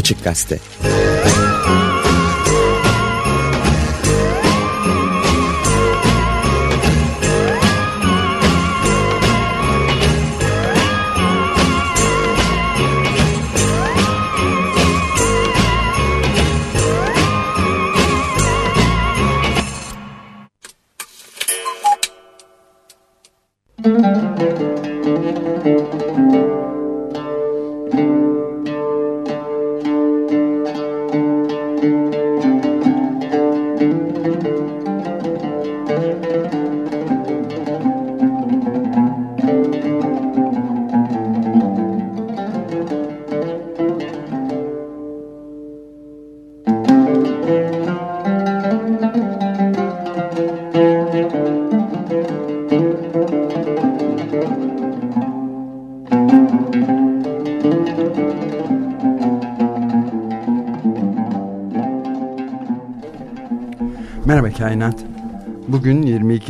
Açık Gazete.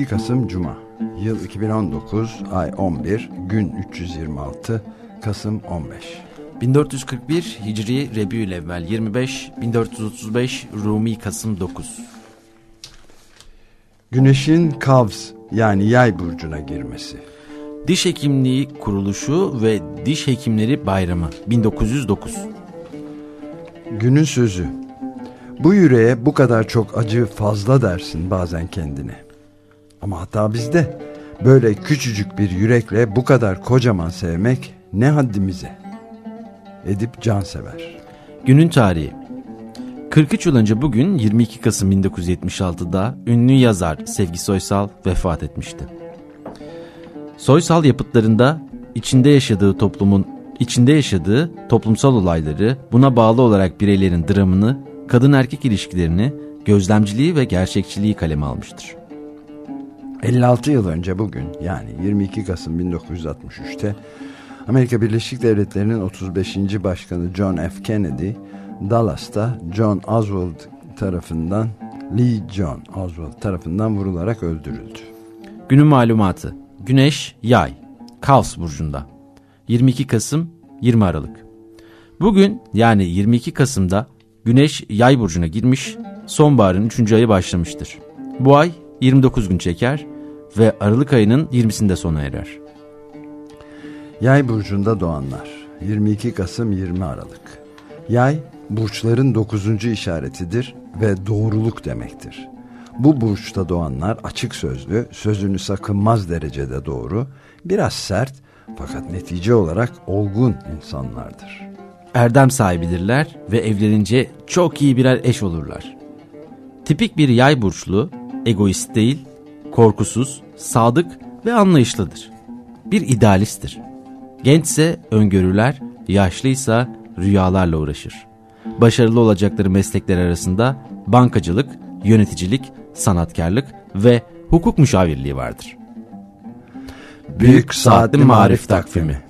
22 Kasım Cuma. Yıl 2019, ay 11, gün 326, Kasım 15. 1441 Hicri Rebiülevvel 25, 1435 Rumi Kasım 9. Güneşin Kavs yani yay burcuna girmesi. Diş Hekimliği Kuruluşu ve Diş Hekimleri Bayramı 1909. Günün sözü. Bu yüreğe bu kadar çok acı fazla dersin bazen kendine. Ama hata bizde. Böyle küçücük bir yürekle bu kadar kocaman sevmek ne haddimize. Edip Cansever. Günün tarihi 43 yıl önce bugün 22 Kasım 1976'da ünlü yazar Sevgi Soysal vefat etmişti. Soysal yapıtlarında içinde yaşadığı toplumun içinde yaşadığı toplumsal olayları, buna bağlı olarak bireylerin dramını, kadın erkek ilişkilerini, gözlemciliği ve gerçekçiliği kaleme almıştır. 56 yıl önce bugün yani 22 Kasım 1963'te Amerika Birleşik Devletleri'nin 35. Başkanı John F. Kennedy Dallas'ta John Oswald tarafından Lee John Oswald tarafından vurularak öldürüldü. Günün malumatı Güneş Yay Kavs burcunda 22 Kasım 20 Aralık Bugün yani 22 Kasım'da Güneş Yay burcuna girmiş sonbaharın 3. ayı başlamıştır. Bu ay 29 gün çeker ve Aralık ayının 20'sinde sona erer. Yay burcunda doğanlar 22 Kasım 20 Aralık Yay burçların 9. işaretidir ve doğruluk demektir. Bu burçta doğanlar açık sözlü, sözünü sakınmaz derecede doğru, biraz sert fakat netice olarak olgun insanlardır. Erdem sahibidirler ve evlenince çok iyi birer eş olurlar. Tipik bir yay burçlu, egoist değil, korkusuz, sadık ve anlayışlıdır. Bir idealisttir. Gençse öngörüler, yaşlıysa rüyalarla uğraşır. Başarılı olacakları meslekler arasında bankacılık, yöneticilik, sanatkarlık ve hukuk müşavirliği vardır. Büyük Saatli Marif Takvimi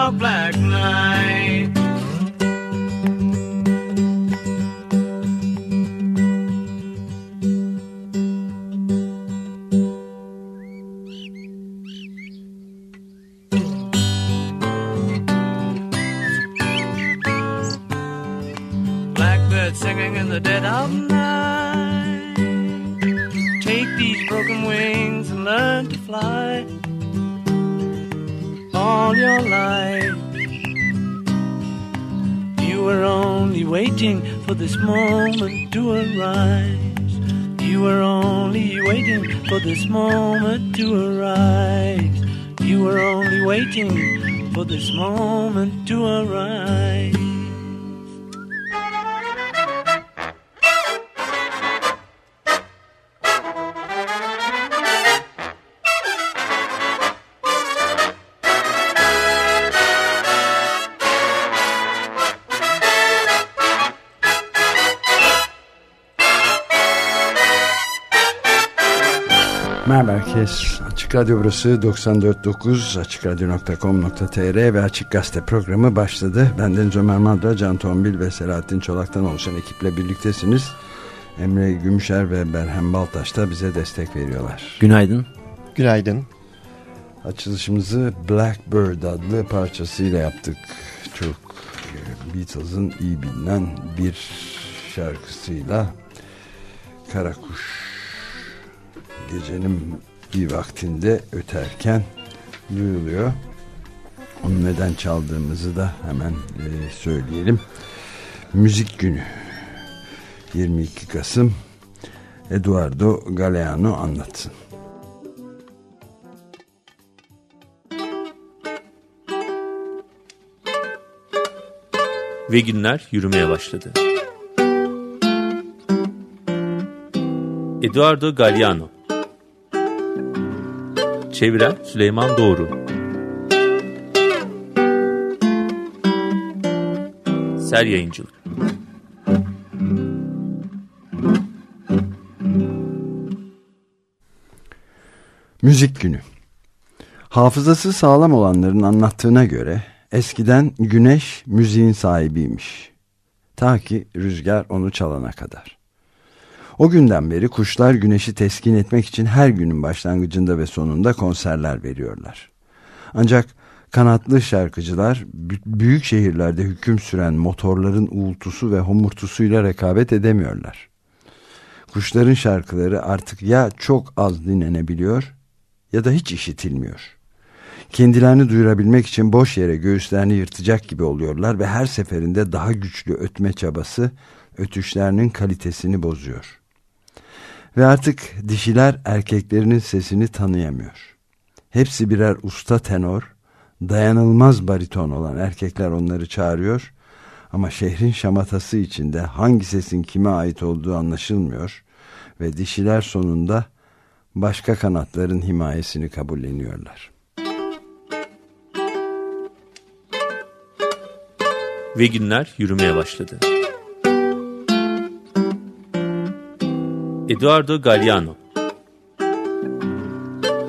Dark black night. Blackbird singing in the dead of night. Take these broken wings and learn to fly all your life. You were only waiting for this moment to arise. You were only waiting for this moment to arise. You were only waiting for this moment to arise. Herkes. Açık Radyo burası 94.9 AçıkRadyo.com.tr ve Açık Gazete programı başladı. Ben Deniz Ömer Madra, Can Tombil ve Selahattin Çolak'tan oluşan ekiple birliktesiniz. Emre Gümüşer ve Berhem Baltaş da bize destek veriyorlar. Günaydın. Günaydın. Açılışımızı Blackbird adlı parçasıyla yaptık. Çok e, Beatles'ın iyi bilinen bir şarkısıyla Karakuş gecenin bir vaktinde öterken duyuluyor. Onu neden çaldığımızı da hemen e, söyleyelim. Müzik günü 22 Kasım Eduardo Galeano anlatsın. Ve günler yürümeye başladı. Eduardo Galliano Çeviren Süleyman Doğru Ser Yayıncılık Müzik günü. Hafızası sağlam olanların anlattığına göre eskiden güneş müziğin sahibiymiş. Ta ki rüzgar onu çalana kadar. O günden beri kuşlar güneşi teskin etmek için her günün başlangıcında ve sonunda konserler veriyorlar. Ancak kanatlı şarkıcılar büyük şehirlerde hüküm süren motorların uğultusu ve homurtusuyla rekabet edemiyorlar. Kuşların şarkıları artık ya çok az dinlenebiliyor ya da hiç işitilmiyor. Kendilerini duyurabilmek için boş yere göğüslerini yırtacak gibi oluyorlar ve her seferinde daha güçlü ötme çabası ötüşlerinin kalitesini bozuyor. Ve artık dişiler erkeklerinin sesini tanıyamıyor. Hepsi birer usta tenor, dayanılmaz bariton olan erkekler onları çağırıyor ama şehrin şamatası içinde hangi sesin kime ait olduğu anlaşılmıyor ve dişiler sonunda başka kanatların himayesini kabulleniyorlar. Ve günler yürümeye başladı. Eduardo Galliano.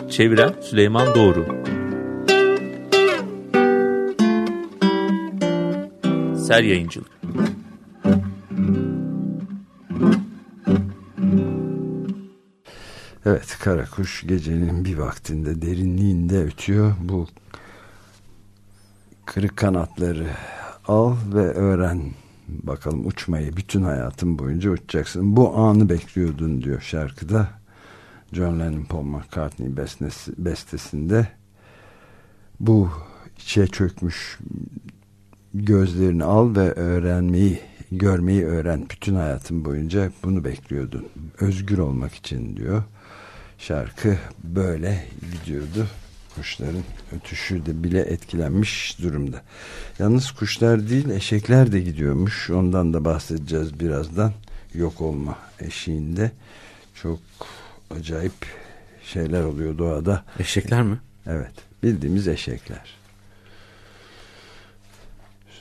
Çeviren Süleyman Doğru. Ser Yayıncılık. Evet karakuş gecenin bir vaktinde derinliğinde ötüyor. Bu kırık kanatları al ve öğren bakalım uçmayı bütün hayatın boyunca uçacaksın. Bu anı bekliyordun diyor şarkıda. John Lennon Paul McCartney bestesi, bestesinde. Bu içe çökmüş gözlerini al ve öğrenmeyi görmeyi öğren. Bütün hayatın boyunca bunu bekliyordun. Özgür olmak için diyor. Şarkı böyle gidiyordu kuşların ötüşü de bile etkilenmiş durumda. Yalnız kuşlar değil eşekler de gidiyormuş. Ondan da bahsedeceğiz birazdan. Yok olma eşiğinde. Çok acayip şeyler oluyor doğada. Eşekler mi? Evet. Bildiğimiz eşekler.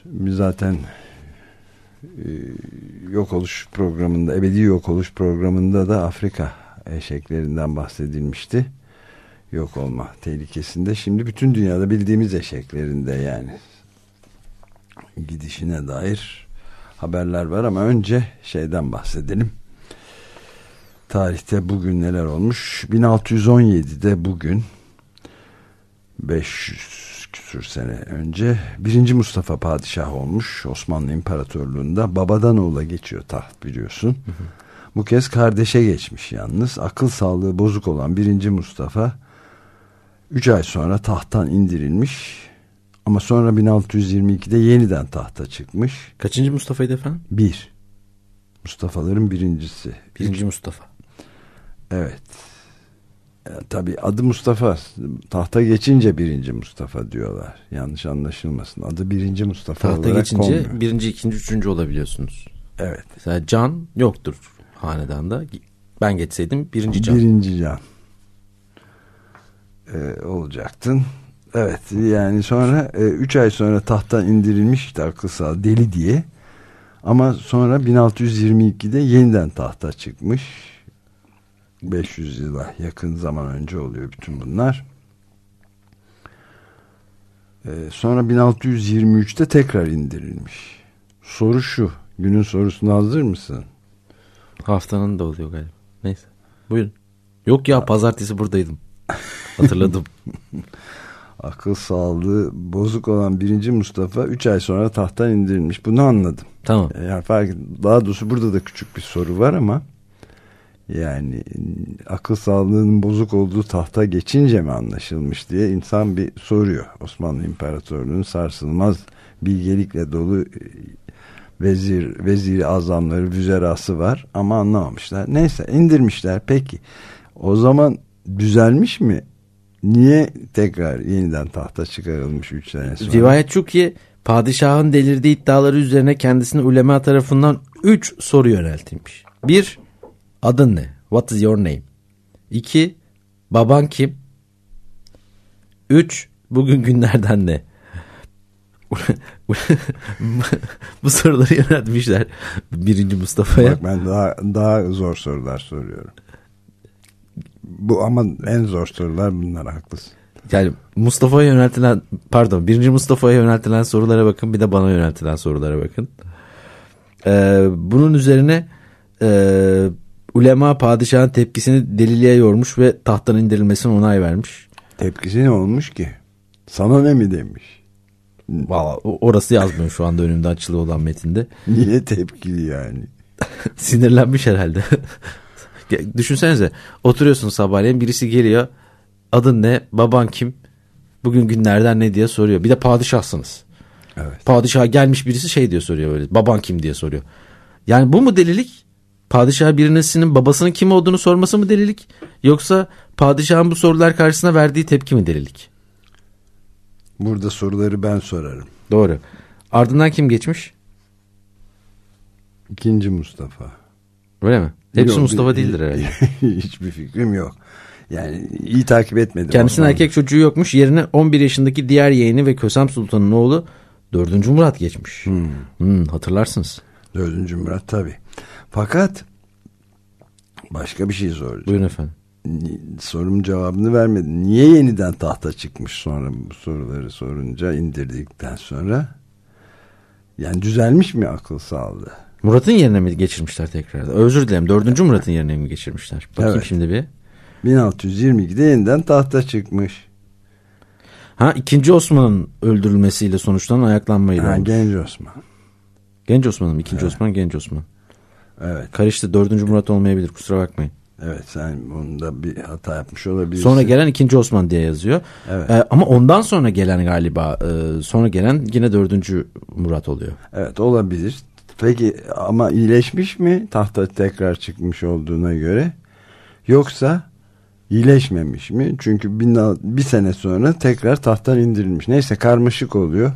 Biz zaten e, yok oluş programında, ebedi yok oluş programında da Afrika eşeklerinden bahsedilmişti yok olma tehlikesinde. Şimdi bütün dünyada bildiğimiz eşeklerinde yani gidişine dair haberler var ama önce şeyden bahsedelim. Tarihte bugün neler olmuş? 1617'de bugün 500 küsür sene önce 1. Mustafa padişah olmuş Osmanlı İmparatorluğu'nda babadan oğula geçiyor taht biliyorsun. Hı hı. Bu kez kardeşe geçmiş yalnız. Akıl sağlığı bozuk olan 1. Mustafa 3 ay sonra tahttan indirilmiş ama sonra 1622'de yeniden tahta çıkmış. Kaçıncı Mustafa'ydı efendim? Bir. Mustafa'ların birincisi. Birinci Mustafa. Evet. Yani tabii adı Mustafa. Tahta geçince birinci Mustafa diyorlar. Yanlış anlaşılmasın. Adı birinci Mustafa tahta olarak geçince konmuyor. birinci, ikinci, üçüncü olabiliyorsunuz. Evet. Mesela Can yoktur hanedanda. Ben geçseydim birinci Can. Birinci Can. Ee, olacaktın. Evet yani sonra 3 e, ay sonra tahttan indirilmiş işte akıl sağ deli diye. Ama sonra 1622'de yeniden tahta çıkmış 500 yıla yakın zaman önce oluyor bütün bunlar. Ee, sonra 1623'te tekrar indirilmiş. Soru şu. Günün sorusuna hazır mısın? Haftanın da oluyor galiba. Neyse. Buyurun. Yok ya pazartesi buradaydım. Hatırladım. Akıl sağlığı bozuk olan birinci Mustafa 3 ay sonra tahttan indirilmiş. Bunu anladım. Tamam. Yani fark, daha doğrusu burada da küçük bir soru var ama yani akıl sağlığının bozuk olduğu tahta geçince mi anlaşılmış diye insan bir soruyor. Osmanlı İmparatorluğu'nun sarsılmaz bilgelikle dolu e, vezir, veziri azamları, vüzerası var ama anlamamışlar. Neyse indirmişler. Peki o zaman düzelmiş mi? Niye tekrar yeniden tahta çıkarılmış 3 sene sonra? Rivayet şu ki padişahın delirdiği iddiaları üzerine kendisine ulema tarafından 3 soru yöneltilmiş. 1. Adın ne? What is your name? 2. Baban kim? 3. Bugün günlerden ne? Bu soruları yöneltmişler birinci Mustafa'ya. Bak ben daha daha zor sorular soruyorum. Bu ama en zor sorular bunlar haklısın. Yani Mustafa'ya yöneltilen pardon birinci Mustafa'ya yöneltilen sorulara bakın bir de bana yöneltilen sorulara bakın. Ee, bunun üzerine e, ulema padişahın tepkisini deliliğe yormuş ve tahttan indirilmesine onay vermiş. Tepkisi ne olmuş ki? Sana ne mi demiş? Valla orası yazmıyor şu anda önümde açılı olan metinde. Niye tepkili yani? Sinirlenmiş herhalde. Düşünsenize oturuyorsun sabahleyin birisi geliyor. Adın ne? Baban kim? Bugün günlerden ne diye soruyor. Bir de padişahsınız. Evet. Padişah gelmiş birisi şey diyor soruyor böyle. Baban kim diye soruyor. Yani bu mu delilik? Padişah birisinin babasının kim olduğunu sorması mı delilik? Yoksa padişahın bu sorular karşısına verdiği tepki mi delilik? Burada soruları ben sorarım. Doğru. Ardından kim geçmiş? İkinci Mustafa. Öyle mi? Hepsi Yok, Mustafa değildir herhalde. Hiçbir fikrim yok. Yani iyi takip etmedim. Kendisinin Osmanlı. erkek çocuğu yokmuş. Yerine 11 yaşındaki diğer yeğeni ve Kösem Sultan'ın oğlu 4. Murat geçmiş. Hmm, hatırlarsınız. Dördüncü Murat tabii. Fakat başka bir şey soracağım. Buyurun efendim. Ni- Sorum cevabını vermedi. Niye yeniden tahta çıkmış sonra bu soruları sorunca indirdikten sonra? Yani düzelmiş mi akıl sağlığı? Murat'ın yerine mi geçirmişler tekrar? Özür dilerim. 4. Murat'ın yerine mi geçirmişler? Bakayım Evet. şimdi bir. 1622'de yeniden tahta çıkmış. Ha 2. Osman'ın öldürülmesiyle sonuçlanan ayaklanmayla Ha, olmuş. genç Osman. Genç Osman'ım. 2. Osman, Genç Osman. Evet. Karıştı. 4. Murat olmayabilir. Kusura bakmayın. Evet sen bunda bir hata yapmış olabilirsin. Sonra gelen 2. Osman diye yazıyor. Evet. Ee, ama ondan sonra gelen galiba e, sonra gelen yine 4. Murat oluyor. Evet olabilir. Peki ama iyileşmiş mi tahta tekrar çıkmış olduğuna göre? Yoksa iyileşmemiş mi? Çünkü bin, bir sene sonra tekrar tahttan indirilmiş. Neyse karmaşık oluyor.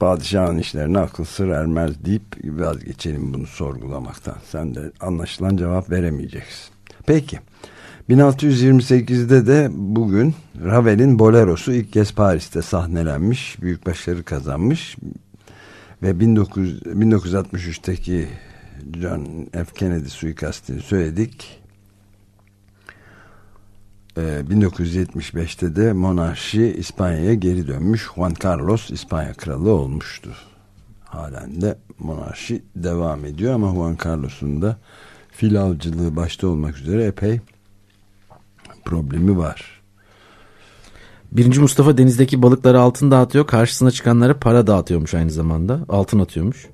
Padişahın işlerine akıl sır ermez deyip vazgeçelim bunu sorgulamaktan. Sen de anlaşılan cevap veremeyeceksin. Peki. 1628'de de bugün Ravel'in Bolero'su ilk kez Paris'te sahnelenmiş. Büyük başarı kazanmış. Ve 19, 1963'teki John F. Kennedy suikastini söyledik. e, 1975'te de monarşi İspanya'ya geri dönmüş. Juan Carlos İspanya kralı olmuştu. Halen de monarşi devam ediyor ama Juan Carlos'un da fil avcılığı başta olmak üzere epey problemi var. Birinci Mustafa denizdeki balıkları altın dağıtıyor. Karşısına çıkanlara para dağıtıyormuş aynı zamanda. Altın atıyormuş.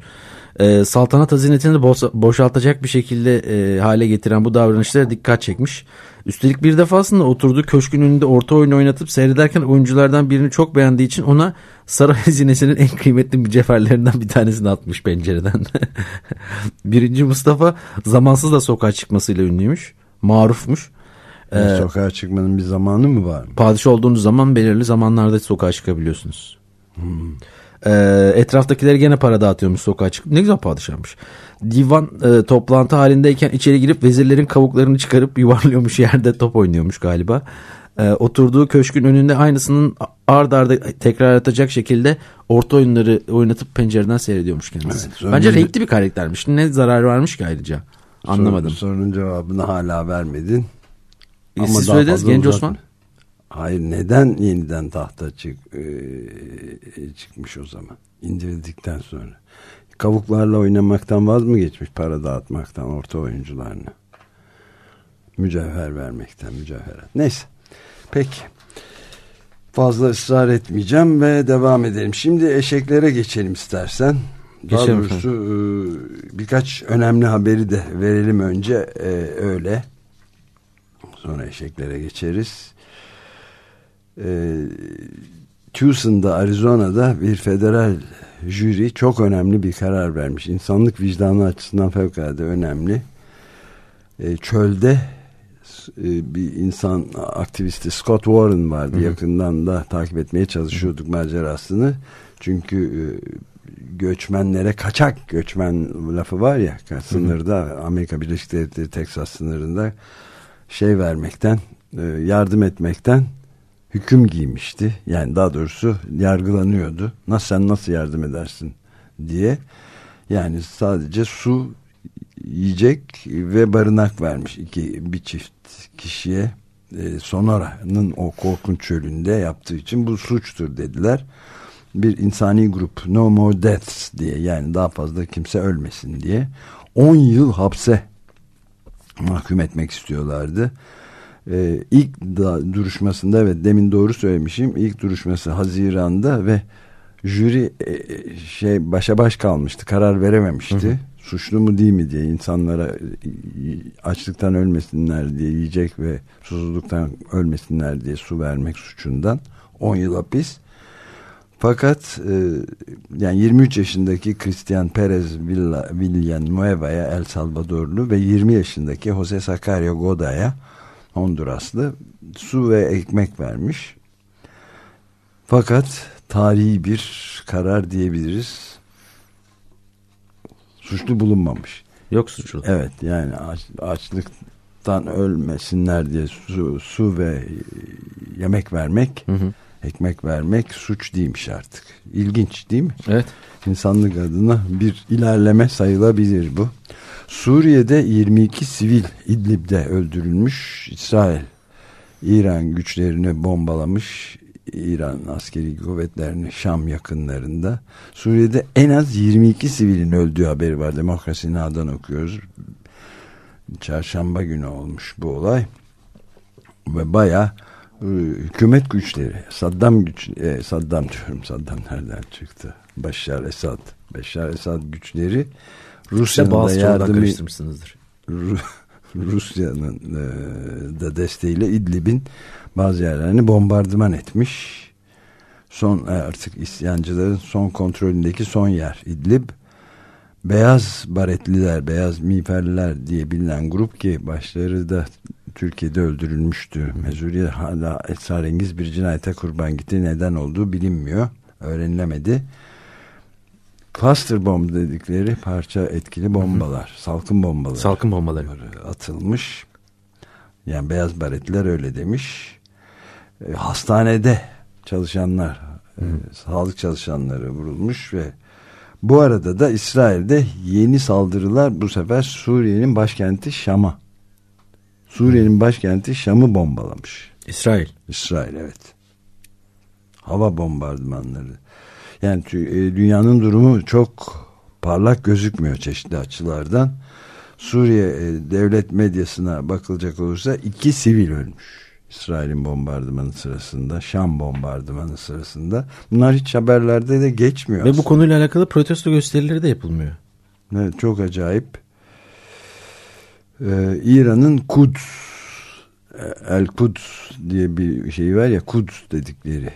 Ee, saltanat hazinesini boş- boşaltacak bir şekilde e, hale getiren bu davranışlara dikkat çekmiş. Üstelik bir defasında oturduğu köşkün önünde orta oyun oynatıp seyrederken oyunculardan birini çok beğendiği için ona saray hazinesinin en kıymetli mücevherlerinden bir tanesini atmış pencereden. Birinci Mustafa zamansız da sokağa çıkmasıyla ünlüymüş. Marufmuş. Yani sokağa çıkmanın bir zamanı mı var mı? Padişah olduğunuz zaman belirli zamanlarda sokağa çıkabiliyorsunuz. Ee, etraftakileri gene para dağıtıyormuş sokağa çıkıp. Ne güzel padişahmış. Divan e, toplantı halindeyken içeri girip vezirlerin kavuklarını çıkarıp yuvarlıyormuş yerde top oynuyormuş galiba. Ee, oturduğu köşkün önünde aynısının ard arda tekrar atacak şekilde orta oyunları oynatıp pencereden seyrediyormuş kendisi. Evet, Bence renkli bir karaktermiş. Ne zarar varmış ki ayrıca. Anlamadım. Sor- sorunun cevabını hala vermedin. E, Ama Siz söylediniz Genç uzatma. Osman. Hayır neden yeniden tahta çık, e, çıkmış o zaman indirildikten sonra? Kavuklarla oynamaktan vaz mı geçmiş para dağıtmaktan orta oyuncularına? Mücevher vermekten mücevherat. Neyse peki fazla ısrar etmeyeceğim ve devam edelim. Şimdi eşeklere geçelim istersen. Daha Geçelim doğrusu e, birkaç önemli haberi de verelim önce e, öyle. Sonra eşeklere geçeriz. E, Tucson'da Arizona'da bir federal jüri çok önemli bir karar vermiş. İnsanlık vicdanı açısından fevkalade önemli. E, çölde e, bir insan aktivisti Scott Warren vardı. Yakından da takip etmeye çalışıyorduk macerasını. Çünkü e, göçmenlere kaçak göçmen lafı var ya sınırda Amerika Birleşik Devletleri Teksas sınırında şey vermekten e, yardım etmekten hüküm giymişti. Yani daha doğrusu yargılanıyordu. Nasıl sen nasıl yardım edersin diye. Yani sadece su, yiyecek ve barınak vermiş iki bir çift kişiye e, Sonora'nın o korkunç çölünde yaptığı için bu suçtur dediler. Bir insani grup No More Deaths diye yani daha fazla kimse ölmesin diye 10 yıl hapse mahkum etmek istiyorlardı. Ee, ilk da, duruşmasında ve demin doğru söylemişim ilk duruşması Haziran'da ve jüri e, şey başa baş kalmıştı karar verememişti. Suçlu mu değil mi diye insanlara e, açlıktan ölmesinler diye yiyecek ve susuzluktan ölmesinler diye su vermek suçundan 10 yıl hapis fakat e, yani 23 yaşındaki Cristian Perez Villa, Villanueva'ya El Salvadorlu ve 20 yaşındaki Jose Sacario Goda'ya Honduraslı su ve ekmek vermiş. Fakat tarihi bir karar diyebiliriz. Suçlu bulunmamış. Yok suçlu. Evet yani aç, açlıktan ölmesinler diye su, su ve yemek vermek, Hı hı. Ekmek vermek suç değilmiş artık. İlginç değil mi? Evet. İnsanlık adına bir ilerleme sayılabilir bu. Suriye'de 22 sivil İdlib'de öldürülmüş. İsrail İran güçlerini bombalamış. İran askeri kuvvetlerini Şam yakınlarında. Suriye'de en az 22 sivilin öldüğü haberi var. Demokrasi Na'dan okuyoruz. Çarşamba günü olmuş bu olay. Ve baya hükümet güçleri Saddam güç e, Saddam diyorum Saddam nereden çıktı Başar Esad Başar Esad güçleri İşte Rusya'nın sorular yardımı Rusya'nın e, da desteğiyle İdlib'in bazı yerlerini bombardıman etmiş. Son e, artık isyancıların son kontrolündeki son yer İdlib. Beyaz baretliler, beyaz miğferliler diye bilinen grup ki başları da Türkiye'de öldürülmüştü. Mezuriye hala esrarengiz bir cinayete kurban gitti. Neden olduğu bilinmiyor. Öğrenilemedi. Cluster bomb dedikleri parça etkili bombalar, salkım bombaları Salkım bombaları. atılmış. Yani beyaz baretliler öyle demiş. E, hastanede çalışanlar, e, sağlık çalışanları vurulmuş ve bu arada da İsrail'de yeni saldırılar bu sefer Suriye'nin başkenti Şam'a. Suriye'nin başkenti Şam'ı bombalamış. İsrail. İsrail evet. Hava bombardımanları. Yani e, dünyanın durumu çok parlak gözükmüyor çeşitli açılardan. Suriye e, devlet medyasına bakılacak olursa iki sivil ölmüş. İsrail'in bombardımanı sırasında, Şam bombardımanı sırasında. Bunlar hiç haberlerde de geçmiyor. Ve bu aslında. konuyla alakalı protesto gösterileri de yapılmıyor. Evet, çok acayip. Ee, İran'ın Kuds e, El Kuds diye bir şey var ya Kuds dedikleri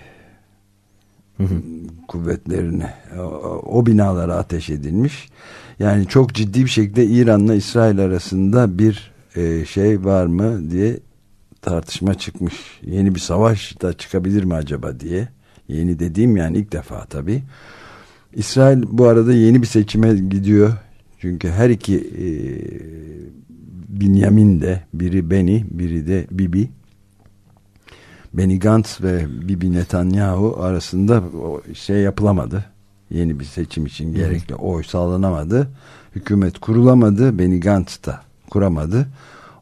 kuvvetlerine o, o binalara ateş edilmiş. Yani çok ciddi bir şekilde İran'la İsrail arasında bir e, şey var mı diye tartışma çıkmış. Yeni bir savaş da çıkabilir mi acaba diye. Yeni dediğim yani ilk defa tabii. İsrail bu arada yeni bir seçime gidiyor. Çünkü her iki e, Binyamin de biri Beni biri de Bibi Benny Gantz ve Bibi Netanyahu arasında şey yapılamadı. Yeni bir seçim için gerekli oy sağlanamadı. Hükümet kurulamadı. Benny Gantz da kuramadı.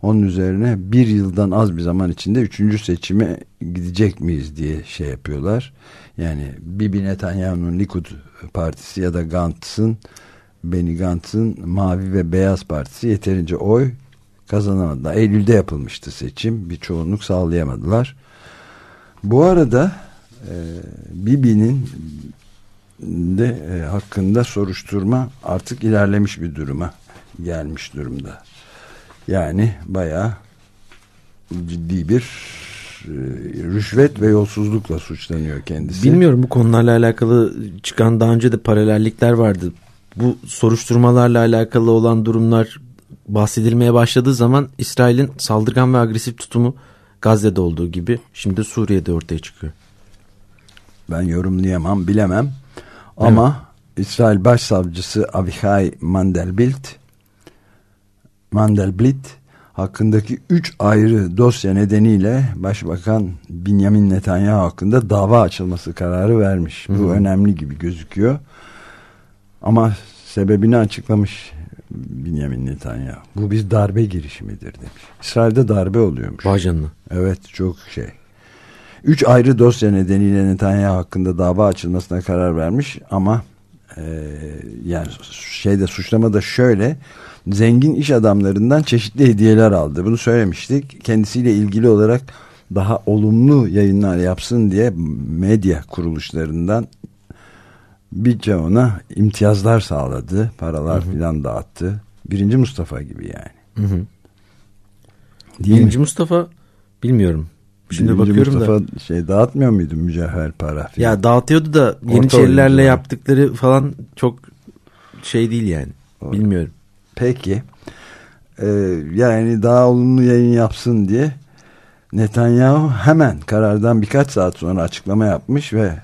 Onun üzerine bir yıldan az bir zaman içinde üçüncü seçime gidecek miyiz diye şey yapıyorlar. Yani Bibi Netanyahu'nun Likud partisi ya da Gantz'ın Benny Gantz'ın Mavi ve Beyaz Partisi yeterince oy kazanamadılar. Eylül'de yapılmıştı seçim. Bir çoğunluk sağlayamadılar. Bu arada e, Bibi'nin de e, hakkında soruşturma artık ilerlemiş bir duruma gelmiş durumda. Yani bayağı ciddi bir e, rüşvet ve yolsuzlukla suçlanıyor kendisi. Bilmiyorum bu konularla alakalı çıkan daha önce de paralellikler vardı. Bu soruşturmalarla alakalı olan durumlar bahsedilmeye başladığı zaman İsrail'in saldırgan ve agresif tutumu Gazze'de olduğu gibi şimdi Suriye'de ortaya çıkıyor. Ben yorumlayamam, bilemem. Ama İsrail Başsavcısı Avihay Mandelbilt Mandelblit hakkındaki üç ayrı dosya nedeniyle Başbakan Benjamin Netanyahu hakkında dava açılması kararı vermiş. Bu önemli gibi gözüküyor. Ama sebebini açıklamış Benjamin Netanyahu. Bu bir darbe girişimidir demiş. İsrail'de darbe oluyormuş. Vay canına. Evet çok şey. Üç ayrı dosya nedeniyle Netanyahu hakkında dava açılmasına karar vermiş ama e, yani şeyde suçlama da şöyle zengin iş adamlarından çeşitli hediyeler aldı. Bunu söylemiştik. Kendisiyle ilgili olarak daha olumlu yayınlar yapsın diye medya kuruluşlarından birçoğuna imtiyazlar sağladı. Paralar filan dağıttı. Birinci Mustafa gibi yani. Hı hı. Değil Birinci mi? Mustafa bilmiyorum. Şimdi Birinci bakıyorum Mustafa da. şey dağıtmıyor muydu mücevher para filan? Ya dağıtıyordu da Yeniçerilerle yaptıkları falan çok şey değil yani. Bilmiyorum. Peki. Ee, yani daha olumlu yayın yapsın diye Netanyahu hemen karardan birkaç saat sonra açıklama yapmış ve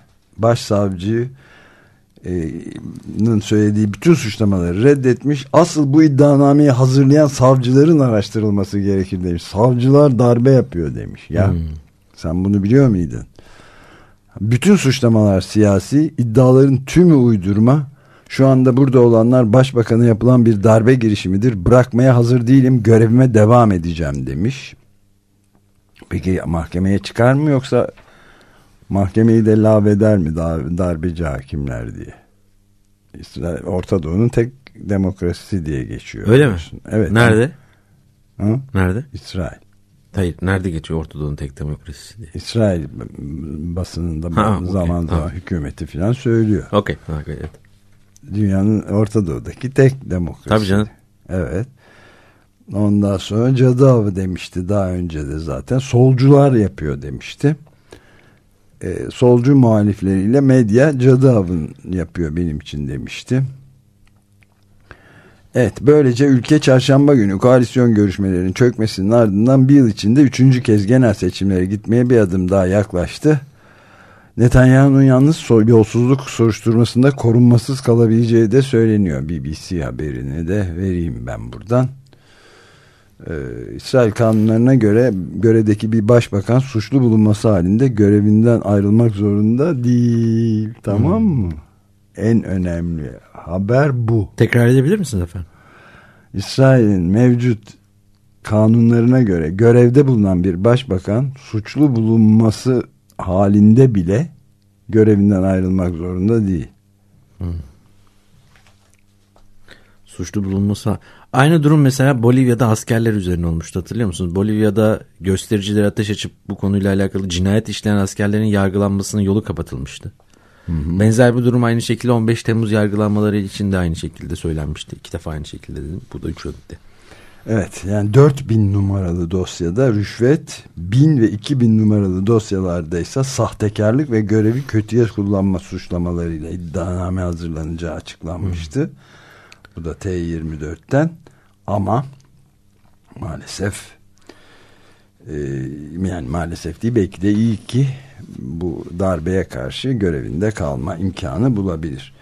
başsavcının söylediği bütün suçlamaları reddetmiş. Asıl bu iddianameyi hazırlayan savcıların araştırılması gerekir demiş. Savcılar darbe yapıyor demiş. Ya Hmm. sen bunu biliyor muydun? Bütün suçlamalar siyasi, iddiaların tümü uydurma. Şu anda burada olanlar başbakanı yapılan bir darbe girişimidir. Bırakmaya hazır değilim, görevime devam edeceğim demiş. Peki mahkemeye çıkar mı yoksa mahkemeyi de lağveder mi dar- darbeci hakimler diye? İsrail, Orta Doğu'nun tek demokrasisi diye geçiyor. Öyle mi? Evet. Nerede? Hı? Nerede? İsrail. Hayır. Nerede geçiyor Ortadoğu'nun tek demokrasisi diye. İsrail basınında Ha, zaman okey, zaman tamam. hükümeti falan söylüyor. Okey. ha, Evet. Dünyanın Orta Doğu'daki tek demokrasi. Tabii canım. Evet. Ondan sonra cadı avı demişti daha önce de zaten. Solcular yapıyor demişti. Ee, solcu muhalifleriyle medya cadı avın yapıyor benim için demişti. Evet böylece ülke çarşamba günü koalisyon görüşmelerinin çökmesinin ardından bir yıl içinde üçüncü kez genel seçimlere gitmeye bir adım daha yaklaştı. Netanyahu'nun yalnız yolsuzluk soruşturmasında korunmasız kalabileceği de söyleniyor. BBC haberini de vereyim ben buradan. Ee, İsrail kanunlarına göre görevdeki bir başbakan suçlu bulunması halinde görevinden ayrılmak zorunda değil. Tamam mı? En önemli haber bu. Tekrar edebilir misiniz efendim? İsrail'in mevcut kanunlarına göre görevde bulunan bir başbakan suçlu bulunması halinde bile görevinden ayrılmak zorunda değil. Suçlu bulunması. Aynı durum mesela Bolivya'da askerler üzerine olmuştu hatırlıyor musunuz? Bolivya'da göstericileri ateş açıp bu konuyla alakalı cinayet işleyen askerlerin yargılanmasının yolu kapatılmıştı. Benzer bir durum aynı şekilde 15 Temmuz yargılanmaları için de aynı şekilde söylenmişti. İki defa aynı şekilde dedim. Bu da üç ödedi. Evet yani 4000 numaralı dosyada rüşvet 1000 ve 2000 numaralı dosyalarda ise sahtekarlık ve görevi kötüye kullanma suçlamalarıyla iddianame hazırlanacağı açıklanmıştı. Bu da T24'ten ama maalesef e, yani maalesef değil belki de iyi ki bu darbeye karşı görevinde kalma imkanı bulabilir.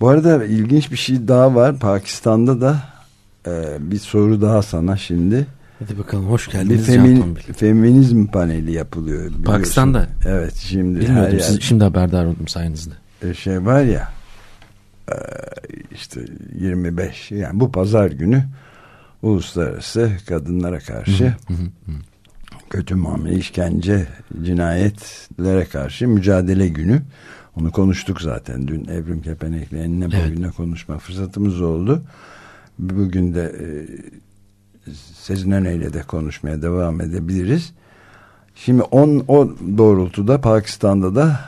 Bu arada ilginç bir şey daha var. Pakistan'da da e, bir soru daha sana şimdi. Hadi bakalım hoş Bir geldiniz femin, Can Tombil. feminizm paneli yapılıyor. biliyorsun. Pakistan'da? Evet şimdi Bilmiyordum siz, şimdi haberdar oldum sayenizde. e, şey var ya e, işte 25 yani bu pazar günü uluslararası kadınlara karşı kötü muamele, işkence, cinayetlere karşı mücadele günü. Onu konuştuk zaten. Dün Evrim Kepenek'le enine Evet. boyuna konuşma fırsatımız oldu. Bugün de e, Sezin Öne'yle de konuşmaya devam edebiliriz. Şimdi on, o doğrultuda Pakistan'da da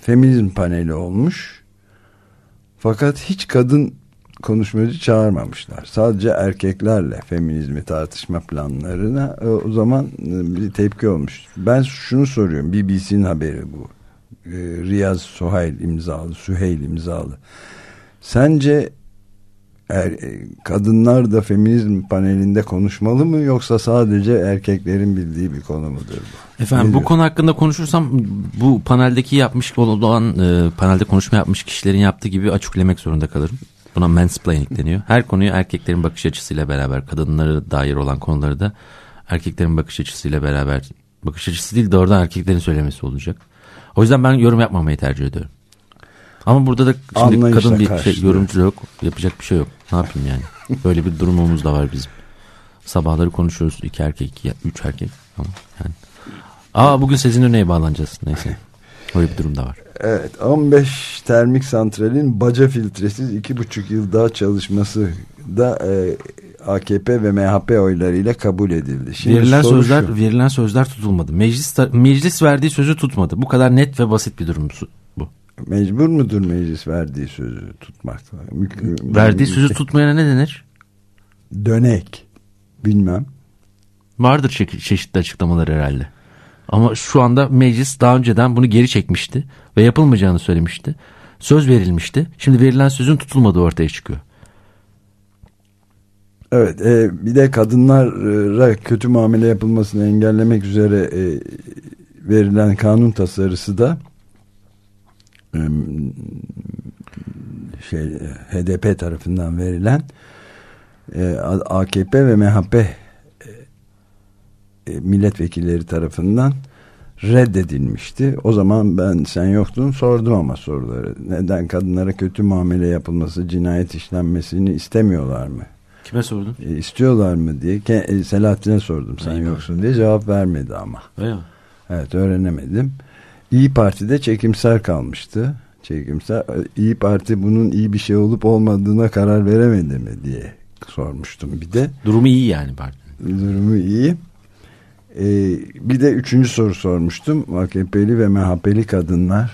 feminizm paneli olmuş. Fakat hiç kadın konuşmacı çağırmamışlar. Sadece erkeklerle feminizmi tartışma planlarına e, o zaman e, bir tepki olmuş. Ben şunu soruyorum. BBC'nin haberi bu. E, Riyaz Suheyl imzalı, Süheyl imzalı. Sence er, kadınlar da feminizm panelinde konuşmalı mı yoksa sadece erkeklerin bildiği bir konu mudur bu? Efendim Ne bu konu hakkında konuşursam bu paneldeki yapmış olan e, panelde konuşma yapmış kişilerin yaptığı gibi açıklamak zorunda kalırım. Buna mansplaining deniyor. Her konuyu erkeklerin bakış açısıyla beraber kadınlara dair olan konuları da erkeklerin bakış açısıyla beraber bakış açısı değil doğrudan erkeklerin söylemesi olacak. O yüzden ben yorum yapmamayı tercih ediyorum. Ama burada da şimdi Anlayışla kadın bir şey, yorumcu yok. Yapacak bir şey yok. Ne yapayım yani? Böyle bir durumumuz da var bizim. Sabahları konuşuyoruz. iki erkek, iki, üç erkek. Ama yani. Aa bugün Sezin Öney'e bağlanacağız. Neyse. Öyle bir durum da var. Evet 15 termik santralin baca filtresiz 2,5 yıl daha çalışması da e, AKP ve MHP oylarıyla kabul edildi. Şimdi verilen sözler şu. verilen sözler tutulmadı. Meclis meclis verdiği sözü tutmadı. Bu kadar net ve basit bir durum bu. Mecbur mudur meclis verdiği sözü tutmak? Verdiği sözü tutmayana ne denir? Dönek. Bilmem. Vardır çe- çeşitli açıklamalar herhalde. Ama şu anda meclis daha önceden bunu geri çekmişti ve yapılmayacağını söylemişti. Söz verilmişti. Şimdi verilen sözün tutulmadığı ortaya çıkıyor. Evet e, bir de kadınlara kötü muamele yapılmasını engellemek üzere e, verilen kanun tasarısı da e, şey HDP tarafından verilen e, AKP ve MHP milletvekilleri tarafından reddedilmişti. O zaman ben sen yoktun sordum ama soruları. Neden kadınlara kötü muamele yapılması, cinayet işlenmesini istemiyorlar mı? Kime sordun? E, istiyorlar mı diye Ke- e, Selahattin'e sordum sen Eyvah. yoksun diye cevap vermedi ama. Mi? Evet öğrenemedim. İyi Parti'de çekimser kalmıştı. Çekimser. E, İyi Parti bunun iyi bir şey olup olmadığına karar veremedi mi diye sormuştum bir de. Durumu iyi yani partinin. Durumu iyi. E, bir de üçüncü soru sormuştum. AKP'li ve MHP'li kadınlar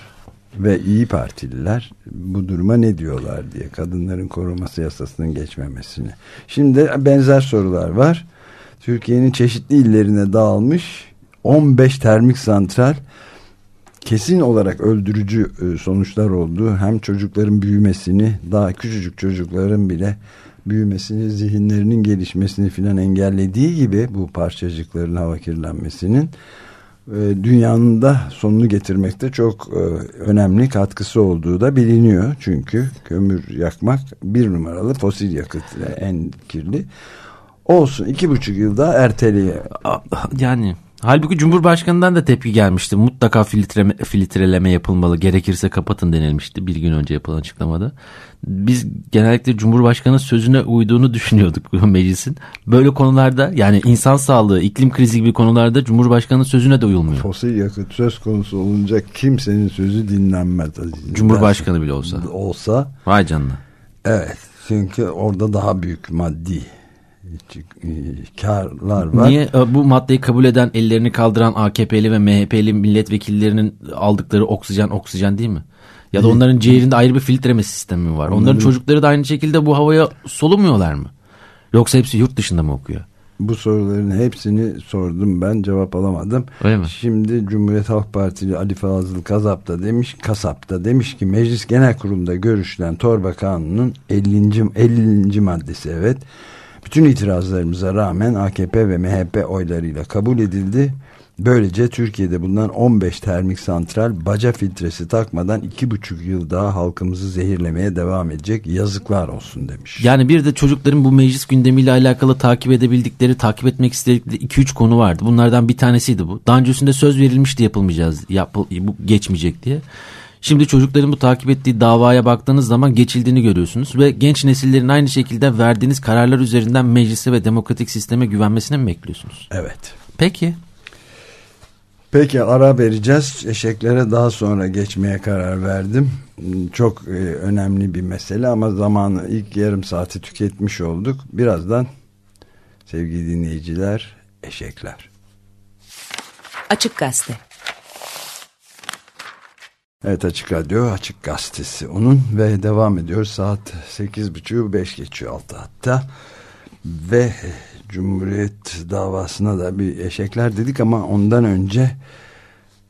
ve İyi Partililer bu duruma ne diyorlar diye kadınların koruması yasasının geçmemesini. Şimdi benzer sorular var. Türkiye'nin çeşitli illerine dağılmış 15 termik santral kesin olarak öldürücü e, sonuçlar oldu. Hem çocukların büyümesini daha küçücük çocukların bile büyümesini, zihinlerinin gelişmesini filan engellediği gibi bu parçacıkların hava kirlenmesinin e, dünyanın da sonunu getirmekte çok e, önemli katkısı olduğu da biliniyor. Çünkü kömür yakmak bir numaralı fosil yakıt e, en kirli. Olsun iki buçuk yılda erteleye A- Yani Halbuki Cumhurbaşkanı'ndan da tepki gelmişti. Mutlaka filtreleme, filtreleme yapılmalı. Gerekirse kapatın denilmişti bir gün önce yapılan açıklamada. Biz genellikle Cumhurbaşkanı sözüne uyduğunu düşünüyorduk meclisin. Böyle konularda yani insan sağlığı, iklim krizi gibi konularda Cumhurbaşkanı sözüne de uyulmuyor. Fosil yakıt söz konusu olunca kimsenin sözü dinlenmez. Cumhurbaşkanı bile olsa. Olsa. Vay canına. Evet. Çünkü orada daha büyük maddi karlar var. Niye e, bu maddeyi kabul eden ellerini kaldıran AKP'li ve MHP'li milletvekillerinin aldıkları oksijen oksijen değil mi? Ya da onların ciğerinde ayrı bir filtreme sistemi var. Onların, Onların çocukları da aynı şekilde bu havaya solumuyorlar mı? Yoksa hepsi yurt dışında mı okuyor? Bu soruların hepsini sordum ben cevap alamadım. Öyle mi? Şimdi Cumhuriyet Halk Partili Ali Fazıl Kasap da demiş, Kasap da demiş ki Meclis Genel Kurulu'nda görüşülen torba kanunun 50. 50. maddesi evet bütün itirazlarımıza rağmen AKP ve MHP oylarıyla kabul edildi. Böylece Türkiye'de bulunan 15 termik santral baca filtresi takmadan 2,5 yıl daha halkımızı zehirlemeye devam edecek. Yazıklar olsun demiş. Yani bir de çocukların bu meclis gündemiyle alakalı takip edebildikleri, takip etmek istedikleri 2-3 konu vardı. Bunlardan bir tanesiydi bu. Daha öncesinde söz verilmişti yapılmayacağız, yapıl, bu geçmeyecek diye. Şimdi çocukların bu takip ettiği davaya baktığınız zaman geçildiğini görüyorsunuz ve genç nesillerin aynı şekilde verdiğiniz kararlar üzerinden meclise ve demokratik sisteme güvenmesine mi bekliyorsunuz? Evet. Peki. Peki ara vereceğiz. Eşeklere daha sonra geçmeye karar verdim. Çok e, önemli bir mesele ama zamanı ilk yarım saati tüketmiş olduk. Birazdan sevgili dinleyiciler eşekler. Açık Gazete Evet Açık Radyo Açık Gazetesi onun ve devam ediyor. Saat 8.30 5 geçiyor altı hatta. Ve Cumhuriyet davasına da bir eşekler dedik ama ondan önce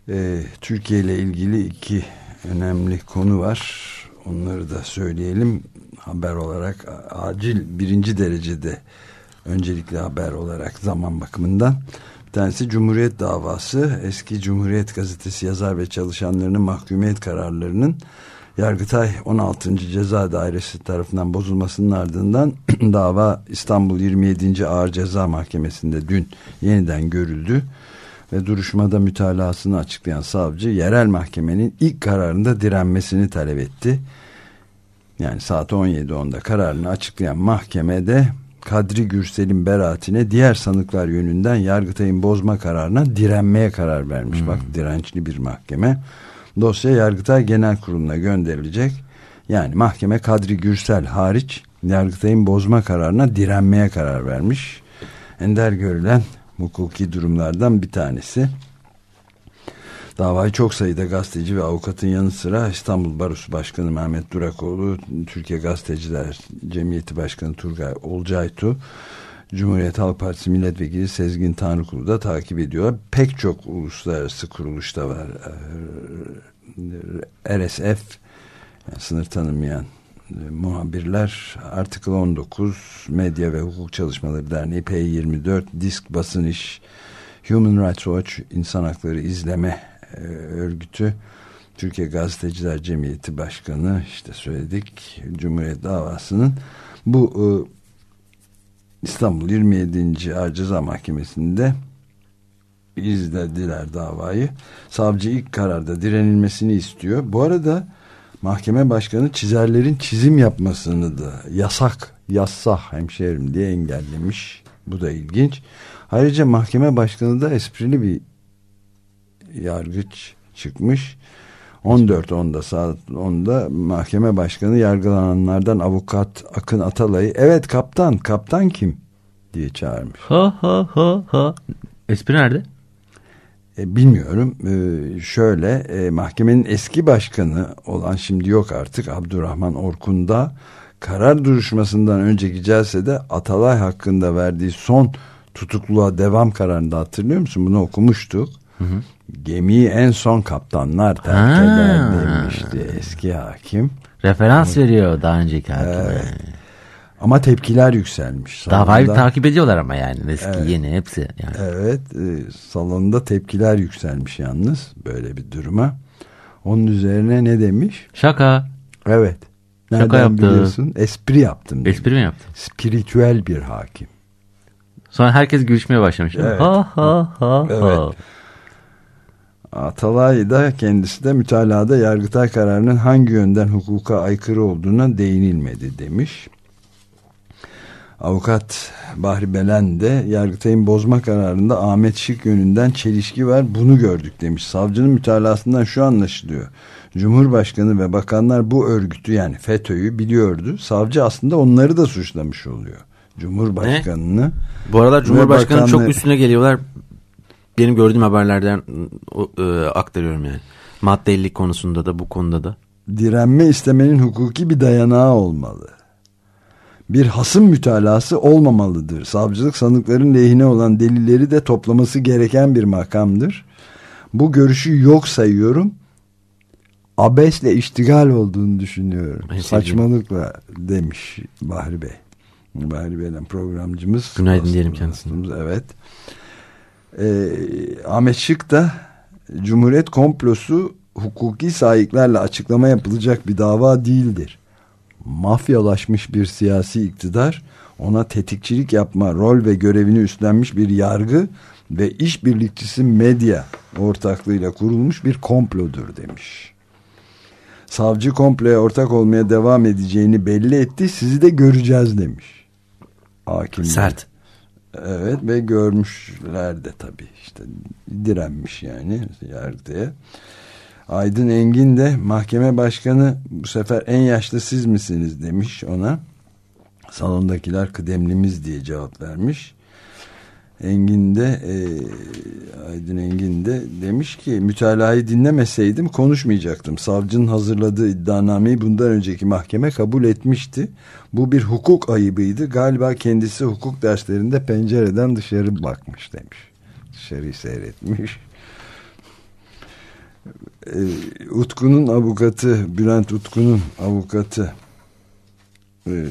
e, Türkiye ile ilgili iki önemli konu var. Onları da söyleyelim. Haber olarak acil birinci derecede öncelikli haber olarak zaman bakımından tanesi Cumhuriyet davası. Eski Cumhuriyet gazetesi yazar ve çalışanlarının mahkumiyet kararlarının Yargıtay 16. Ceza Dairesi tarafından bozulmasının ardından dava İstanbul 27. Ağır Ceza Mahkemesi'nde dün yeniden görüldü ve duruşmada mütalasını açıklayan savcı yerel mahkemenin ilk kararında direnmesini talep etti. Yani saat 17.10'da kararını açıklayan mahkemede Kadri Gürsel'in beraatine diğer sanıklar yönünden Yargıtay'ın bozma kararına direnmeye karar vermiş. Hmm. Bak dirençli bir mahkeme. Dosya Yargıtay Genel Kurulu'na gönderilecek. Yani mahkeme Kadri Gürsel hariç Yargıtay'ın bozma kararına direnmeye karar vermiş. Ender görülen hukuki durumlardan bir tanesi. Davayı çok sayıda gazeteci ve avukatın yanı sıra İstanbul Barosu Başkanı Mehmet Durakoğlu, Türkiye Gazeteciler Cemiyeti Başkanı Turgay Olcaytu, Cumhuriyet Halk Partisi Milletvekili Sezgin Tanrıkulu da takip ediyorlar. Pek çok uluslararası kuruluşta var. Ee, RSF, yani sınır tanımayan e, muhabirler, Article 19, Medya ve Hukuk Çalışmaları Derneği, P24, Disk Basın İş, Human Rights Watch, İnsan Hakları İzleme e, örgütü Türkiye Gazeteciler Cemiyeti Başkanı işte söyledik Cumhuriyet davasının bu e, İstanbul 27. Ağır Ceza Mahkemesi'nde izlediler davayı. Savcı ilk kararda direnilmesini istiyor. Bu arada mahkeme başkanı çizerlerin çizim yapmasını da yasak, yassah hemşehrim diye engellemiş. Bu da ilginç. Ayrıca mahkeme başkanı da esprili bir yargıç çıkmış. 14.10'da saat 10'da mahkeme başkanı yargılananlardan avukat Akın Atalay'ı evet kaptan kaptan kim diye çağırmış. Ha ha ha ha. Espri nerede? E, bilmiyorum. E, şöyle e, mahkemenin eski başkanı olan şimdi yok artık Abdurrahman Orkun'da karar duruşmasından önceki celsede Atalay hakkında verdiği son tutukluğa devam kararında hatırlıyor musun? Bunu okumuştuk. Hı hı gemiyi en son kaptanlar terk eder demişti eski hakim. Referans veriyor daha önceki hakim. Evet. Ama tepkiler yükselmiş. Davayı takip ediyorlar ama yani eski evet. yeni hepsi. Yani. Evet e, salonda tepkiler yükselmiş yalnız böyle bir duruma. Onun üzerine ne demiş? Şaka. Evet. Nereden Şaka yaptı. biliyorsun? Espri yaptım. Demiş. Espri mi yaptın? Spiritüel bir hakim. Sonra herkes gülüşmeye başlamış. Evet. Ha ha ha ha. Atalay da kendisi de mütalada Yargıtay kararının hangi yönden hukuka aykırı olduğuna değinilmedi demiş. Avukat Bahri Belen de Yargıtay'ın bozma kararında Ahmet Şık yönünden çelişki var bunu gördük demiş. Savcının mütalasından şu anlaşılıyor. Cumhurbaşkanı ve bakanlar bu örgütü yani FETÖ'yü biliyordu. Savcı aslında onları da suçlamış oluyor. Cumhurbaşkanını. Bu aralar Cumhurbaşkanı çok üstüne geliyorlar. Benim gördüğüm haberlerden e, aktarıyorum yani. Maddelik konusunda da bu konuda da. direnme istemenin hukuki bir dayanağı olmalı. Bir hasım mütalası olmamalıdır. Savcılık sanıkların lehine olan delilleri de toplaması gereken bir makamdır. Bu görüşü yok sayıyorum. Abesle iştigal olduğunu düşünüyorum. Sevdiğim. Saçmalıkla demiş Bahri Bey. Bahri Bey'den programcımız. Günaydın diyelim kendisine. dostumuz, Evet. Ee, Ahmet Şık da Cumhuriyet komplosu hukuki sahiplerle açıklama yapılacak bir dava değildir. Mafyalaşmış bir siyasi iktidar ona tetikçilik yapma rol ve görevini üstlenmiş bir yargı ve işbirlikçisi medya ortaklığıyla kurulmuş bir komplodur demiş. Savcı komploya ortak olmaya devam edeceğini belli etti. Sizi de göreceğiz demiş. Hakimler. Sert. Evet ve görmüşler de tabii işte direnmiş yani yargıya. Aydın Engin de mahkeme başkanı bu sefer en yaşlı siz misiniz demiş ona. Salondakiler kıdemlimiz diye cevap vermiş. Engin de e, Aydın Engin de demiş ki mütalayı dinlemeseydim konuşmayacaktım. Savcının hazırladığı iddianameyi bundan önceki mahkeme kabul etmişti. Bu bir hukuk ayıbıydı. Galiba kendisi hukuk derslerinde pencereden dışarı bakmış demiş. Dışarıyı seyretmiş. E, Utku'nun avukatı Bülent Utku'nun avukatı e,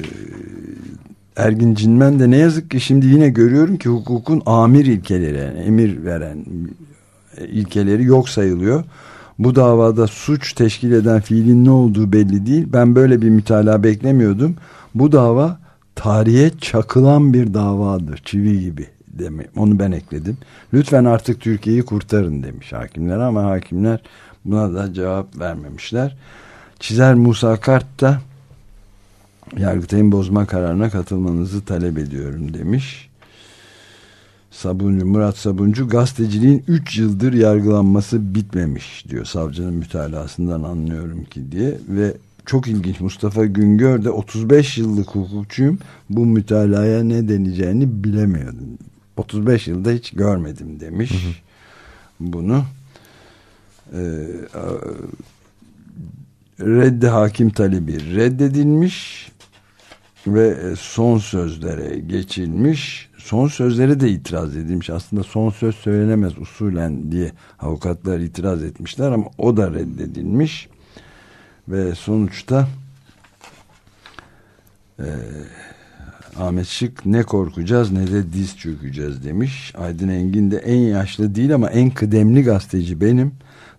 Ergin Cinmen de ne yazık ki şimdi yine görüyorum ki hukukun amir ilkeleri yani emir veren ilkeleri yok sayılıyor. Bu davada suç teşkil eden fiilin ne olduğu belli değil. Ben böyle bir mütalaa beklemiyordum. Bu dava tarihe çakılan bir davadır. Çivi gibi. Demi. Onu ben ekledim. Lütfen artık Türkiye'yi kurtarın demiş hakimler ama hakimler buna da cevap vermemişler. Çizer Musa Kart da Yargıtay'ın bozma kararına katılmanızı talep ediyorum demiş. Sabuncu Murat Sabuncu gazeteciliğin 3 yıldır yargılanması bitmemiş diyor savcının mütalasından anlıyorum ki diye ve çok ilginç Mustafa Güngör de 35 yıllık hukukçuyum bu mütalaya ne deneyeceğini bilemiyordum. 35 yılda hiç görmedim demiş bunu. Ee, reddi hakim talebi reddedilmiş ve son sözlere geçilmiş. Son sözlere de itiraz edilmiş. Aslında son söz söylenemez usulen diye avukatlar itiraz etmişler ama o da reddedilmiş. Ve sonuçta e, Ahmet Şık ne korkacağız ne de diz çökeceğiz demiş. Aydın Engin de en yaşlı değil ama en kıdemli gazeteci benim.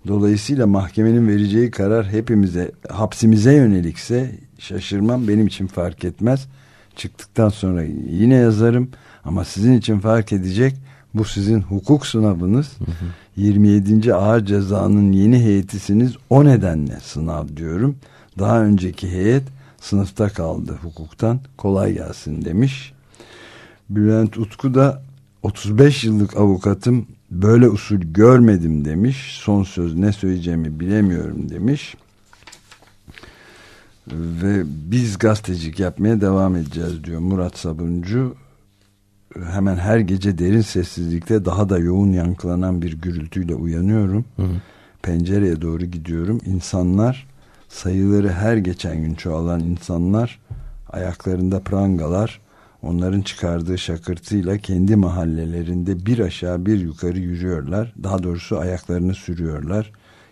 Dolayısıyla mahkemenin vereceği karar hepimize hapsimize yönelikse şaşırmam benim için fark etmez. Çıktıktan sonra yine yazarım ama sizin için fark edecek bu sizin hukuk sınavınız. Hı hı. 27. ağır cezanın yeni heyetisiniz o nedenle sınav diyorum. Daha önceki heyet sınıfta kaldı hukuktan kolay gelsin demiş. Bülent Utku da 35 yıllık avukatım böyle usul görmedim demiş. Son söz ne söyleyeceğimi bilemiyorum demiş. Ve biz gazetecilik yapmaya devam edeceğiz diyor Murat Sabuncu. Hemen her gece derin sessizlikte daha da yoğun yankılanan bir gürültüyle uyanıyorum. Hı hı. Pencereye doğru gidiyorum. İnsanlar sayıları her geçen gün çoğalan insanlar ayaklarında prangalar onların çıkardığı şakırtıyla kendi mahallelerinde bir aşağı bir yukarı yürüyorlar. Daha doğrusu ayaklarını sürüyorlar.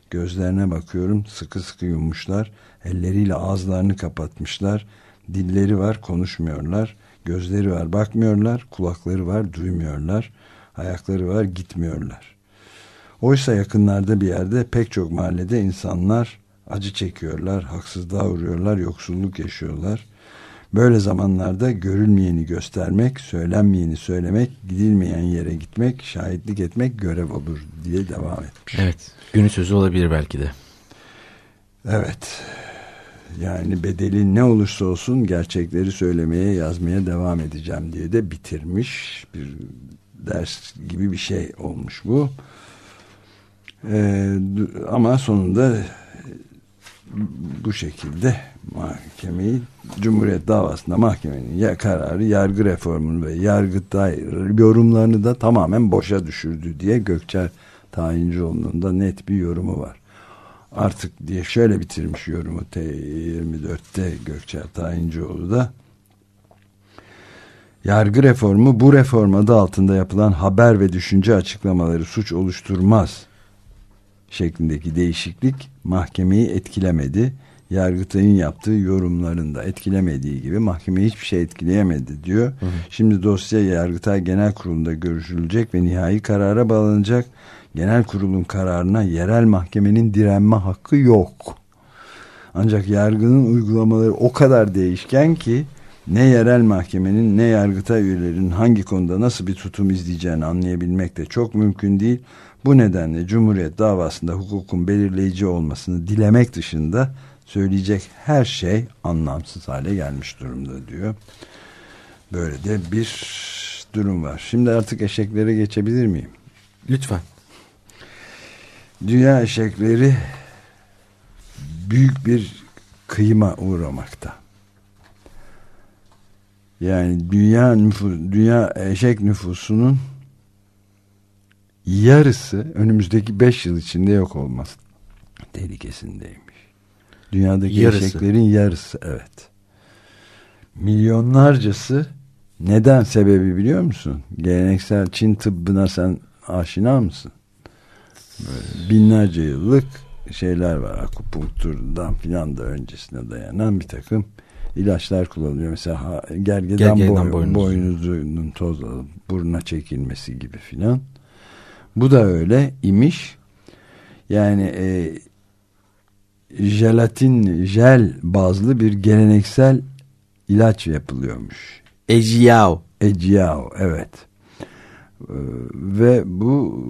Gözlerine bakıyorum sıkı sıkı yummuşlar. Elleriyle ağızlarını kapatmışlar. Dilleri var konuşmuyorlar. Gözleri var bakmıyorlar. Kulakları var duymuyorlar. Ayakları var gitmiyorlar. Oysa yakınlarda bir yerde pek çok mahallede insanlar acı çekiyorlar. Haksızlığa uğruyorlar. Yoksulluk yaşıyorlar. Böyle zamanlarda görülmeyeni göstermek, söylenmeyeni söylemek, gidilmeyen yere gitmek, şahitlik etmek görev olur diye devam etmiş. Evet. Günün sözü olabilir belki de. Evet. Yani bedeli ne olursa olsun gerçekleri söylemeye, yazmaya devam edeceğim diye de bitirmiş. Bir ders gibi bir şey olmuş bu. Ee, ama sonunda bu şekilde mahkemeyi Cumhuriyet davasında mahkemenin ya kararı yargı reformunu ve yargıtay yorumlarını da tamamen boşa düşürdü diye Gökçer Tayincioğlu'nun da net bir yorumu var. Artık diye şöyle bitirmiş yorumu T24'te Gökçer Tayincioğlu da Yargı reformu bu reform adı altında yapılan haber ve düşünce açıklamaları suç oluşturmaz şeklindeki değişiklik mahkemeyi etkilemedi. Yargıtay'ın yaptığı yorumlarında etkilemediği gibi mahkeme hiçbir şey etkileyemedi diyor. Hı hı. Şimdi dosya Yargıtay Genel Kurulu'nda görüşülecek ve nihai karara bağlanacak. Genel kurulun kararına yerel mahkemenin direnme hakkı yok. Ancak yargının uygulamaları o kadar değişken ki ne yerel mahkemenin ne yargıtay üyelerinin hangi konuda nasıl bir tutum izleyeceğini anlayabilmek de çok mümkün değil. Bu nedenle Cumhuriyet davasında hukukun belirleyici olmasını dilemek dışında söyleyecek her şey anlamsız hale gelmiş durumda diyor. Böyle de bir durum var. Şimdi artık eşeklere geçebilir miyim? Lütfen. Dünya eşekleri büyük bir kıyıma uğramakta. Yani dünya nüfus, dünya eşek nüfusunun yarısı önümüzdeki 5 yıl içinde yok olması tehlikesindeymiş. Dünyadaki yarısı. eşeklerin yarısı evet. Milyonlarcası neden sebebi biliyor musun? Geleneksel Çin tıbbına sen aşina mısın? Böyle binlerce yıllık şeyler var. Akupunkturdan filan da öncesine dayanan bir takım ilaçlar kullanılıyor. Mesela gergedan, gergedan boy, boynuzunun toz alıp buruna çekilmesi gibi filan. Bu da öyle imiş. Yani e, jelatin, jel bazlı bir geleneksel ilaç yapılıyormuş. Ejiyao. Ejiyao, evet. E, ve bu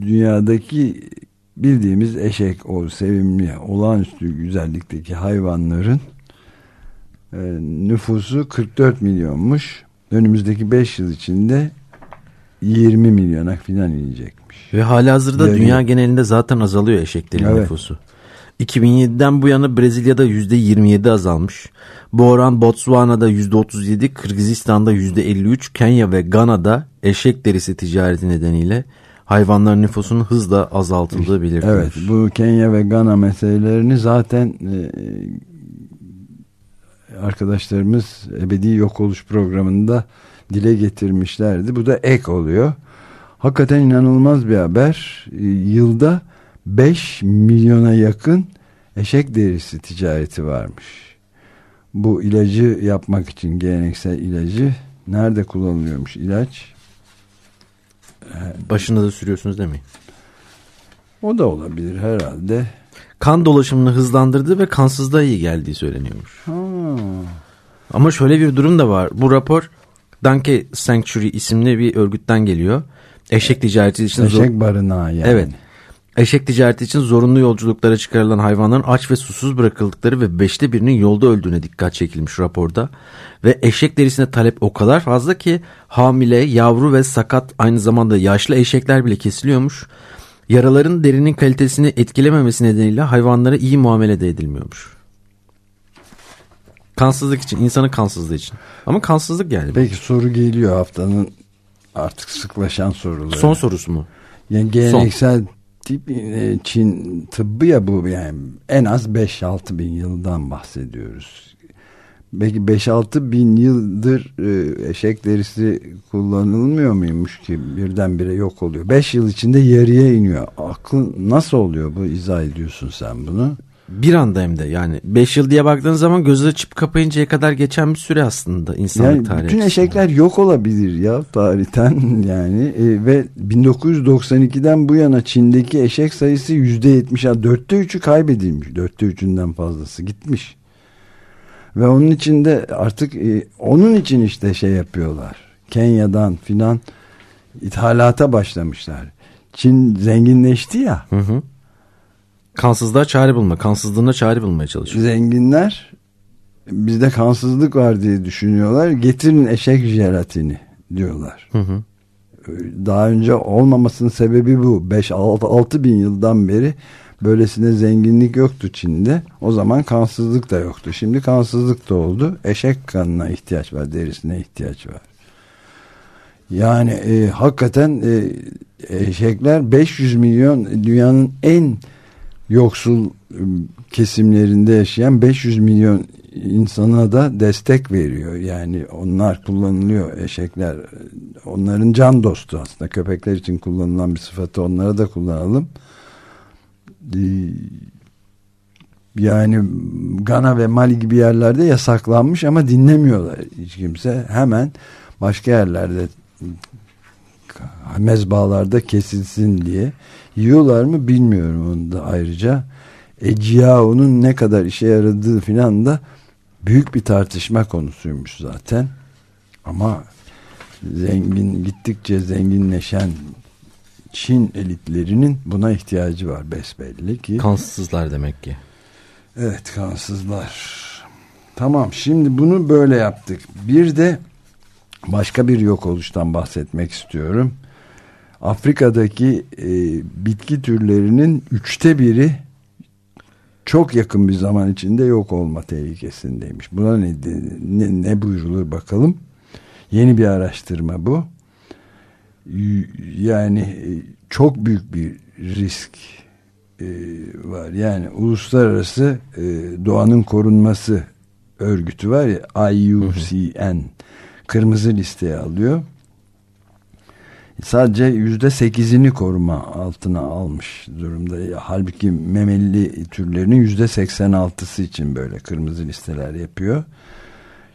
dünyadaki bildiğimiz eşek o sevimli olağanüstü güzellikteki hayvanların e, nüfusu 44 milyonmuş. Önümüzdeki 5 yıl içinde 20 milyona falan inecekmiş. Ve hala hazırda yani, dünya genelinde zaten azalıyor eşeklerin evet. nüfusu. 2007'den bu yana Brezilya'da %27 azalmış. Bu oran Botswana'da %37, Kırgızistan'da %53, Kenya ve Gana'da eşek derisi ticareti nedeniyle hayvanların nüfusunun hızla azaltıldığı belirtilmiş. Evet bu Kenya ve Gana meselelerini zaten e, arkadaşlarımız ebedi yok oluş programında dile getirmişlerdi. Bu da ek oluyor. Hakikaten inanılmaz bir haber. E, yılda 5 milyona yakın eşek derisi ticareti varmış. Bu ilacı yapmak için geleneksel ilacı nerede kullanılıyormuş ilaç? Başında da sürüyorsunuz değil mi? O da olabilir herhalde. Kan dolaşımını hızlandırdı ve kansızlığa iyi geldiği söyleniyormuş. Ha. Ama şöyle bir durum da var. Bu rapor Danke Sanctuary isimli bir örgütten geliyor. Eşek ticareti için Eşek barınağı yani. Evet. Eşek ticareti için zorunlu yolculuklara çıkarılan hayvanların aç ve susuz bırakıldıkları ve beşte birinin yolda öldüğüne dikkat çekilmiş raporda. Ve eşek derisine talep o kadar fazla ki hamile, yavru ve sakat aynı zamanda yaşlı eşekler bile kesiliyormuş. Yaraların derinin kalitesini etkilememesi nedeniyle hayvanlara iyi muamele de edilmiyormuş. Kansızlık için, insanın kansızlığı için. Ama kansızlık yani. Peki soru geliyor haftanın artık sıklaşan soruları. Son sorusu mu? Yani geleneksel Son. Tip e, Çin tıbbı ya bu yani en az 5-6 bin yıldan bahsediyoruz. Belki 5-6 bin yıldır e, eşek derisi kullanılmıyor muymuş ki birdenbire yok oluyor. 5 yıl içinde yarıya iniyor. Aklın nasıl oluyor bu izah ediyorsun sen bunu? Bir anda hem de yani 5 yıl diye baktığın zaman gözü açıp kapayıncaya kadar geçen bir süre aslında insanlık yani tarihi. Bütün eşekler yok olabilir ya tarihten yani e, ve 1992'den bu yana Çin'deki eşek sayısı %70 dörtte üçü kaybedilmiş. Dörtte üçünden fazlası gitmiş. Ve onun için de artık e, onun için işte şey yapıyorlar. Kenya'dan filan ithalata başlamışlar. Çin zenginleşti ya. Hı hı. Kansızlığa çare bulma, kansızlığına çare bulmaya çalışıyor. Zenginler bizde kansızlık var diye düşünüyorlar. Getirin eşek jelatini diyorlar. Hı hı. Daha önce olmamasının sebebi bu. 5-6 bin yıldan beri böylesine zenginlik yoktu Çin'de. O zaman kansızlık da yoktu. Şimdi kansızlık da oldu. Eşek kanına ihtiyaç var, derisine ihtiyaç var. Yani e, hakikaten e, eşekler 500 milyon dünyanın en yoksul e, kesimlerinde yaşayan 500 milyon insana da destek veriyor. Yani onlar kullanılıyor eşekler. Onların can dostu aslında. Köpekler için kullanılan bir sıfatı onlara da kullanalım. Yani Gana ve Mali gibi yerlerde yasaklanmış ama dinlemiyorlar hiç kimse. Hemen başka yerlerde mezbalarda kesilsin diye. Yiyorlar mı bilmiyorum onu da ayrıca. Eciyao'nun ne kadar işe yaradığı filan da büyük bir tartışma konusuymuş zaten. Ama zengin gittikçe zenginleşen Çin elitlerinin buna ihtiyacı var besbelli ki. Kansızlar demek ki. Evet kansızlar. Tamam şimdi bunu böyle yaptık. Bir de başka bir yok oluştan bahsetmek istiyorum. Afrika'daki e, bitki türlerinin üçte biri çok yakın bir zaman içinde yok olma tehlikesindeymiş. Buna ne, ne, ne buyrulur bakalım. Yeni bir araştırma bu. Yani e, çok büyük bir risk e, var. Yani uluslararası e, doğanın korunması örgütü var ya IUCN kırmızı listeye alıyor. Sadece yüzde sekizini koruma altına almış durumda. Halbuki memeli türlerinin yüzde seksen altısı için böyle kırmızı listeler yapıyor.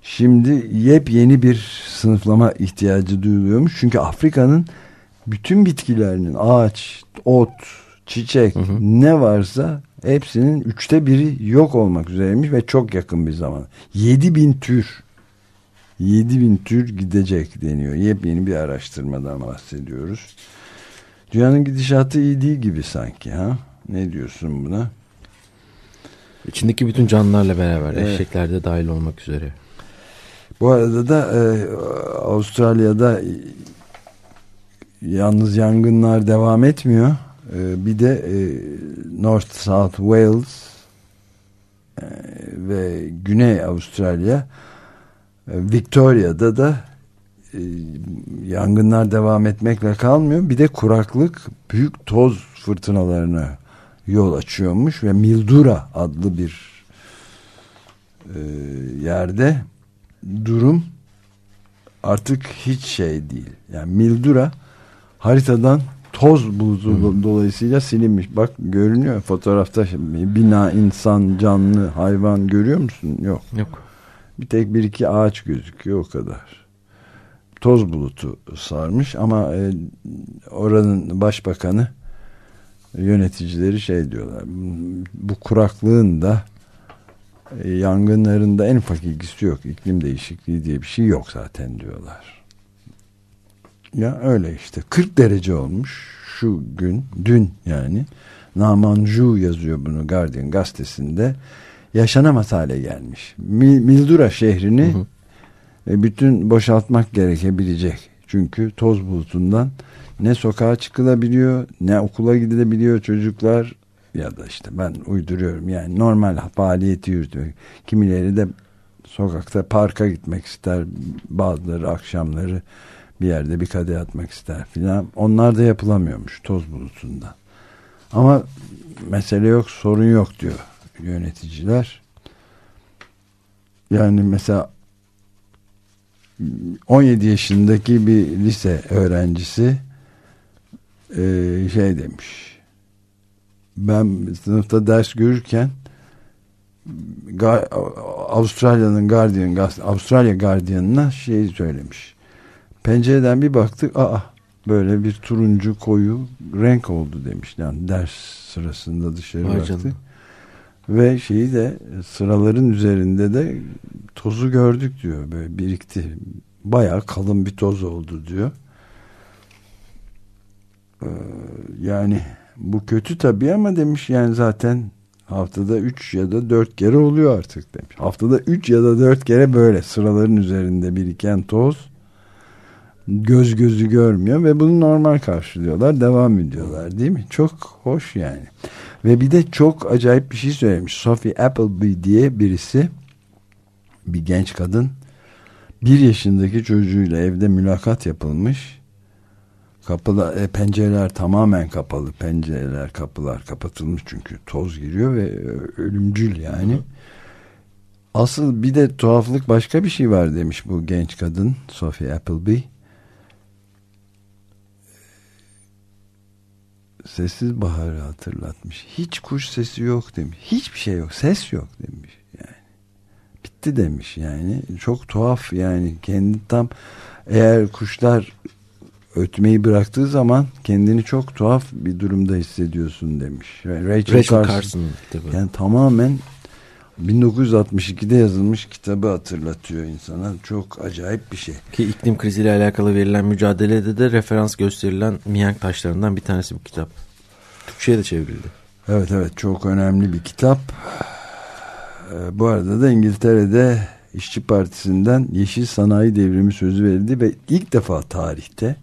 Şimdi yepyeni bir sınıflama ihtiyacı duyuluyormuş. Çünkü Afrika'nın bütün bitkilerinin ağaç, ot, çiçek hı hı. ne varsa hepsinin üçte biri yok olmak üzereymiş ve çok yakın bir zaman. Yedi bin tür 7 bin tür gidecek deniyor. Yepyeni bir araştırmadan bahsediyoruz. Dünyanın gidişatı iyi değil gibi sanki ha? Ne diyorsun buna? İçindeki bütün canlılarla beraber evet. eşekler de dahil olmak üzere. Bu arada da e, Avustralya'da yalnız yangınlar devam etmiyor. E, bir de e, North South Wales e, ve Güney Avustralya Victoria'da da e, yangınlar devam etmekle kalmıyor. Bir de kuraklık büyük toz fırtınalarına yol açıyormuş ve Mildura adlı bir e, yerde durum artık hiç şey değil. Yani Mildura haritadan toz bulutu hmm. dolayısıyla silinmiş. Bak görünüyor fotoğrafta bina, insan, canlı, hayvan görüyor musun? Yok. Yok. Bir tek bir iki ağaç gözüküyor o kadar. Toz bulutu sarmış ama e, oranın başbakanı yöneticileri şey diyorlar. Bu kuraklığın da e, yangınların da en ufak ilgisi yok. İklim değişikliği diye bir şey yok zaten diyorlar. Ya öyle işte 40 derece olmuş şu gün dün yani Namanju yazıyor bunu Guardian gazetesinde yaşanamaz hale gelmiş. Mildura şehrini hı hı. E, bütün boşaltmak gerekebilecek. Çünkü toz bulutundan ne sokağa çıkılabiliyor ne okula gidilebiliyor çocuklar ya da işte ben uyduruyorum yani normal faaliyeti yürütüyor. Kimileri de sokakta parka gitmek ister bazıları akşamları bir yerde bir kadeh atmak ister filan. Onlar da yapılamıyormuş toz bulutundan. Ama mesele yok sorun yok diyor yöneticiler. Yani mesela 17 yaşındaki bir lise öğrencisi e, şey demiş. Ben sınıfta ders görürken Avustralya'nın Guardian Avustralya Guardian'ına şey söylemiş. Pencereden bir baktık. Aa böyle bir turuncu koyu renk oldu demiş. Yani ders sırasında dışarı Vay. Canım. Ve şeyi de sıraların üzerinde de tozu gördük diyor. Böyle birikti. Bayağı kalın bir toz oldu diyor. Ee, yani bu kötü tabii ama demiş yani zaten haftada 3 ya da 4 kere oluyor artık demiş. Haftada 3 ya da 4 kere böyle sıraların üzerinde biriken toz göz gözü görmüyor ve bunu normal karşılıyorlar devam ediyorlar değil mi? Çok hoş yani. Ve bir de çok acayip bir şey söylemiş. Sophie Appleby diye birisi bir genç kadın bir yaşındaki çocuğuyla evde mülakat yapılmış. Kapılar, e, pencereler tamamen kapalı. Pencereler, kapılar kapatılmış çünkü toz giriyor ve e, ölümcül yani. Asıl bir de tuhaflık başka bir şey var demiş bu genç kadın Sophie Appleby. Sessiz Bahar'ı hatırlatmış. Hiç kuş sesi yok demiş. Hiçbir şey yok. Ses yok demiş. Yani bitti demiş yani. Çok tuhaf yani kendi tam eğer kuşlar ötmeyi bıraktığı zaman kendini çok tuhaf bir durumda hissediyorsun demiş. Rachel, Rachel Carson. Carson. Yani tamamen 1962'de yazılmış kitabı hatırlatıyor insana. Çok acayip bir şey. Ki iklim kriziyle alakalı verilen mücadelede de referans gösterilen mihenk taşlarından bir tanesi bu kitap. Türkçe'ye de çevrildi. Evet evet çok önemli bir kitap. Ee, bu arada da İngiltere'de İşçi Partisi'nden Yeşil Sanayi Devrimi sözü verildi ve ilk defa tarihte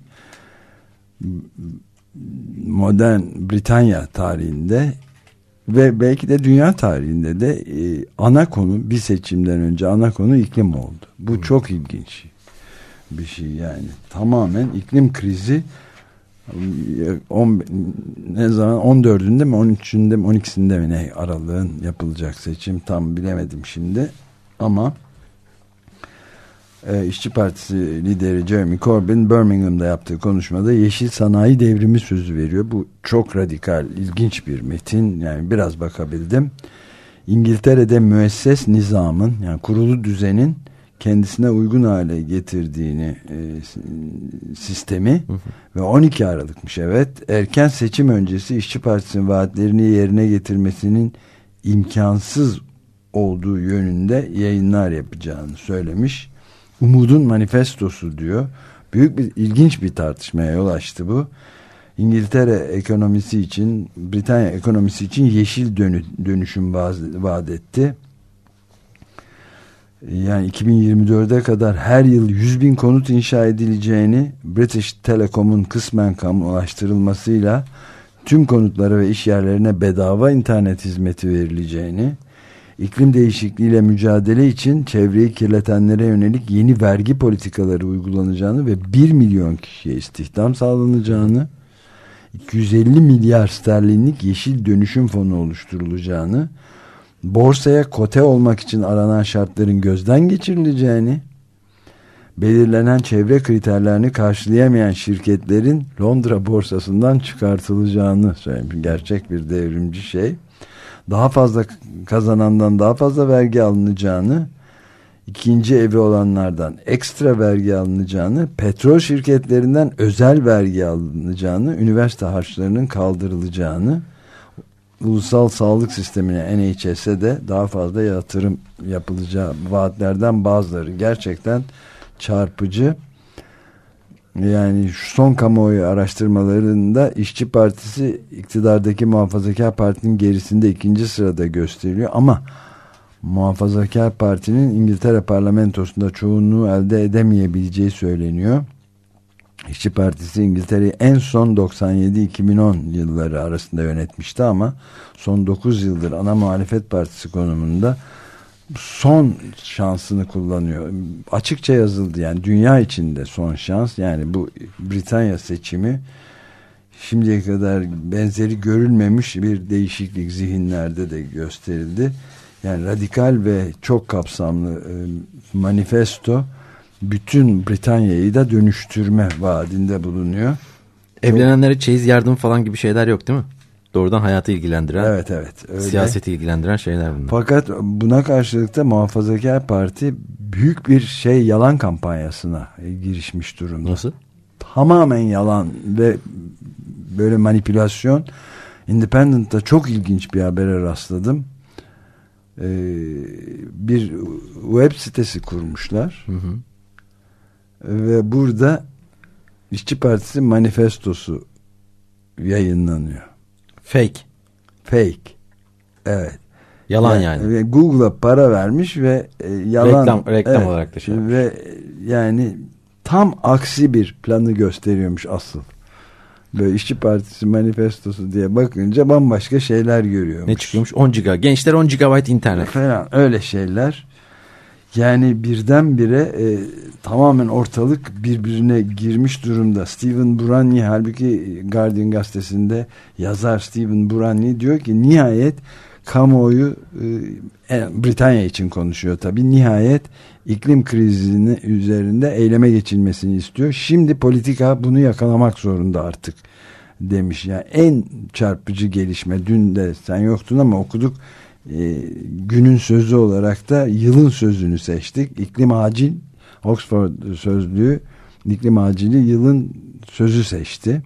modern Britanya tarihinde ve belki de dünya tarihinde de e, ana konu bir seçimden önce ana konu iklim oldu. Bu çok ilginç bir şey yani. Tamamen iklim krizi on, ne zaman 14'ünde mi 13'ünde mi 12'sinde mi ne aralığın yapılacak seçim tam bilemedim şimdi ama e, İşçi Partisi lideri Jeremy Corbyn Birmingham'da yaptığı konuşmada yeşil sanayi devrimi sözü veriyor. Bu çok radikal, ilginç bir metin. Yani biraz bakabildim. İngiltere'de müesses nizamın yani kurulu düzenin kendisine uygun hale getirdiğini e, sistemi hı hı. ve 12 Aralık'mış evet erken seçim öncesi İşçi Partisi'nin vaatlerini yerine getirmesinin imkansız olduğu yönünde yayınlar yapacağını söylemiş. Umudun manifestosu diyor. Büyük bir ilginç bir tartışmaya yol açtı bu. İngiltere ekonomisi için, Britanya ekonomisi için yeşil dönü, dönüşüm vaat etti. Yani 2024'e kadar her yıl 100 bin konut inşa edileceğini, British Telecom'un kısmen kamulaştırılmasıyla tüm konutlara ve iş yerlerine bedava internet hizmeti verileceğini, iklim değişikliğiyle mücadele için çevreyi kirletenlere yönelik yeni vergi politikaları uygulanacağını ve 1 milyon kişiye istihdam sağlanacağını 250 milyar sterlinlik yeşil dönüşüm fonu oluşturulacağını borsaya kote olmak için aranan şartların gözden geçirileceğini belirlenen çevre kriterlerini karşılayamayan şirketlerin Londra borsasından çıkartılacağını söylemiş. Gerçek bir devrimci şey daha fazla kazanandan daha fazla vergi alınacağını, ikinci evi olanlardan ekstra vergi alınacağını, petrol şirketlerinden özel vergi alınacağını, üniversite harçlarının kaldırılacağını, ulusal sağlık sistemine NHS'e de daha fazla yatırım yapılacağı vaatlerden bazıları gerçekten çarpıcı yani şu son kamuoyu araştırmalarında İşçi Partisi iktidardaki Muhafazakar Parti'nin gerisinde ikinci sırada gösteriliyor ama Muhafazakar Parti'nin İngiltere parlamentosunda çoğunluğu elde edemeyebileceği söyleniyor. İşçi Partisi İngiltere'yi en son 97-2010 yılları arasında yönetmişti ama son 9 yıldır ana muhalefet partisi konumunda son şansını kullanıyor. Açıkça yazıldı yani dünya içinde son şans. Yani bu Britanya seçimi şimdiye kadar benzeri görülmemiş bir değişiklik zihinlerde de gösterildi. Yani radikal ve çok kapsamlı e, manifesto bütün Britanya'yı da dönüştürme vaadinde bulunuyor. Evlenenlere çeyiz yardım falan gibi şeyler yok değil mi? Doğrudan hayatı ilgilendiren, evet, evet, öyle. siyaseti ilgilendiren şeyler bunlar. Fakat buna karşılık da Muhafazakar Parti büyük bir şey yalan kampanyasına girişmiş durumda. Nasıl? Tamamen yalan ve böyle manipülasyon. Independent'ta çok ilginç bir habere rastladım. Ee, bir web sitesi kurmuşlar. Ve burada İşçi Partisi manifestosu yayınlanıyor. Fake. Fake. Evet. Yalan yani. Ve Google'a para vermiş ve e, yalan. Reklam- reklam olarak da şey yapmış. Ve yani tam aksi bir planı gösteriyormuş asıl. Böyle İşçi Partisi manifestosu diye bakınca bambaşka şeyler görüyormuş. Ne çıkıyormuş? 10 GB. Gençler 10 GB internet. Falan öyle şeyler. Yani birdenbire e, tamamen ortalık birbirine girmiş durumda. Stephen Buranyi halbuki Guardian gazetesinde yazar Stephen Buranyi diyor ki nihayet kamuoyu e, en- Britanya için konuşuyor tabii. Nihayet iklim krizini üzerinde eyleme geçilmesini istiyor. Şimdi politika bunu yakalamak zorunda artık demiş. Yani en çarpıcı gelişme dün de sen yoktun ama okuduk e, günün sözü olarak da yılın sözünü seçtik. İklim acil Oxford sözlüğü iklim acili yılın sözü seçti.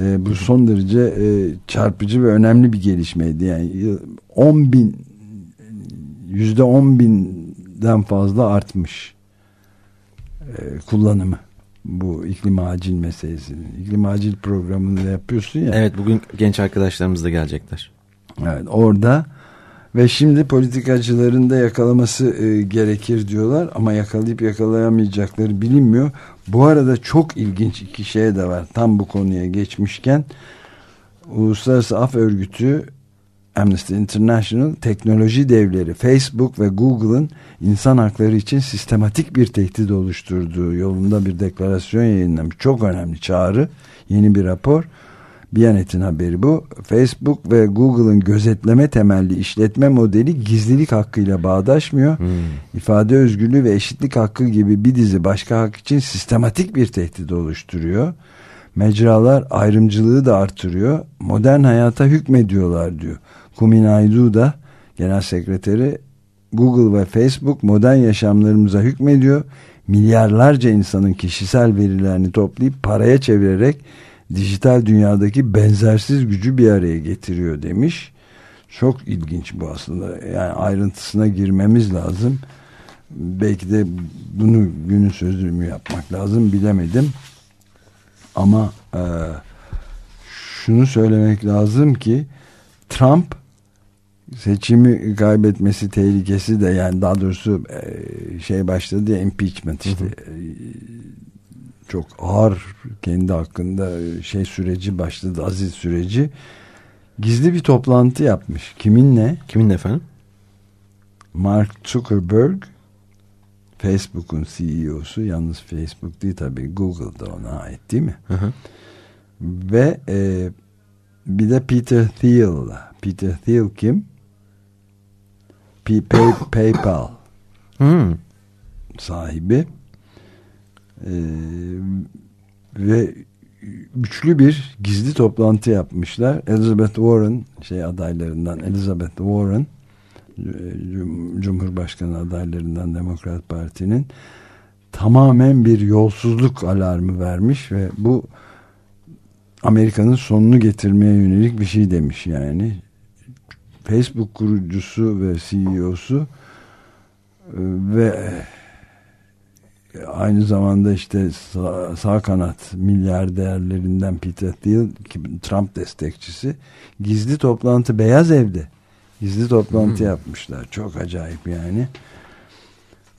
E, bu son derece e, çarpıcı ve önemli bir gelişmeydi. Yani yıl- 10 bin yüzde 10 binden fazla artmış e, kullanımı bu iklim acil meselesinin. İklim acil programını da yapıyorsun ya. Evet bugün genç arkadaşlarımız da gelecekler. Evet orada ve şimdi politikacıların da yakalaması e, gerekir diyorlar ama yakalayıp yakalayamayacakları bilinmiyor. Bu arada çok ilginç iki şey de var. Tam bu konuya geçmişken Uluslararası Af Örgütü Amnesty International teknoloji devleri Facebook ve Google'ın insan hakları için sistematik bir tehdit oluşturduğu yolunda bir deklarasyon yayınlamış. Çok önemli çağrı. Yeni bir rapor. Biyanet'in haberi bu. Facebook ve Google'ın gözetleme temelli işletme modeli gizlilik hakkıyla bağdaşmıyor. İfade özgürlüğü ve eşitlik hakkı gibi bir dizi başka hak için sistematik bir tehdit oluşturuyor. Mecralar ayrımcılığı da artırıyor. Modern hayata hükmediyorlar diyor. Kuminaidu da genel sekreteri Google ve Facebook modern yaşamlarımıza hükmediyor. Milyarlarca insanın kişisel verilerini toplayıp paraya çevirerek dijital dünyadaki benzersiz gücü bir araya getiriyor demiş. Çok ilginç bu aslında. Yani ayrıntısına girmemiz lazım. Belki de bunu günün sözü mü yapmak lazım bilemedim. Ama e, şunu söylemek lazım ki Trump seçimi kaybetmesi tehlikesi de yani daha doğrusu e, şey başladı ya impeachment işte e, çok ağır kendi hakkında şey süreci başladı aziz süreci gizli bir toplantı yapmış kiminle Kimin efendim? Mark Zuckerberg Facebook'un CEO'su yalnız Facebook değil tabii Google da ona ait değil mi? Hı hı. Ve e, bir de Peter Thiel'la. Peter Thiel kim? P- Pay- PayPal Hmm. sahibi. E, ve güçlü bir gizli toplantı yapmışlar. Elizabeth Warren şey adaylarından Elizabeth Warren Cum- Cumhurbaşkanı adaylarından Demokrat Parti'nin tamamen bir yolsuzluk alarmı vermiş ve bu Amerika'nın sonunu getirmeye yönelik bir şey demiş yani. Facebook kurucusu ve CEO'su e, ve aynı zamanda işte sağ, sağ kanat milyar değerlerinden Peter Thiel Trump destekçisi gizli toplantı Beyaz Ev'de gizli toplantı yapmışlar. Çok acayip yani.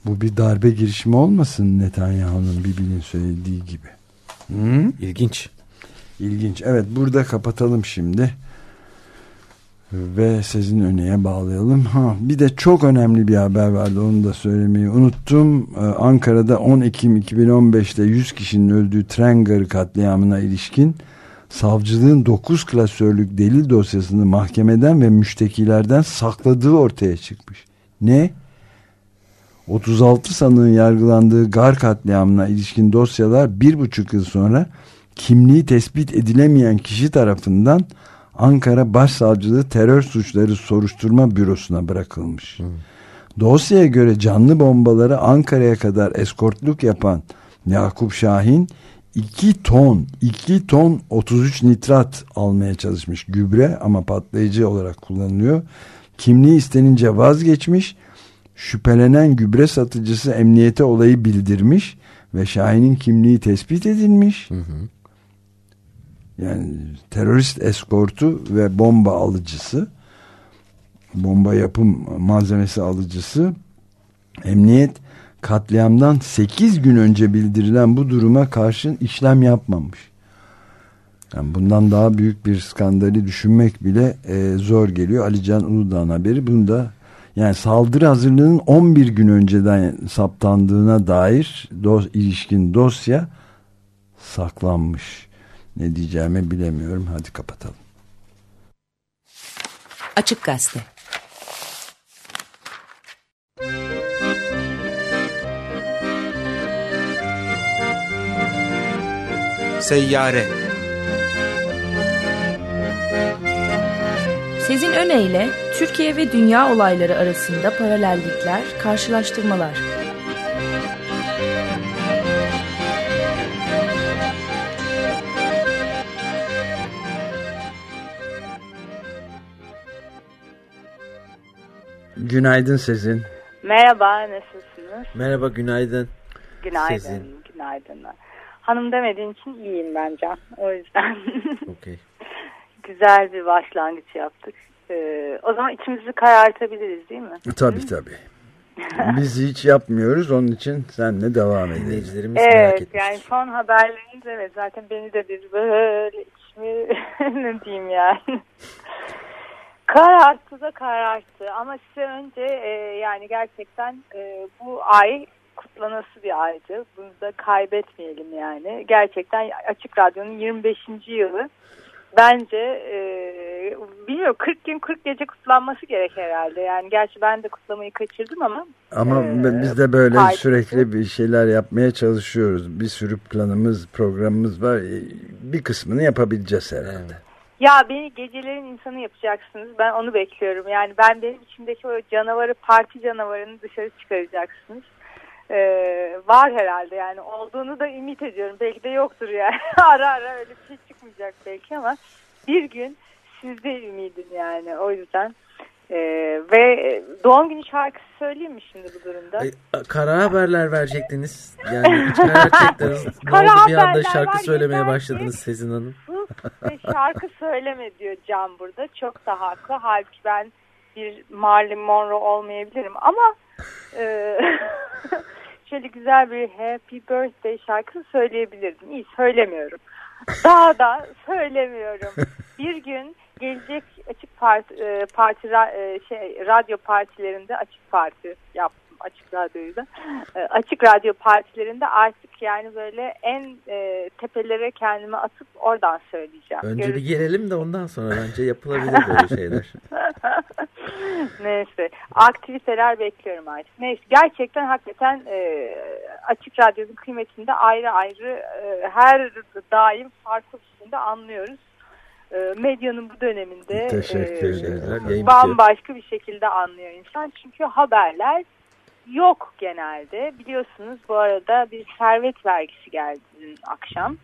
Bu bir darbe girişimi olmasın Netanyahu'nun Bibi'nin söylediği gibi. Hı? İlginç. İlginç. Evet burada kapatalım şimdi. Ve sizin öneye bağlayalım. Ha, bir de çok önemli bir haber vardı onu da söylemeyi unuttum. Ee, Ankara'da 10 Ekim 2015'te 100 kişinin öldüğü tren garı katliamına ilişkin savcılığın 9 klasörlük delil dosyasını mahkemeden ve müştekilerden sakladığı ortaya çıkmış. Ne? 36 sanığın yargılandığı gar katliamına ilişkin dosyalar bir buçuk yıl sonra kimliği tespit edilemeyen kişi tarafından Ankara Başsavcılığı Terör Suçları Soruşturma Bürosu'na bırakılmış. Dosyaya göre canlı bombaları Ankara'ya kadar eskortluk yapan Yakup Şahin 2 ton 2 ton 33 nitrat almaya çalışmış gübre ama patlayıcı olarak kullanılıyor. Kimliği istenince vazgeçmiş Şüphelenen gübre satıcısı emniyete olayı bildirmiş ve Şahin'in kimliği tespit edilmiş. Yani terörist eskortu ve bomba alıcısı, bomba yapım malzemesi alıcısı emniyet katliamdan 8 gün önce bildirilen bu duruma karşın işlem yapmamış. Yani bundan daha büyük bir skandali düşünmek bile e, zor geliyor. Ali Can Uludağ'ın haberi. Bunu da yani saldırı hazırlığının 11 gün önceden saptandığına dair dos, ilişkin dosya saklanmış. Ne diyeceğimi bilemiyorum. Hadi kapatalım. Açık Gazete Seyyare Sezin Öne Türkiye ve dünya olayları arasında paralellikler, karşılaştırmalar. Günaydın Sezin. Merhaba, nasılsınız? Merhaba günaydın. Günaydın, Sezin. günaydın. Hanım demediğin için iyiyim ben Can. O yüzden Okey. güzel bir başlangıç yaptık. Ee, o zaman içimizi karartabiliriz değil mi? Tabii tabii. Biz hiç yapmıyoruz. Onun için senle devam edelim. Dinleyicilerimiz merak Evet, etmiştir. yani son haberleriniz evet zaten beni de bir böyle içimi ne diyeyim yani. Kararttı da kararttı ama size önce e, yani gerçekten e, bu ay kutlanası bir aydı. Bunu da kaybetmeyelim yani. Gerçekten Açık Radyo'nun 25. yılı. Bence e, bilmiyorum 40 gün 40 gece kutlanması gerek herhalde. Yani gerçi ben de kutlamayı kaçırdım ama Ama Ee, biz de böyle kaygısı. sürekli bir şeyler yapmaya çalışıyoruz. Bir sürü planımız, programımız var. Ee, Bir kısmını yapabileceğiz herhalde. Ya beni gecelerin insanı yapacaksınız. Ben onu bekliyorum. Yani ben benim içimdeki o canavarı, parti canavarını dışarı çıkaracaksınız. Ee, var herhalde yani olduğunu da ümit ediyorum. Belki de yoktur yani. ara ara öyle bir şey çıkmayacak belki ama bir gün sizde ümidim yani. O yüzden ee, ve doğum günü şarkısı söyleyeyim mi şimdi bu durumda? Ay, kara haberler verecektiniz. Yani hiç merak ettiniz. Ne Kara oldu bir anda şarkı söylemeye başladınız Sezin Hanım? ve şarkı söyleme diyor Can burada. Çok da haklı. Halbuki ben bir Marilyn Monroe olmayabilirim ama e, şöyle güzel bir Happy Birthday şarkısı söyleyebilirdim. İyi söylemiyorum. Daha da söylemiyorum. Bir gün gelecek açık parti, e, parti ra- e, şey radyo partilerinde açık parti yaptım açık radyoyu da E, açık radyo partilerinde artık yani böyle en e, tepelere kendimi atıp oradan söyleyeceğim. Önce Görün- bir gelelim de ondan sonra bence yapılabilir böyle şeyler. Neyse aktiviteler bekliyorum artık. Neyse gerçekten hakikaten e, açık radyonun kıymetini de ayrı ayrı e, her daim farklı biçimde anlıyoruz. E, medyanın bu döneminde Teşekkür e. Yayın bambaşka bir şekilde anlıyor insan. Çünkü haberler yok genelde. Biliyorsunuz bu arada bir servet vergisi geldi dün akşam.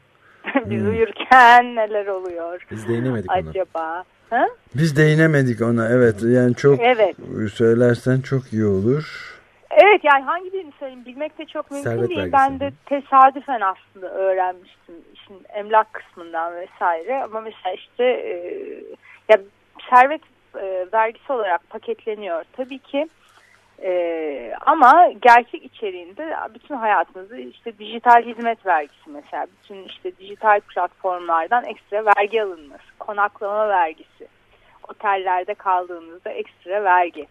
Biz Hmm. uyurken neler oluyor Biz de inemedik ona. acaba? Ha? Biz de inemedik ona. Evet yani çok Evet. söylersen çok iyi olur. Evet yani hangi birini söyleyeyim bilmek de çok mümkün Servet değil. Ben de tesadüfen aslında öğrenmiştim işin emlak kısmından vesaire. Ama mesela işte e, ya servet e, vergisi olarak paketleniyor tabii ki. E, ama gerçek içeriğinde bütün hayatınızı işte dijital hizmet vergisi mesela bütün işte dijital platformlardan ekstra vergi alınması, konaklama vergisi, otellerde kaldığınızda ekstra vergi.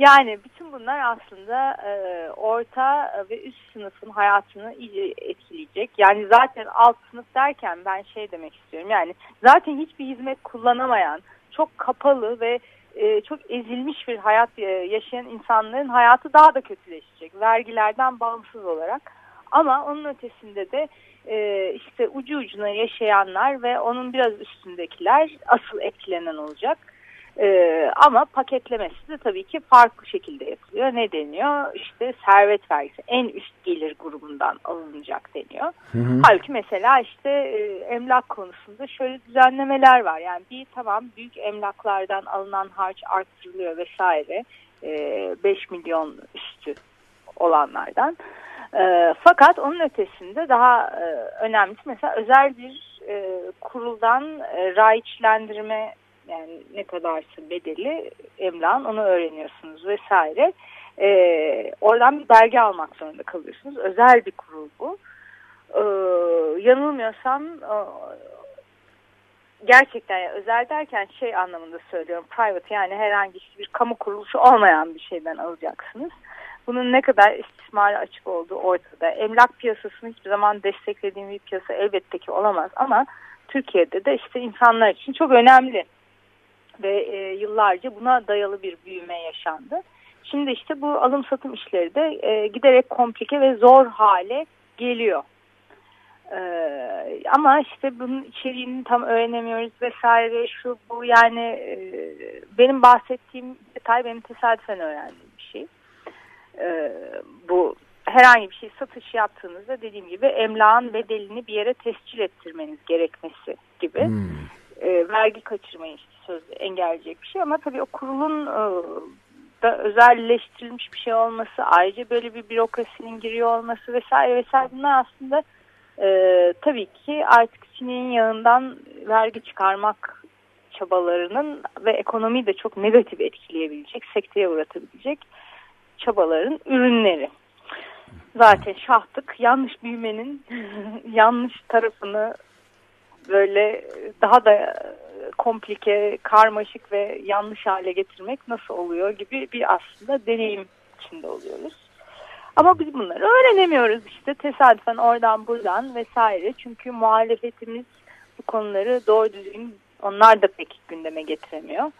Yani bütün bunlar aslında e, orta ve üst sınıfın hayatını iyice etkileyecek. Yani zaten alt sınıf derken ben şey demek istiyorum. Yani zaten hiçbir hizmet kullanamayan, çok kapalı ve e, çok ezilmiş bir hayat e, yaşayan insanların hayatı daha da kötüleşecek. Vergilerden bağımsız olarak. Ama onun ötesinde de e, işte ucu ucuna yaşayanlar ve onun biraz üstündekiler asıl etkilenen olacak. Ee, ama paketlemesi de tabii ki farklı şekilde yapılıyor. Ne deniyor? İşte servet vergisi en üst gelir grubundan alınacak deniyor. Halbuki mesela işte e, emlak konusunda şöyle düzenlemeler var. Yani bir tamam büyük emlaklardan alınan harç arttırılıyor vesaire. e, 5 milyon üstü olanlardan. E, fakat onun ötesinde daha e, önemlisi mesela özel bir e, kuruldan e, raiçlendirme yani ne kadarsa bedeli emlakın onu öğreniyorsunuz vesaire. E, oradan bir belge almak zorunda kalıyorsunuz. Özel bir kurul bu. E, yanılmıyorsam e, gerçekten yani özel derken şey anlamında söylüyorum private yani herhangi bir kamu kuruluşu olmayan bir şeyden alacaksınız. Bunun ne kadar istismara açık olduğu ortada. Emlak piyasasını hiçbir zaman desteklediğim bir piyasa elbette ki olamaz ama Türkiye'de de işte insanlar için çok önemli ve e, yıllarca buna dayalı bir büyüme yaşandı. Şimdi işte bu alım satım işleri de e, giderek komplike ve zor hale geliyor. Ee, ama işte bunun içeriğini tam öğrenemiyoruz vesaire şu bu yani e, benim bahsettiğim detay benim tesadüfen öğrendiğim bir şey. Ee, bu herhangi bir şey satış yaptığınızda dediğim gibi emlakın bedelini bir yere tescil ettirmeniz gerekmesi gibi. Hmm. E, vergi kaçırmayı sözde engelleyecek bir şey ama tabii o kurulun e, da özelleştirilmiş bir şey olması ayrıca böyle bir bürokrasinin giriyor olması vesaire vesaire bunlar aslında e, tabii ki artık Çin'in yağından vergi çıkarmak çabalarının ve ekonomiyi de çok negatif etkileyebilecek, sekteye uğratabilecek çabaların ürünleri. Zaten şahtık yanlış büyümenin yanlış tarafını böyle daha da komplike, karmaşık ve yanlış hale getirmek nasıl oluyor gibi bir aslında deneyim içinde oluyoruz. Ama biz bunları öğrenemiyoruz işte tesadüfen oradan buradan vesaire. Çünkü muhalefetimiz bu konuları doğru düzgün onlar da pek gündeme getiremiyor.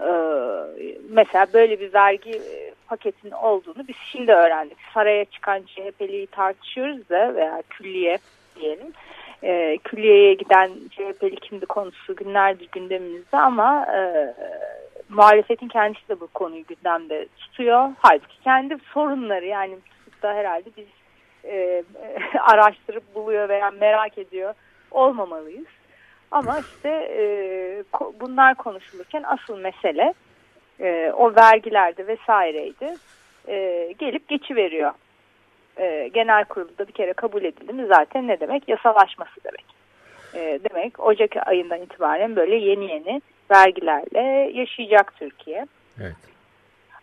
Ee, mesela böyle bir vergi paketinin olduğunu biz şimdi öğrendik. Saraya çıkan CHP'liyi tartışıyoruz da veya külliye diyelim. Ee, külliyeye giden CHP'li kimdi konusu günlerdir gündemimizde ama e, muhalefetin kendisi de bu konuyu gündemde tutuyor. Halbuki kendi sorunları yani tutup da herhalde biz e, araştırıp buluyor veya merak ediyor olmamalıyız. Ama işte e, bunlar konuşulurken asıl mesele e, o vergilerde vesaireydi. E, gelip geçiveriyor. E, genel kurulda bir kere kabul edildi mi zaten ne demek? Yasalaşması demek. E, demek Ocak ayından itibaren böyle yeni yeni vergilerle yaşayacak Türkiye. Evet.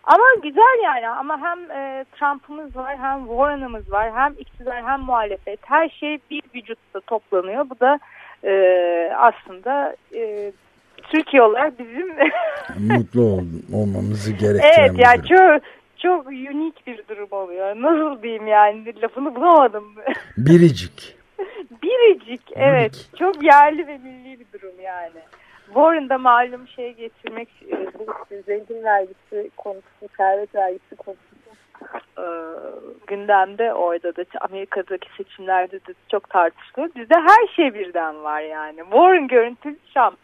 Ama güzel yani ama hem e, Trump'ımız var hem Warren'ımız var hem iktidar hem muhalefet her şey bir vücutta toplanıyor. Bu da e, aslında e, Türkiye olarak bizim mutlu ol, olmamızı gerektiren Evet yani çok çok unik bir durum oluyor. Nasıl diyeyim yani lafını bulamadım. Biricik. Biricik evet. Çok yerli ve milli bir durum yani. Warren'da malum şey getirmek e, bu zengin vergisi konusu, servet vergisi konusu e, gündemde orada da Amerika'daki seçimlerde de çok tartışılıyor. Bizde her şey birden var yani. Warren görüntülü Trump.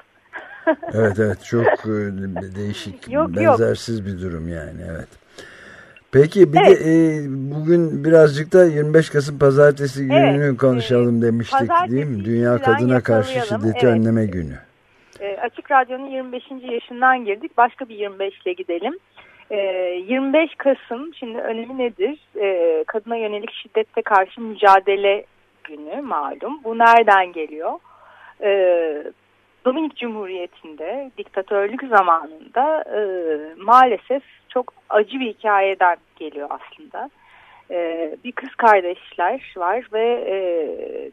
evet evet çok e, değişik yok, benzersiz yok. bir durum yani evet. Peki bir evet. de e, bugün birazcık da 25 Kasım Pazartesi gününü evet. konuşalım demiştik Pazartesi değil mi? Dünya Kadına Karşı Şiddeti evet. Önleme Günü. E, Açık Radyo'nun 25. yaşından girdik. Başka bir 25 ile gidelim. E, 25 Kasım şimdi önemi nedir? E, kadına yönelik şiddette karşı mücadele günü malum. Bu nereden geliyor? E, Dominik Cumhuriyeti'nde diktatörlük zamanında e, maalesef çok acı bir hikayeden geliyor aslında. E, bir kız kardeşler var ve e,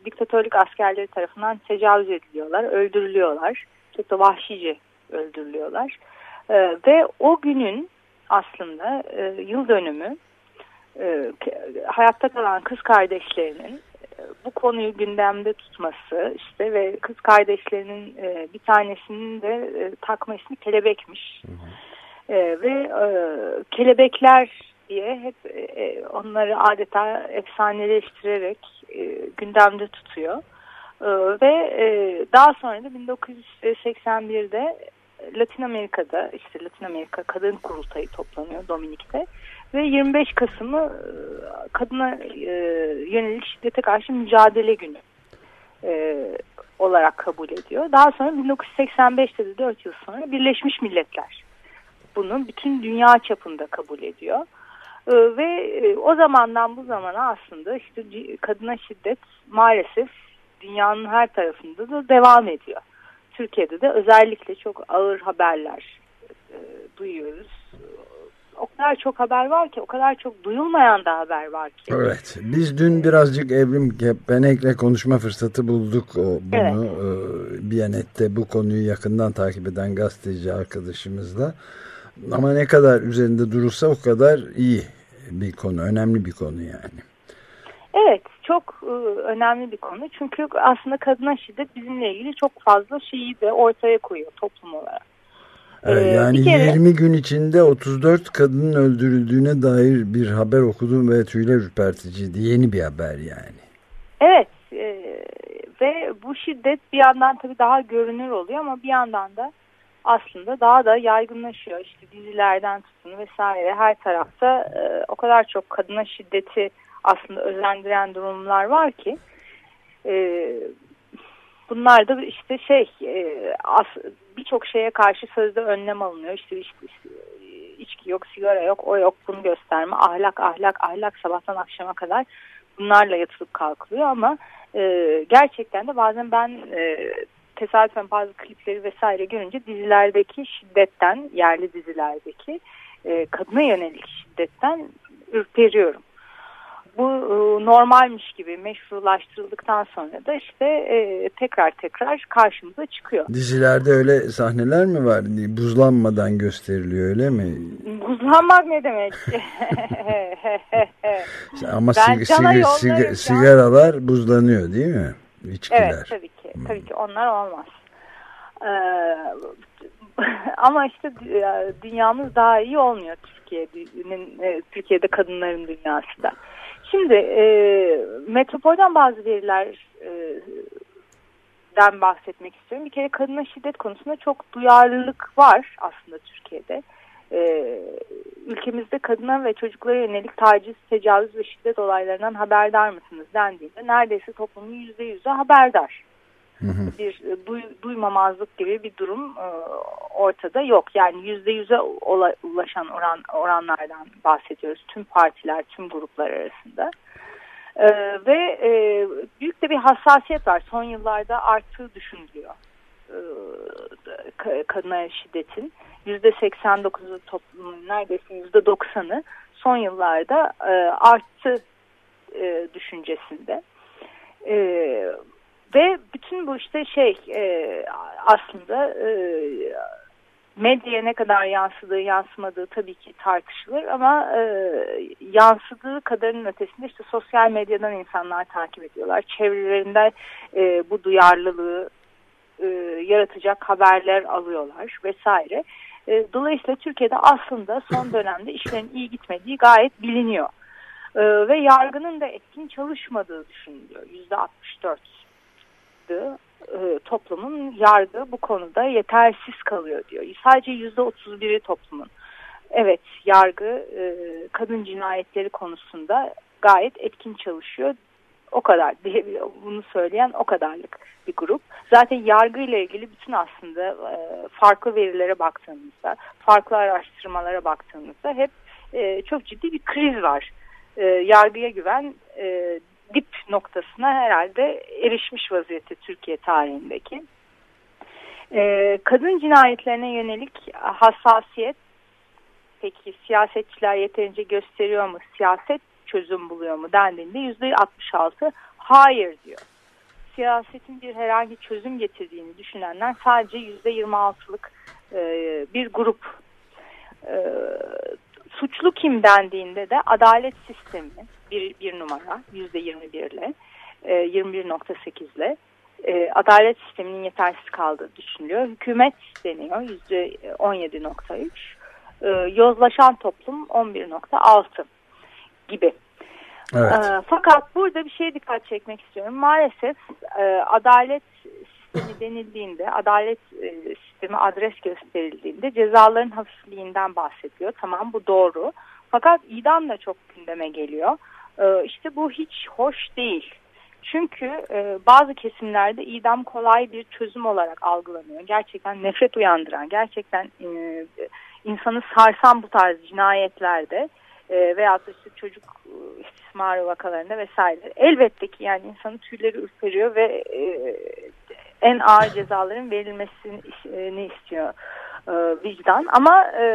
diktatörlük askerleri tarafından tecavüz ediliyorlar, öldürülüyorlar. Çok da vahşice öldürülüyorlar. E, ve o günün aslında e, yıl dönümü e, hayatta kalan kız kardeşlerinin bu konuyu gündemde tutması işte ve kız kardeşlerinin e, bir tanesinin de e, takma ismi kelebekmiş. Hı hı. E, ve e, kelebekler diye hep e, onları adeta efsaneleştirerek e, gündemde tutuyor. E, ve e, daha sonra da 1981'de Latin Amerika'da işte Latin Amerika Kadın Kurultayı toplanıyor Dominik'te ve 25 Kasım'ı e, kadına e, yönelik şiddete karşı mücadele günü e, olarak kabul ediyor. Daha sonra 1985'te de 4 yıl sonra Birleşmiş Milletler bunu bütün dünya çapında kabul ediyor. E, ve e, o zamandan bu zamana aslında işte kadına şiddet maalesef dünyanın her tarafında da devam ediyor. Türkiye'de de özellikle çok ağır haberler e, duyuyoruz. O kadar çok haber var ki, o kadar çok duyulmayan da haber var ki. Evet, biz dün birazcık Evrim Kepenek'le konuşma fırsatı bulduk. Bunu evet. e, Biyanet'te bu konuyu yakından takip eden gazeteci arkadaşımızla. Ama ne kadar üzerinde durursa o kadar iyi bir konu, önemli bir konu yani. Evet, çok e, önemli bir konu. Çünkü aslında kadına şiddet bizimle ilgili çok fazla şeyi de ortaya koyuyor toplum olarak. Evet, yani kere, 20 gün içinde 34 kadının öldürüldüğüne dair bir haber okudum ve tüyler ürperticiydi. Yeni bir haber yani. Evet e, ve bu şiddet bir yandan tabii daha görünür oluyor ama bir yandan da aslında daha da yaygınlaşıyor. İşte dizilerden tutun vesaire her tarafta e, o kadar çok kadına şiddeti aslında özendiren durumlar var ki e, bunlar da işte şey e, birçok şeye karşı sözde önlem alınıyor. İşte, işte, işte içki yok, sigara yok, o yok, bunu gösterme, ahlak, ahlak, ahlak sabahtan akşama kadar bunlarla yatılıp kalkılıyor ama e, gerçekten de bazen ben e, tesadüfen bazı klipleri vesaire görünce dizilerdeki şiddetten, yerli dizilerdeki e, kadına yönelik şiddetten ürperiyorum bu e, normalmiş gibi meşrulaştırıldıktan sonra da işte e, tekrar tekrar karşımıza çıkıyor. Dizilerde öyle sahneler mi var? Buzlanmadan gösteriliyor öyle mi? Buzlanmak ne demek? Ama sig sig sig sigaralar buzlanıyor değil mi? İçkiler. Evet tabii ki. Hmm. Tabii ki onlar olmaz. Ee, ama işte dünyamız daha iyi olmuyor Türkiye'nin e, Türkiye'de kadınların dünyası da. Şimdi e, Metropol'den bazı veriler e, bahsetmek istiyorum. Bir kere kadına şiddet konusunda çok duyarlılık var aslında Türkiye'de. Ee, ülkemizde kadına ve çocuklara yönelik taciz, tecavüz ve şiddet olaylarından haberdar mısınız dendiğinde neredeyse toplumun yüzde yüzü haberdar bir e, duy, duymamazlık gibi bir durum e, ortada yok. Yani yüzde yüze ulaşan oran, oranlardan bahsediyoruz tüm partiler, tüm gruplar arasında. E, ve e, büyük de bir hassasiyet var. Son yıllarda arttığı düşünülüyor e, kadına şiddetin. Yüzde 89'u toplumun neredeyse yüzde 90'ı son yıllarda e, arttı e, düşüncesinde. E, ve bütün bu işte şey e, aslında e, medyaya ne kadar yansıdığı yansımadığı tabii ki tartışılır ama e, yansıdığı kadarının ötesinde işte sosyal medyadan insanlar takip ediyorlar. Çevrelerinde e, bu duyarlılığı e, yaratacak haberler alıyorlar vesaire. E, dolayısıyla Türkiye'de aslında son dönemde işlerin iyi gitmediği gayet biliniyor. E, ve yargının da etkin çalışmadığı düşünülüyor. Yüzde 64 yargı e, toplumun yargı bu konuda yetersiz kalıyor diyor. Sadece yüzde otuz biri toplumun. Evet yargı e, kadın cinayetleri konusunda gayet etkin çalışıyor. O kadar diye bunu söyleyen o kadarlık bir grup. Zaten yargı ile ilgili bütün aslında e, farklı verilere baktığımızda, farklı araştırmalara baktığımızda hep e, çok ciddi bir kriz var. E, yargıya güven e, dip noktasına herhalde erişmiş vaziyette Türkiye tarihindeki. Ee, kadın cinayetlerine yönelik hassasiyet peki siyasetçiler yeterince gösteriyor mu? Siyaset çözüm buluyor mu dendiğinde yüzde 66 hayır diyor. Siyasetin bir herhangi çözüm getirdiğini düşünenler sadece yüzde 26'lık e, bir grup. E, suçlu kim dendiğinde de adalet sistemi bir, bir numara yüzde 21 ile 21.8 ile e, adalet sisteminin yetersiz kaldığı düşünülüyor. Hükümet deniyor yüzde 17.3 e, yozlaşan toplum 11.6 gibi. Evet. E, fakat burada bir şeye dikkat çekmek istiyorum. Maalesef e, adalet sistemi denildiğinde, adalet e, sistemi adres gösterildiğinde cezaların hafifliğinden bahsediyor. Tamam bu doğru. Fakat idam da çok gündeme geliyor. E, işte bu hiç hoş değil. Çünkü e, bazı kesimlerde idam kolay bir çözüm olarak algılanıyor. Gerçekten nefret uyandıran, gerçekten insanı sarsan bu tarz cinayetlerde e, veyahut işte çocuk e, istismarı vakalarında vesaire. Elbette ki yani insanın tüyleri ürperiyor ve e, en ağır cezaların verilmesini istiyor e, vicdan. Ama e,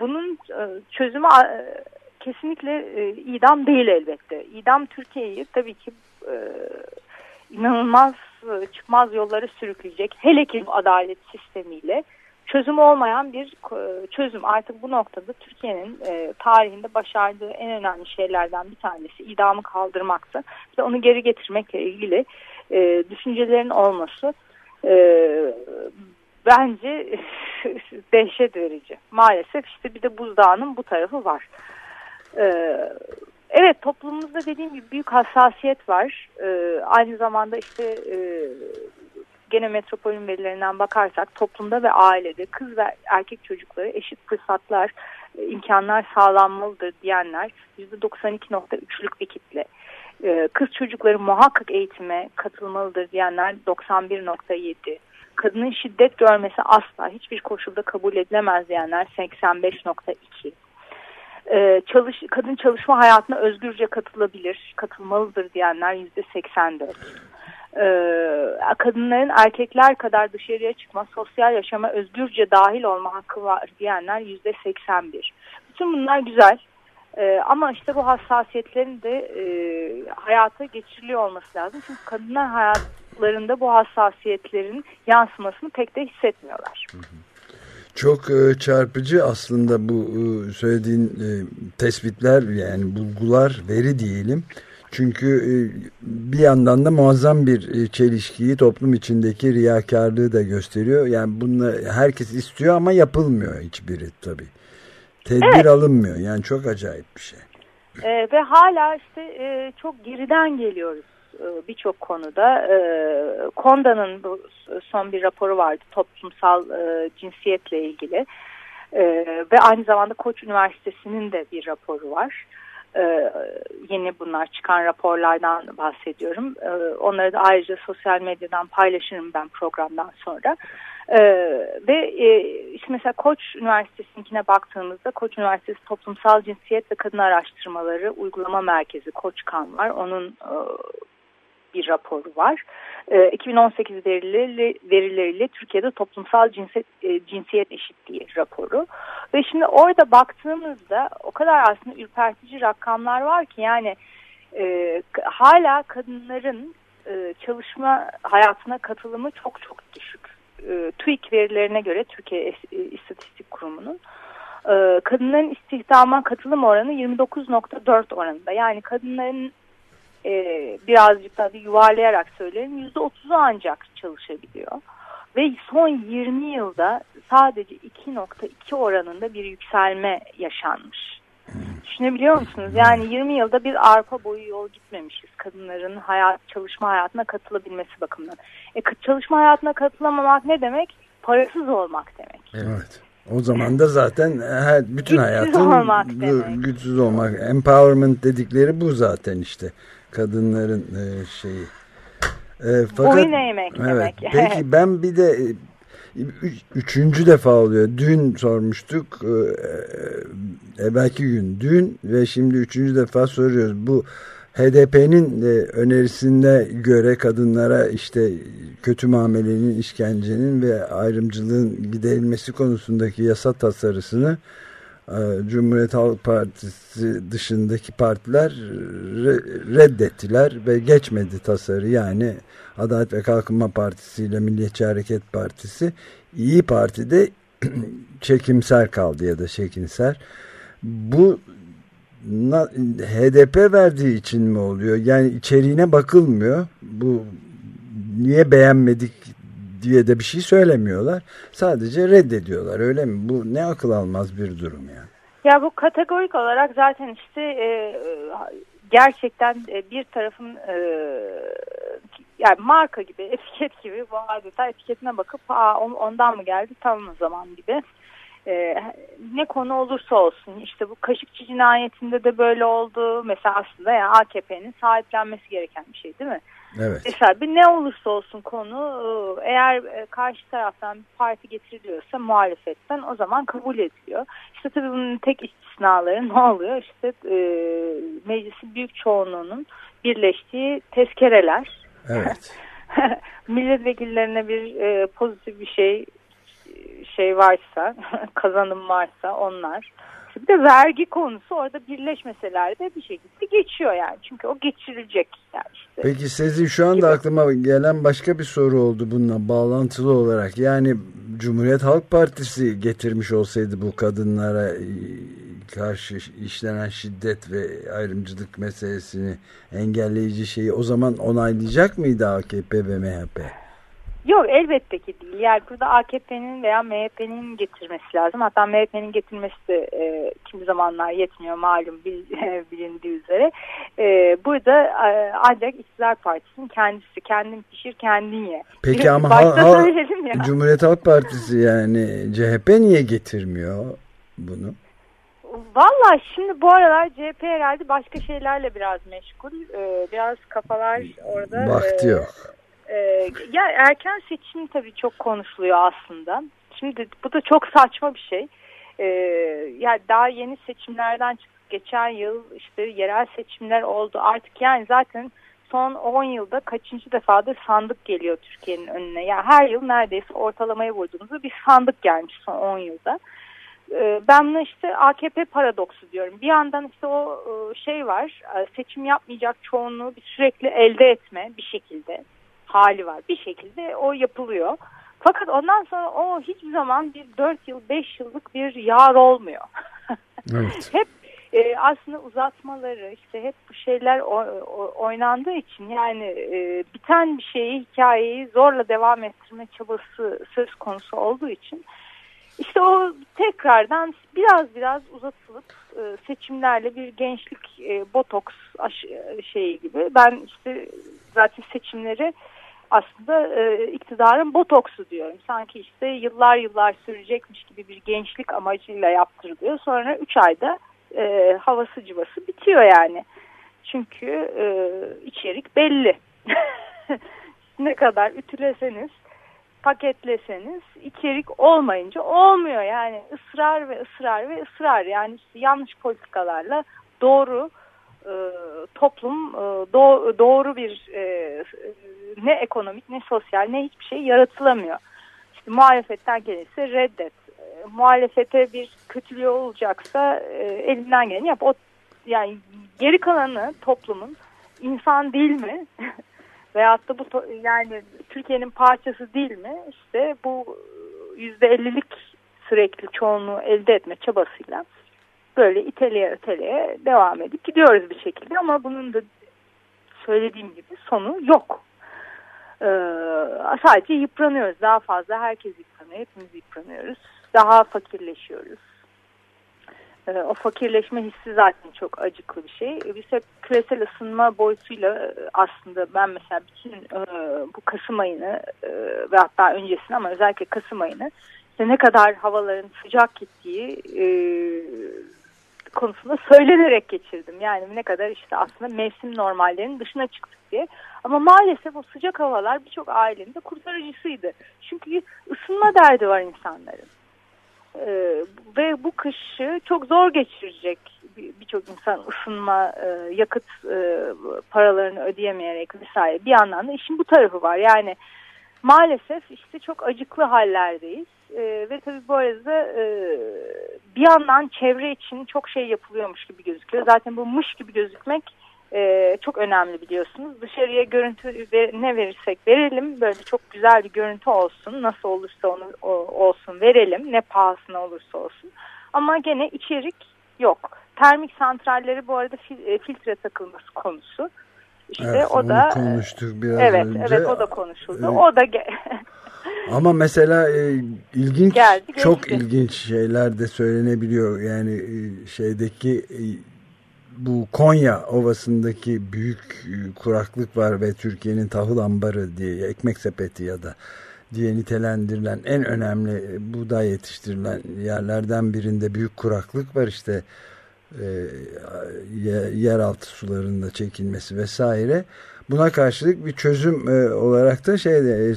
bunun e, çözümü e, kesinlikle e, idam değil elbette. İdam Türkiye'yi tabii ki e, inanılmaz e, çıkmaz yolları sürükleyecek. Hele ki adalet sistemiyle çözüm olmayan bir e, çözüm. Artık bu noktada Türkiye'nin e, tarihinde başardığı en önemli şeylerden bir tanesi idamı kaldırmaktı. Ve onu geri getirmekle ilgili e, düşüncelerin olması bence dehşet verici. Maalesef işte bir de buzdağının bu tarafı var. Evet toplumumuzda dediğim gibi büyük hassasiyet var. Aynı zamanda işte gene metropolün verilerinden bakarsak toplumda ve ailede kız ve erkek çocukları eşit fırsatlar, e, imkanlar sağlanmalıdır diyenler %92.3'lük bir kitle. Kız çocukları muhakkak eğitime katılmalıdır diyenler 91.7 kadının şiddet görmesi asla hiçbir koşulda kabul edilemez diyenler 85.2. Ee, çalış, kadın çalışma hayatına özgürce katılabilir, katılmalıdır diyenler %84. Ee, kadınların erkekler kadar dışarıya çıkma, sosyal yaşama özgürce dahil olma hakkı var diyenler %81. Bütün bunlar güzel. Ee, ama işte bu hassasiyetlerin de e, hayata geçiriliyor olması lazım. Çünkü kadınlar hayatlarında bu hassasiyetlerin yansımasını pek de hissetmiyorlar. Çok e, çarpıcı aslında bu e, söylediğin e, tespitler yani bulgular, veri diyelim. Çünkü e, bir yandan da muazzam bir e, çelişkiyi toplum içindeki riyakarlığı da gösteriyor. Yani bunu herkes istiyor ama yapılmıyor hiçbiri tabii. Tedbir evet. alınmıyor. Yani çok acayip bir şey. Ee, ve hala işte e, çok geriden geliyoruz e, birçok konuda. E, Konda'nın bu son bir raporu vardı toplumsal e, cinsiyetle ilgili. E, ve aynı zamanda Koç Üniversitesi'nin de bir raporu var. Ee, yeni bunlar çıkan raporlardan bahsediyorum. Ee, onları da ayrıca sosyal medyadan paylaşırım ben programdan sonra. Ee, ve e, işte mesela Koç Üniversitesi'ninkine baktığımızda Koç Üniversitesi Toplumsal Cinsiyet ve Kadın Araştırmaları Uygulama Merkezi Koçkan var. Onun e, bir raporu var. E, 2018 verileri, verileriyle Türkiye'de toplumsal cinsiyet, e, cinsiyet eşitliği raporu. Ve şimdi orada baktığımızda o kadar aslında ürpertici rakamlar var ki yani e, hala kadınların e, çalışma hayatına katılımı çok çok düşük. E, TÜİK verilerine göre Türkiye İstatistik Kurumu'nun e, kadınların istihdama katılım oranı 29.4 oranında. Yani kadınların e, birazcık daha yuvarlayarak söylerim yüzde otuzu ancak çalışabiliyor. Ve son 20 yılda sadece 2.2 oranında bir yükselme yaşanmış. Düşünebiliyor musunuz? Yani 20 yılda bir arpa boyu yol gitmemişiz kadınların hayat, çalışma hayatına katılabilmesi bakımından. E, çalışma hayatına katılamamak ne demek? Parasız olmak demek. Evet. O zaman da zaten her bütün güçsüz hayatın olmak demek. güçsüz olmak. Empowerment dedikleri bu zaten işte kadınların e, şeyi. E, fakat, Boyun eğmek evet, demek. Peki ben bir de e, üç, üçüncü defa oluyor. Dün sormuştuk. E, e, belki gün. Dün ve şimdi üçüncü defa soruyoruz. Bu HDP'nin e, önerisine göre kadınlara işte kötü muamelenin, işkencenin ve ayrımcılığın giderilmesi konusundaki yasa tasarısını Cumhuriyet Halk Partisi dışındaki partiler reddettiler ve geçmedi tasarı. Yani Adalet ve Kalkınma Partisi ile Milliyetçi Hareket Partisi İyi Parti'de çekimser kaldı ya da çekinser. Bu HDP verdiği için mi oluyor? Yani içeriğine bakılmıyor. Bu niye beğenmedik diye de bir şey söylemiyorlar. Sadece reddediyorlar öyle mi? Bu ne akıl almaz bir durum yani. Ya bu kategorik olarak zaten işte e, gerçekten e, bir tarafın e, yani marka gibi, etiket gibi bu adeta etiketine bakıp Aa, ondan mı geldi tamam o zaman gibi. E, ne konu olursa olsun işte bu Kaşıkçı cinayetinde de böyle oldu. Mesela aslında yani AKP'nin sahiplenmesi gereken bir şey değil mi? Evet. Mesela bir ne olursa olsun konu e, eğer e, karşı taraftan bir parti getiriliyorsa muhalefetten o zaman kabul ediliyor. İşte tabii bunun tek istisnaları ne oluyor? İşte e, meclisin büyük çoğunluğunun birleştiği tezkereler. Evet. Milletvekillerine bir e, pozitif bir şey şey varsa, kazanım varsa onlar. Bir de vergi konusu orada birleşmeselerde bir şekilde geçiyor yani. Çünkü o geçirilecek yani işte. Peki Sezin şu anda aklıma gelen başka bir soru oldu bununla bağlantılı olarak. Yani Cumhuriyet Halk Partisi getirmiş olsaydı bu kadınlara e, karşı işlenen şiddet ve ayrımcılık meselesini engelleyici şeyi o zaman onaylayacak mıydı AKP ve MHP? Yok elbette ki değil. Yani burada AKP'nin veya MHP'nin getirmesi lazım. Hatta MHP'nin getirmesi de e, kimi zamanlar yetmiyor malum bil, bilindiği üzere. E, burada e, ancak İktidar Partisi'nin kendisi kendin pişir kendin ye. Peki Bir, ama ha, ya. Cumhuriyet Halk Partisi yani CHP niye getirmiyor bunu? Valla şimdi bu aralar CHP herhalde başka şeylerle biraz meşgul. Ee, biraz kafalar orada. Vakti e, yok. E, ya erken seçim tabii çok konuşuluyor aslında. Şimdi bu da çok saçma bir şey. Ee, yani daha yeni seçimlerden çıktık. Geçen yıl işte yerel seçimler oldu. Artık yani zaten son 10 yılda kaçıncı defadır sandık geliyor Türkiye'nin önüne. Yani her yıl neredeyse ortalamaya vurduğumuzda bir sandık gelmiş son 10 yılda. Ee, Ben buna işte AKP paradoksu diyorum. Bir yandan işte o e, şey var, e, seçim yapmayacak çoğunluğu bir sürekli elde etme bir şekilde hali var. Bir şekilde o yapılıyor. Fakat ondan sonra o hiçbir zaman bir 4 yıl 5 yıllık bir yar olmuyor. Evet. hep e, aslında uzatmaları işte hep bu şeyler o, o- oynandığı için yani e, biten bir şeyi hikayeyi zorla devam ettirme çabası söz konusu olduğu için işte o tekrardan biraz biraz uzatılıp e, seçimlerle bir gençlik e, botoks aş- e, şeyi gibi ben işte zaten seçimleri aslında e, iktidarın botoksu diyorum. Sanki işte yıllar yıllar sürecekmiş gibi bir gençlik amacıyla yaptırılıyor. Sonra 3 ayda e, havası cıvası bitiyor yani. Çünkü e, içerik belli. ne kadar ütüleseniz, paketleseniz içerik olmayınca olmuyor yani ısrar ve ısrar ve ısrar yani işte yanlış politikalarla doğru e, toplum e, do- doğru bir e, ne ekonomik ne sosyal ne hiçbir şey yaratılamıyor. İşte muhalefetten gelirse reddet. E, muhalefete bir kötülüğü olacaksa e, elinden geleni yap. O, yani geri kalanı toplumun insan değil mi? Veyahut da bu yani Türkiye'nin parçası değil mi? İşte bu yüzde ellilik sürekli çoğunluğu elde etme çabasıyla böyle iteleye öteleye devam edip gidiyoruz bir şekilde ama bunun da söylediğim gibi sonu yok. Ee, sadece yıpranıyoruz. Daha fazla herkes yıpranıyor. Hepimiz yıpranıyoruz. Daha fakirleşiyoruz. Ee, o fakirleşme hissi zaten çok acıklı bir şey. Biz hep küresel ısınma boyutuyla e, aslında ben mesela bütün e, bu Kasım ayını e, ve hatta öncesini ama özellikle Kasım ayını işte ne kadar havaların sıcak gittiği e, konusunda söylenerek geçirdim. Yani ne kadar işte aslında mevsim normallerinin dışına çıktık diye. Ama maalesef o sıcak havalar birçok ailenin de kurtarıcısıydı. Çünkü ısınma derdi var insanların. Ee, ve bu kışı çok zor geçirecek bir- birçok insan ısınma, e, yakıt e, paralarını ödeyemeyerek vesaire. Bir yandan da işin bu tarafı var. Yani maalesef işte çok acıklı hallerdeyiz. Ee, ve tabii bu arada e, bir yandan çevre için çok şey yapılıyormuş gibi gözüküyor. Zaten bu mış gibi gözükmek e, çok önemli biliyorsunuz. Dışarıya görüntü ve ne verirsek verelim böyle çok güzel bir görüntü olsun. Nasıl olursa onu o- olsun verelim. Ne pahasına olursa olsun. Ama gene içerik yok. Termik santralleri bu arada fil- e, filtre takılması konusu. İşte Evet, o da konuştuk biraz evet önce. evet o da konuşuldu. Ee, O da Ama mesela e, ilginç Geldi, geçti. çok ilginç şeyler de söylenebiliyor. Yani e, şeydeki e, bu Konya Ovası'ndaki büyük e, kuraklık var ve Türkiye'nin tahıl ambarı diye ekmek sepeti ya da diye nitelendirilen en önemli e, buğday yetiştirilen yerlerden birinde büyük kuraklık var işte e, yeraltı sularında çekilmesi vesaire. Buna karşılık bir çözüm e, olarak da şey de, e,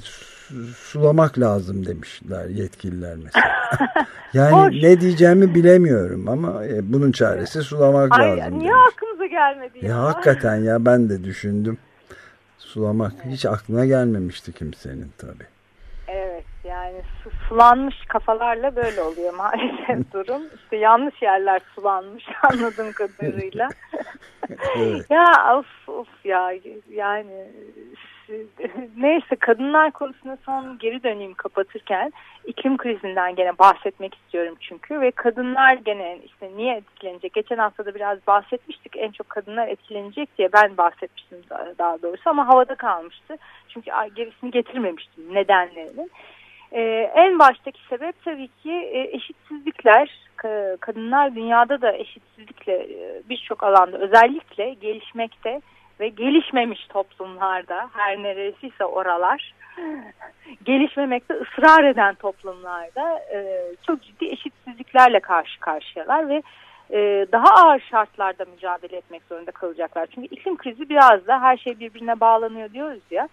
sulamak lazım demişler yetkililer mesela. yani Hoş. ne diyeceğimi bilemiyorum ama e, bunun çaresi sulamak Ay, lazım. niye demiş. aklımıza gelmedi ya? Ya hakikaten ya ben de düşündüm. Sulamak hiç aklına gelmemişti kimsenin tabii. Yani su, sulanmış kafalarla böyle oluyor maalesef durum. İşte yanlış yerler sulanmış anladığım kadarıyla. Evet. ya of of ya yani neyse kadınlar konusuna son geri döneyim kapatırken iklim krizinden gene bahsetmek istiyorum çünkü ve kadınlar gene işte niye etkilenecek geçen hafta da biraz bahsetmiştik en çok kadınlar etkilenecek diye ben bahsetmiştim da- daha doğrusu ama havada kalmıştı çünkü gerisini getirmemiştim nedenlerinin. Ee, en baştaki sebep tabii ki e, eşitsizlikler. Ka- Kadınlar dünyada da eşitsizlikle e, birçok alanda özellikle gelişmekte ve gelişmemiş toplumlarda her neresiyse oralar gelişmemekte ısrar eden toplumlarda e, çok ciddi eşitsizliklerle karşı karşıyalar ve e, daha ağır şartlarda mücadele etmek zorunda kalacaklar. Çünkü iklim krizi biraz da her şey birbirine bağlanıyor diyoruz ya.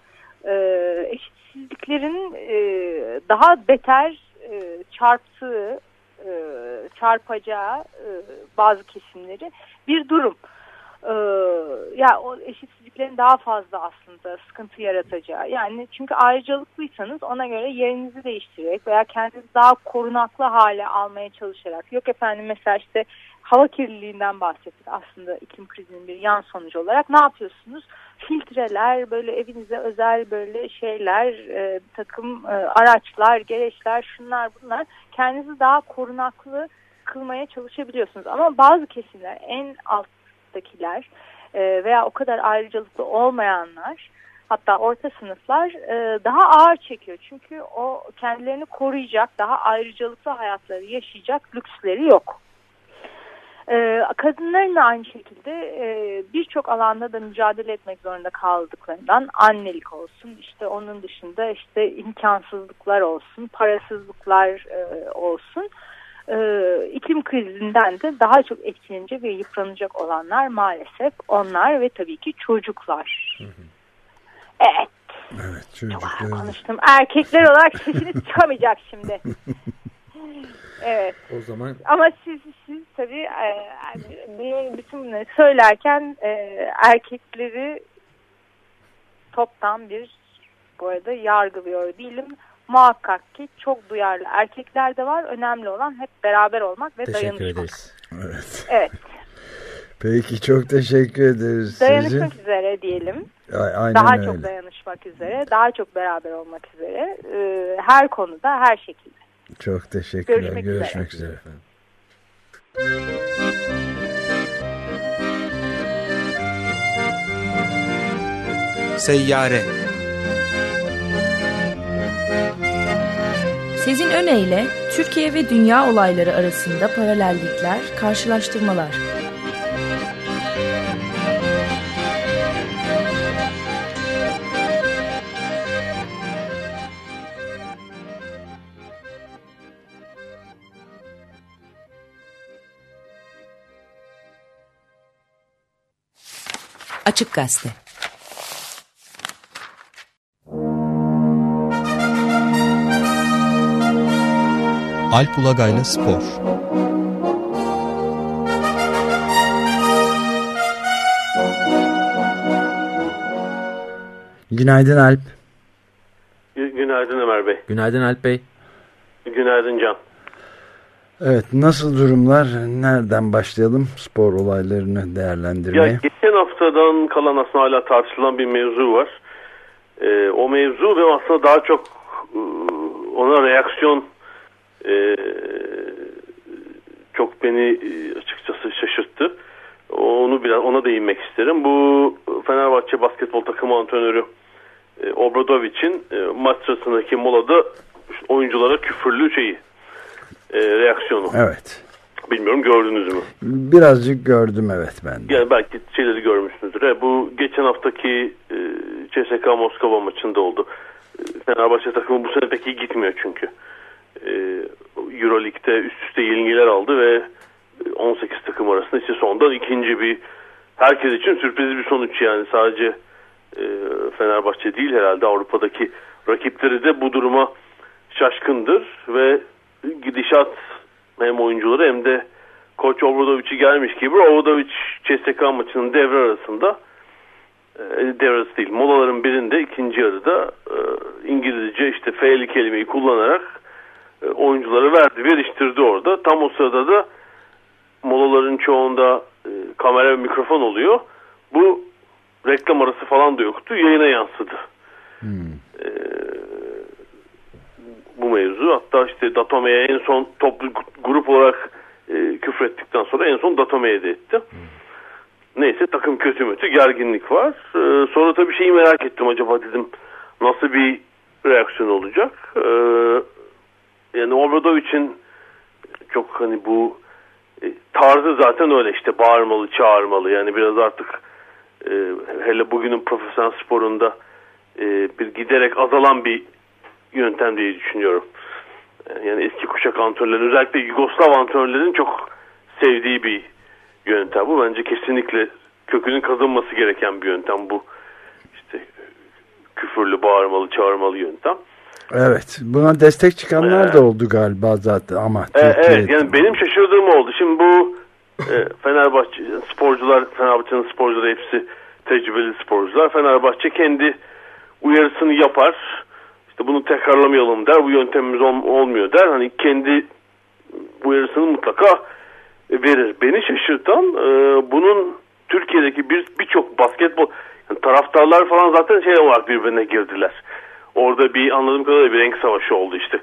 E, eşitsizliklerin e, daha beter e, çarptığı, e, çarpacağı e, bazı kesimleri bir durum. Ee, ya o eşitsizliklerin daha fazla aslında sıkıntı yaratacağı. Yani çünkü ayrıcalıklıysanız ona göre yerinizi değiştirerek veya kendinizi daha korunaklı hale almaya çalışarak. Yok efendim mesela işte hava kirliliğinden bahsettik aslında iklim krizinin bir yan sonucu olarak. Ne yapıyorsunuz? Filtreler, böyle evinize özel böyle şeyler, e, takım e, araçlar, gereçler, şunlar bunlar. Kendinizi daha korunaklı kılmaya çalışabiliyorsunuz. Ama bazı kesimler en alt sınıftakiler e, veya o kadar ayrıcalıklı olmayanlar hatta orta sınıflar e, daha ağır çekiyor. Çünkü o kendilerini koruyacak, daha ayrıcalıklı hayatları yaşayacak lüksleri yok. E, kadınların da aynı şekilde e, birçok alanda da mücadele etmek zorunda kaldıklarından annelik olsun, işte onun dışında işte imkansızlıklar olsun, parasızlıklar e, olsun e, iklim krizinden de daha çok etkilenecek ve yıpranacak olanlar maalesef onlar ve tabii ki çocuklar. Evet. Evet Çok çocuklar. konuştum. Erkekler olarak sesiniz çıkamayacak şimdi. Evet. O zaman Ama siz, siz tabii e, bunu bütün bunları söylerken e, erkekleri toptan bir bu arada yargılıyor değilim. Muhakkak ki çok duyarlı erkekler de var. Önemli olan hep beraber olmak ve teşekkür dayanışmak. ederiz. Evet. Evet. Peki çok teşekkür ederiz size. Dayanışmak üzere diyelim. Aynen Daha öyle. çok dayanışmak üzere. Daha çok beraber olmak üzere. e, her konuda her şekilde. Çok teşekkürler. Görüşmek Görüşmek, üzere. üzere efendim. Seyyare Sezin Öne Türkiye ve dünya olayları arasında paralellikler, karşılaştırmalar. Açık Gazete Alp Ulagay'la Spor Günaydın Alp. Gü- Günaydın Ömer Bey. Günaydın Alp Bey. Günaydın Can. Evet nasıl durumlar? Nereden başlayalım spor olaylarını Ya değerlendirmeye? geçen haftadan kalan aslında hala tartışılan bir mevzu var. Ee, o mevzu ve aslında daha çok e, ona reaksiyon e, çok beni e, açıkçası şaşırttı. Onu biraz ona değinmek isterim. Bu Fenerbahçe basketbol takımı antrenörü e, Obradovic'in e, maç sırasındaki molada oyunculara küfürlü şeyi e, reaksiyonu. Evet. Bilmiyorum gördünüz mü? Birazcık gördüm evet ben de. Yani belki şeyleri görmüşsünüzdür. E, bu geçen haftaki e, CSKA Moskova maçında oldu. E, Fenerbahçe takımı bu sene pek iyi gitmiyor çünkü. E, Euroleague'de üst üste yenilgiler aldı ve 18 takım arasında işte sondan ikinci bir herkes için sürpriz bir sonuç yani sadece e, Fenerbahçe değil herhalde Avrupa'daki rakipleri de bu duruma şaşkındır ve gidişat hem oyuncuları hem de Koç Obradovic'i gelmiş gibi Obradovic CSK maçının devre arasında e, devre arası değil molaların birinde ikinci yarıda e, İngilizce işte fe'li kelimeyi kullanarak e, oyuncuları verdi veriştirdi orada. Tam o sırada da molaların çoğunda kamera ve mikrofon oluyor. Bu reklam arası falan da yoktu. Yayına yansıdı. Bu mevzu. Hatta işte Datome'ye en son toplu grup olarak e, küfrettikten sonra en son Datome'ye de etti. Neyse takım kötü mütü gerginlik var. E, sonra tabii şeyi merak ettim acaba dedim nasıl bir reaksiyon olacak. E, yani Obradovic'in çok hani bu e, tarzı zaten öyle işte bağırmalı çağırmalı yani biraz artık e, hele bugünün profesyonel sporunda e, bir giderek azalan bir yöntem diye düşünüyorum. Yani eski kuşak antrenörlerin özellikle Yugoslav antrenörlerin çok sevdiği bir yöntem bu. Bence kesinlikle kökünün kazınması gereken bir yöntem bu. İşte küfürlü, bağırmalı, çağırmalı yöntem. Evet. Buna destek çıkanlar da oldu galiba zaten ama E, evet yani benim şaşırdığım oldu. Şimdi bu e, Fenerbahçe sporcular, Fenerbahçe'nin sporcuları hepsi tecrübeli sporcular. Fenerbahçe kendi uyarısını yapar. Bunu tekrarlamayalım der. Bu yöntemimiz ol- olmuyor der. Hani kendi uyarısını mutlaka verir. Beni şaşırtan e, bunun Türkiye'deki bir birçok basketbol yani taraftarlar falan zaten şey olarak birbirine girdiler. Orada bir anladığım kadarıyla bir renk savaşı oldu işte.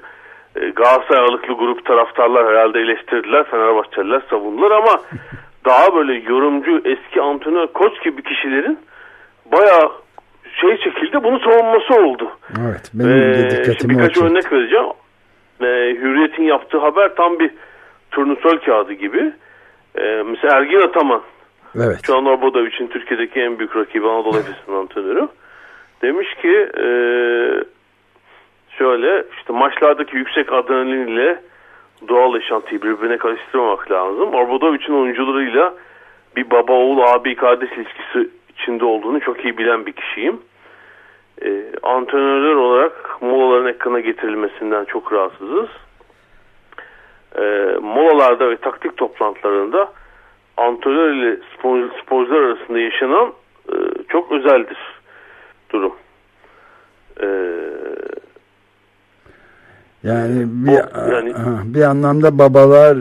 E, Galatasaray ağırlıklı grup taraftarlar herhalde eleştirdiler. Fenerbahçeliler savundular ama daha böyle yorumcu eski antrenör koç gibi kişilerin bayağı şey çekildi bunu savunması oldu. Evet. Benim Ee, dikkatimi birkaç çekti. örnek vereceğim. Ee, Hürriyet'in yaptığı haber tam bir turnusol kağıdı gibi. Ee, mesela Ergin Ataman. Evet. Şu an Obradovic'in Türkiye'deki en büyük rakibi Anadolu Efes'in antrenörü. Demiş ki e, şöyle işte maçlardaki yüksek adrenalin ile doğal yaşantıyı birbirine karıştırmamak lazım. Obradovic'in oyuncularıyla bir baba oğul abi kardeş ilişkisi içinde olduğunu çok iyi bilen bir kişiyim. E, antrenörler olarak molaların ekrana getirilmesinden çok rahatsızız. E, molalarda ve taktik toplantılarında antrenör ile spor, sporcular arasında yaşanan e, çok özeldir durum. E, Yani bir, O- yani- bir anlamda babalar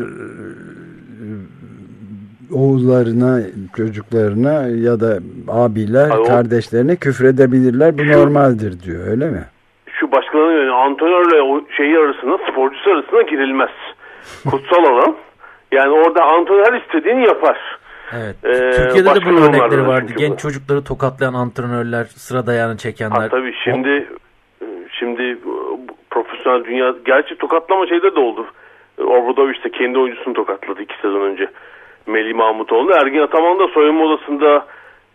oğullarına, çocuklarına ya da abiler, Ay, o- kardeşlerine küfredebilirler. Bu Şu- normaldir diyor. Öyle mi? şu başkalarının yani antrenörle o şeyi arasında sporcusu arasında girilmez. Kutsal alan. Yani orada antrenör istediğini yapar. Evet. Ee, Türkiye'de de bunun örnekleri var vardı. Genç bu. çocukları tokatlayan antrenörler, sıra dayağını çekenler. Ha, tabii şimdi şimdi bu profesyonel dünya gerçi tokatlama şeyde de oldu. Obradoviç de kendi oyuncusunu tokatladı iki sezon önce. Melih Mahmutoğlu. Ergin Ataman da soyunma odasında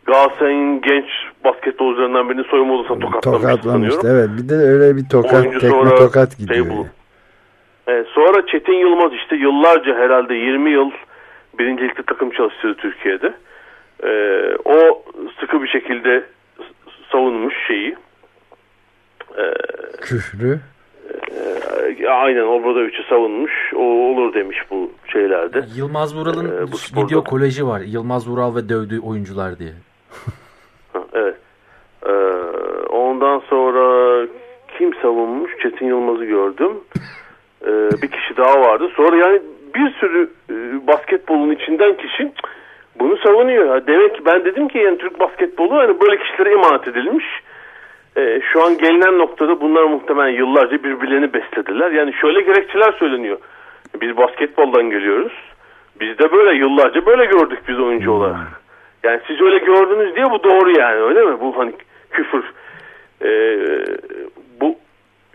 Galatasaray'ın genç basketbolcularından birini soyunma odasına tokatlamış Tokatlamıştı. Evet. Bir de öyle bir tokat, Oyuncu tekme sonra tokat şey gidiyor. bulup- Evet, sonra Çetin Yılmaz işte yıllarca herhalde 20 yıl birincilikte takım çalıştırdı Türkiye'de. Ee, o sıkı bir şekilde savunmuş şeyi. Ee, Küfrü. E, aynen Obradovic'i savunmuş. O olur demiş bu şeylerde. Yılmaz Vural'ın Ee, bu sporda- video koleji var. Yılmaz Vural ve dövdüğü oyuncular diye. Evet. Ee, ondan sonra kim savunmuş? Çetin Yılmaz'ı gördüm. Ee, bir kişi daha vardı. Sonra yani bir sürü e, basketbolun içinden kişi bunu savunuyor. Demek ki ben dedim ki yani Türk basketbolu hani böyle kişilere emanet edilmiş. Ee, şu an gelinen noktada bunlar muhtemelen yıllarca birbirlerini beslediler. Yani şöyle gerekçeler söyleniyor. Biz basketboldan geliyoruz. Biz de böyle yıllarca böyle gördük biz oyuncu olarak. Yani siz öyle gördünüz diye bu doğru yani öyle mi? Bu hani küfür. Ee, bu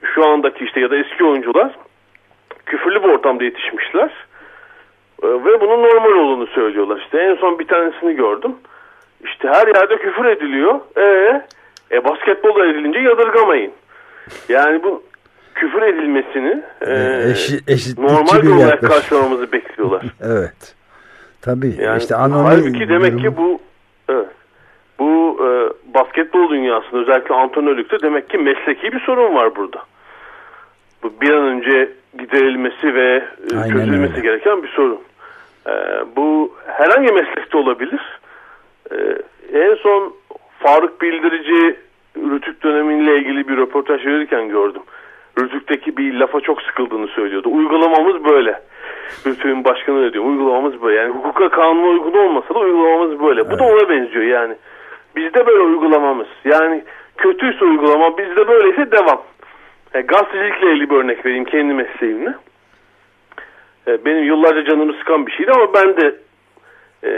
şu andaki işte ya da eski oyuncular küfürlü bir ortamda yetişmişler. Ee, ve bunun normal olduğunu söylüyorlar. İşte en son bir tanesini gördüm. İşte her yerde küfür ediliyor. E, e basketbolda edilince yadırgamayın. Yani bu küfür edilmesini e, Eşi, eşitlikçi normal bir olarak yaklaşım. karşılamamızı bekliyorlar. Evet. Tabii. Yani işte anonim halbuki demek durum- ki bu evet, bu e, basketbol dünyasında özellikle antrenörlükte demek ki mesleki bir sorun var burada. Bu bir an önce giderilmesi ve e, Aynen çözülmesi öyle. gereken bir sorun. Ee, bu herhangi meslekte olabilir. Ee, en son Faruk Bildirici Rütük dönemiyle ilgili bir röportaj verirken gördüm. Rütük'teki bir lafa çok sıkıldığını söylüyordu. Uygulamamız böyle. Rütük'ün başkanı ne diyor? Uygulamamız böyle. Yani hukuka kanuna uygun olmasa da uygulamamız böyle. Bu da ona benziyor yani. Bizde böyle uygulamamız. Yani kötüyse uygulama bizde böyleyse devam. Yani gazetecilikle ilgili bir örnek vereyim kendi mesleğimle. E, Benim yıllarca canımı sıkan bir şeydi ama ben de e,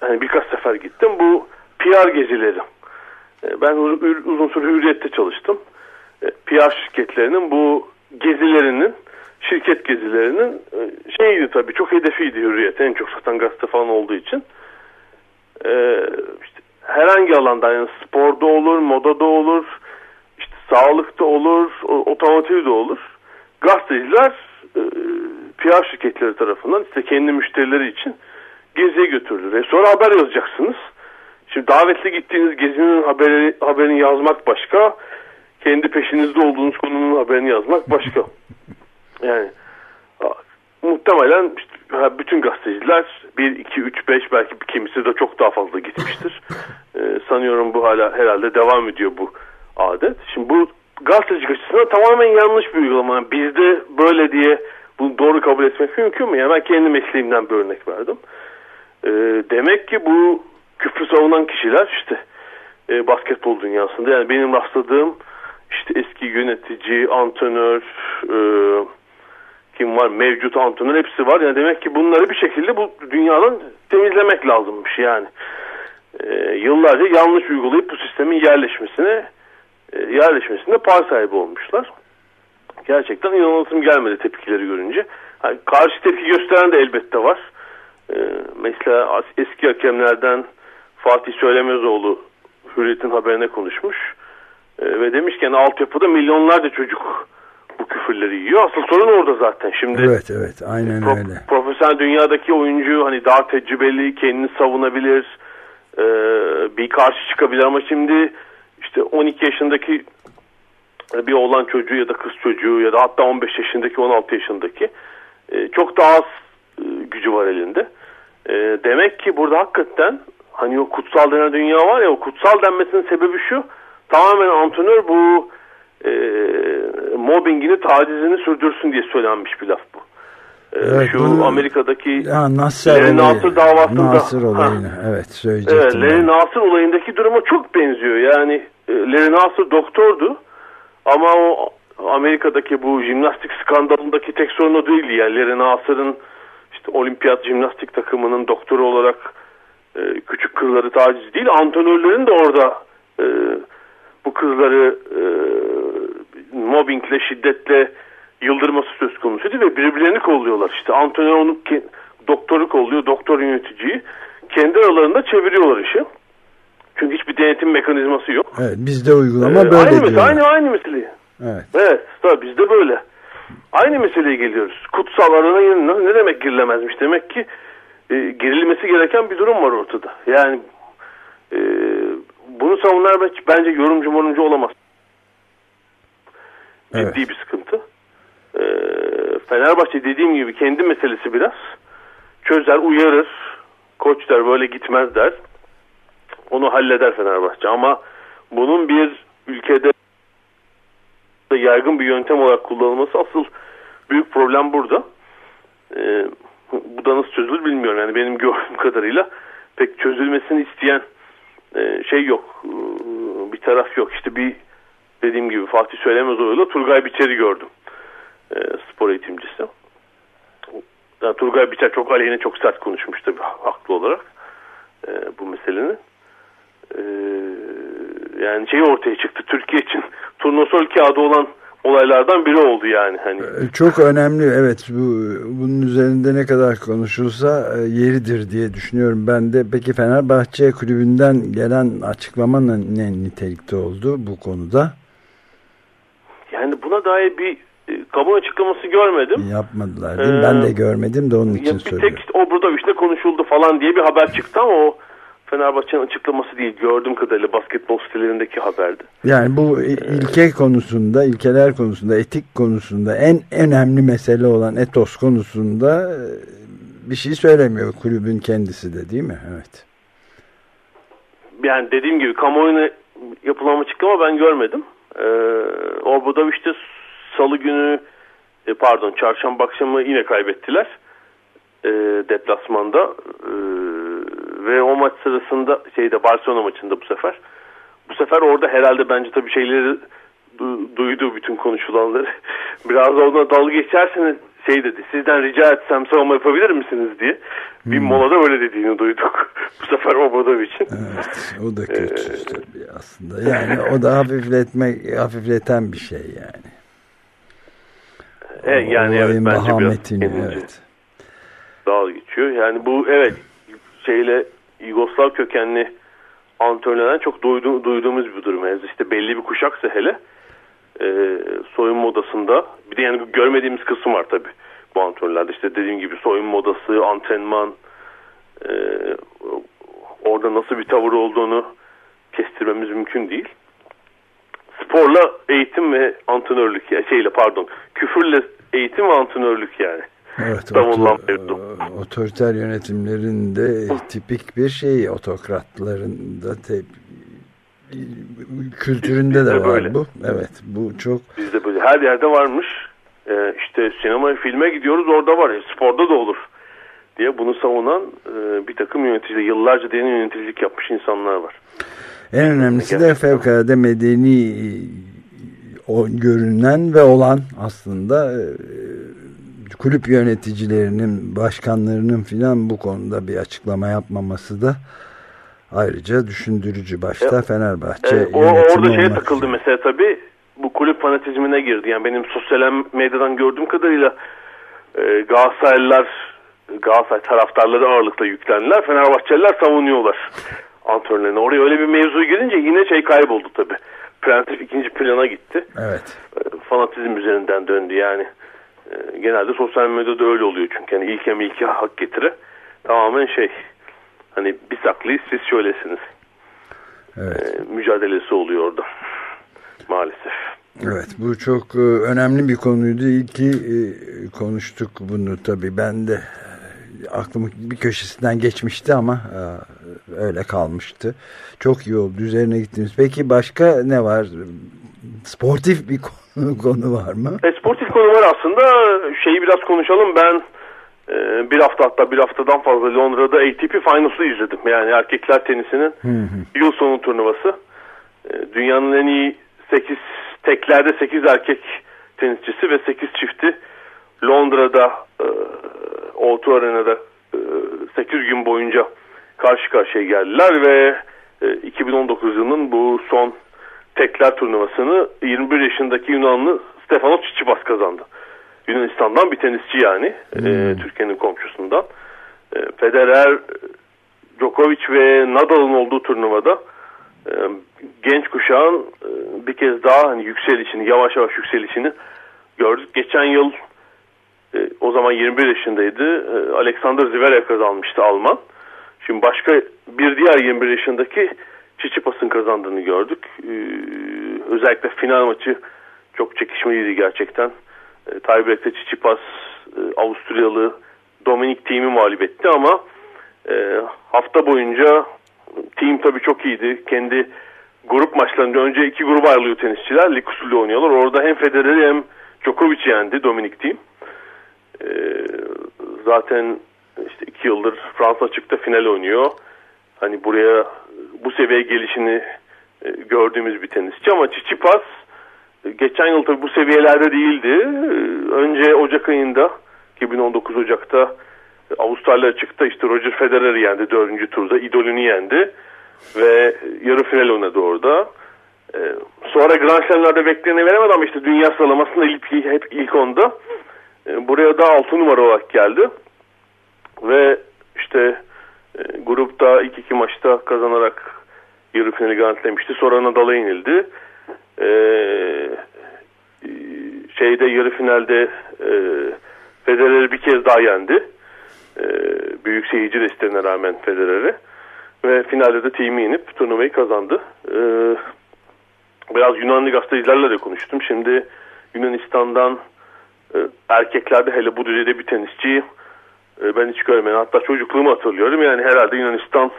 hani birkaç sefer gittim. Bu PR gezileri. E, Ben uz- uzun süre hürriyette çalıştım. E, PR şirketlerinin bu gezilerinin şirket gezilerinin e, şeydi tabii çok hedefiydi hürriyet. En çok satan gazete falan olduğu için. İşte herhangi alanda yani sporda olur, modada olur, işte sağlıkta olur, otomotivde olur. Gazeteciler PR şirketleri tarafından işte kendi müşterileri için geziye götürülür. E sonra haber yazacaksınız. Şimdi davetli gittiğiniz gezinin haberi, haberini yazmak başka, kendi peşinizde olduğunuz konunun haberini yazmak başka. Yani muhtemelen işte, bütün gazeteciler 1, 2, 3, 5 belki kimisi de çok daha fazla gitmiştir. Ee, sanıyorum bu hala herhalde devam ediyor bu adet. Şimdi bu gazetecilik açısından tamamen yanlış bir uygulama. Yani Bizde böyle diye bunu doğru kabul etmek mümkün mü? Yani ben kendi mesleğimden bir örnek verdim. Ee, demek ki bu küfrü savunan kişiler işte e, basketbol dünyasında yani benim rastladığım işte eski yönetici, antrenör, e, kim var mevcut antrenör hepsi var. Yani demek ki bunları bir şekilde bu dünyadan temizlemek lazımmış yani. E, yıllarca yanlış uygulayıp bu sistemin yerleşmesine e, yerleşmesinde pay sahibi olmuşlar. Gerçekten inanılsım gelmedi tepkileri görünce. Hani karşı tepki gösteren de elbette var. E, mesela eski hakemlerden Fatih Söylemezoğlu Hürriyet'in haberine konuşmuş. E, ve demişken altyapıda milyonlarca çocuk bu küfürleri yiyor. Asıl sorun orada zaten. Şimdi Evet evet aynen pro- öyle. profesyonel dünyadaki oyuncu hani daha tecrübeli, kendini savunabilir, e, bir karşı çıkabilir ama şimdi işte 12 yaşındaki bir oğlan çocuğu ya da kız çocuğu ya da hatta 15 yaşındaki 16 yaşındaki e, çok daha az e, gücü var elinde. E, demek ki burada hakikaten hani o kutsal denen dünya var ya o kutsal denmesinin sebebi şu tamamen antrenör bu e, mobbingini tacizini sürdürsün diye söylenmiş bir laf bu. E, Evet, şu bunu- Amerika'daki Ya Nasır olayı. Nasır davasında. Nasır Ha. olayını evet söyleyecektim. Evet, ben. Nasır olayındaki duruma çok benziyor. Yani e, Larry Nasır doktordu ama o Amerika'daki bu jimnastik skandalındaki tek sorun o değildi. Yani Larry Nasır'ın işte olimpiyat jimnastik takımının doktoru olarak e, küçük kızları taciz değil, antrenörlerin de orada e, bu kızları e, mobbingle, şiddetle yıldırması söz konusuydu ve birbirlerini kolluyorlar. İşte antrenör onu doktoru kolluyor, doktor yöneticiyi. Kendi aralarında çeviriyorlar işi. Çünkü hiçbir denetim mekanizması yok. Evet bizde uygulama Ee, böyle aynı mesele, aynı aynı mesele. Evet. Evet, tabii bizde böyle. Aynı meseleye geliyoruz. Kutsal arana ne demek girilemezmiş? Demek ki e, girilmesi gereken bir durum var ortada. Yani e, bunu savunanlar bence- yorumcu morumcu olamaz. Ciddi Evet. bir sıkıntı. E, Fenerbahçe dediğim gibi kendi meselesi biraz. Çözer, uyarır. Koç der böyle gitmez der. Onu halleder Fenerbahçe ama bunun bir ülkede yaygın bir yöntem olarak kullanılması asıl büyük problem burada. Ee, bu da nasıl çözülür bilmiyorum. Yani benim gördüğüm kadarıyla pek çözülmesini isteyen e, şey yok. Ee, bir taraf yok. İşte bir dediğim gibi Fatih Söylemezoğlu'yla Turgay Biçer'i gördüm. Ee, spor eğitimcisi. Yani Turgay Biçer çok aleyhine çok sert konuşmuş tabii haklı olarak e, bu meselenin. Ee, yani şey ortaya çıktı. Türkiye için turnusol kağıdı olan olaylardan biri oldu yani. Hani Ee, Çok önemli evet bu bunun üzerinde ne kadar konuşulsa e, yeridir diye düşünüyorum ben de. Peki Fenerbahçe kulübünden gelen açıklama ne, nitelikte oldu bu konuda? yani buna dair bir e, kamu açıklaması görmedim. Yapmadılar değil mi? Ee, Ben de görmedim de onun için bir söylüyorum. tek o burada işte konuşuldu falan diye bir haber çıktı ama o Fenerbahçe'nin açıklaması değil gördüğüm kadarıyla basketbol sitelerindeki haberdi. Yani bu ilke konusunda, ilkeler konusunda, etik konusunda en önemli mesele olan etos konusunda e, bir şey söylemiyor kulübün kendisi de değil mi? Evet. Yani dediğim gibi kamuoyuna yapılan açıklama ben görmedim. Ee, Obradoviç'te salı günü e, pardon çarşamba akşamı yine kaybettiler e, deplasmanda e, ve o maç sırasında şeyde Barcelona maçında bu sefer. Bu sefer orada herhalde bence tabii şeyleri du, duydu bütün konuşulanları. Biraz ona dalga geçerseniz şey dedi sizden rica etsem savunma yapabilir misiniz? diye. Bir hmm. molada öyle dediğini duyduk bu sefer Obradovic'in evet o da kötü ee, tabii aslında. Yani o da hafifletmek hafifleten bir şey yani. E, yani evet bence biraz evet. Dal geçiyor. Yani bu evet şeyle Yugoslav kökenli antrenörlerden çok duydu, duyduğumuz bir durum. Yani işte belli bir kuşaksa hele e, soyunma odasında bir de yani görmediğimiz kısım var tabi bu antrenörlerde işte dediğim gibi soyunma odası, antrenman e, orada nasıl bir tavır olduğunu kestirmemiz mümkün değil. Sporla eğitim ve antrenörlük yani şeyle pardon küfürle eğitim ve antrenörlük yani. Evet, otor, otoriter yönetimlerin de tipik bir şey otokratların da kültüründe Bizde de var böyle. bu. Evet bu çok. Bizde böyle her yerde varmış. Ee, işte sinema filme gidiyoruz orada var. E, sporda da olur diye bunu savunan e, bir takım yöneticiler yıllarca derin yöneticilik yapmış insanlar var. En önemlisi de fevkalade medeni o görünen ve olan aslında e, kulüp yöneticilerinin, başkanlarının filan bu konuda bir açıklama yapmaması da ayrıca düşündürücü. Başta e, Fenerbahçe e, o, Orada şeye takıldı için. mesela tabii bu kulüp fanatizmine girdi. Yani benim sosyal medyadan gördüğüm kadarıyla e, Galatasaraylılar Galatasaray taraftarları ağırlıkla yüklendiler. Fenerbahçeliler savunuyorlar antrenörlerini. Oraya öyle bir mevzu girince yine şey kayboldu tabii. Prensip ikinci plana gitti. Evet. E, fanatizm üzerinden döndü yani. E, genelde sosyal medyada öyle oluyor çünkü hani ilke milke hak getire tamamen şey hani biz haklıyız siz şöylesiniz evet. e, mücadelesi oluyor orada maalesef. Evet bu çok e, önemli bir konuydu. İyi ki e, konuştuk bunu tabii ben de aklımın bir köşesinden geçmişti ama öyle kalmıştı. Çok iyi oldu üzerine gittiniz. Peki başka ne var? Sportif bir konu konu var mı? E, sportif konu var aslında. Şeyi biraz konuşalım. Ben e, bir hafta hatta bir haftadan fazla Londra'da ATP Finals'ı izledim. Yani erkekler tenisinin hı hı. yıl sonu turnuvası. E, dünyanın en iyi 8 teklerde 8 erkek tenisçisi ve 8 çifti Londra'da e, O2 Arena'da e, 8 gün boyunca karşı karşıya geldiler ve e, 2019 yılının bu son tekler turnuvasını 21 yaşındaki Yunanlı Stefanos Tsitsipas kazandı. Yunanistan'dan bir tenisçi yani. E, hmm. E, Türkiye'nin komşusundan. E, Federer, Djokovic ve Nadal'ın olduğu turnuvada e, genç kuşağın e, bir kez daha hani yükselişini, yavaş yavaş yükselişini gördük. Geçen yıl e, o zaman 21 yaşındaydı. E, Alexander Zverev kazanmıştı Alman. Şimdi başka bir diğer 21 yaşındaki Çiçipas'ın kazandığını gördük. Ee, özellikle final maçı çok çekişmeliydi gerçekten. Ee, Tiebreak'te Çiçipas e, Avusturyalı Dominik Thiem'i mağlup etti ama e, hafta boyunca team tabii çok iyiydi. Kendi grup maçlarında önce iki gruba ayrılıyor tenisçiler. Lig usulü oynuyorlar. Orada hem Federer'i hem Djokovic yendi Dominik Thiem. Ee, zaten işte iki yıldır Fransa açıkta final oynuyor. Hani buraya bu seviyeye gelişini e, gördüğümüz bir tenisçi ama Çiçipas e, geçen yıl tabii bu seviyelerde değildi. E, önce Ocak ayında 2019 Ocak'ta Avustralya açıkta işte Roger Federer'i yendi dördüncü turda. idolünü yendi ve yarı final oynadı orada. Sonra Grand Slam'larda bekleyeni veremedi ama işte dünya sıralamasında ilk, hep ilk onda. Buraya da 6 numara olarak geldi. Ve işte e, grupta ilk iki maçta kazanarak yarı finali garantilemişti. Sonra Nadal'a yenildi. E, şeyde yarı finalde e, Federer'i bir kez daha yendi. E, büyük seyirci desteğine rağmen Federer'i. Ve finalde de team'i inip turnuvayı kazandı. E, biraz Yunanlı gazetecilerle de konuştum. Şimdi Yunanistan'dan e, erkeklerde hele bu düzeyde bir tenisçiyi e, ben hiç görmedim. Hatta çocukluğumu hatırlıyorum. Yani herhalde Yunanistan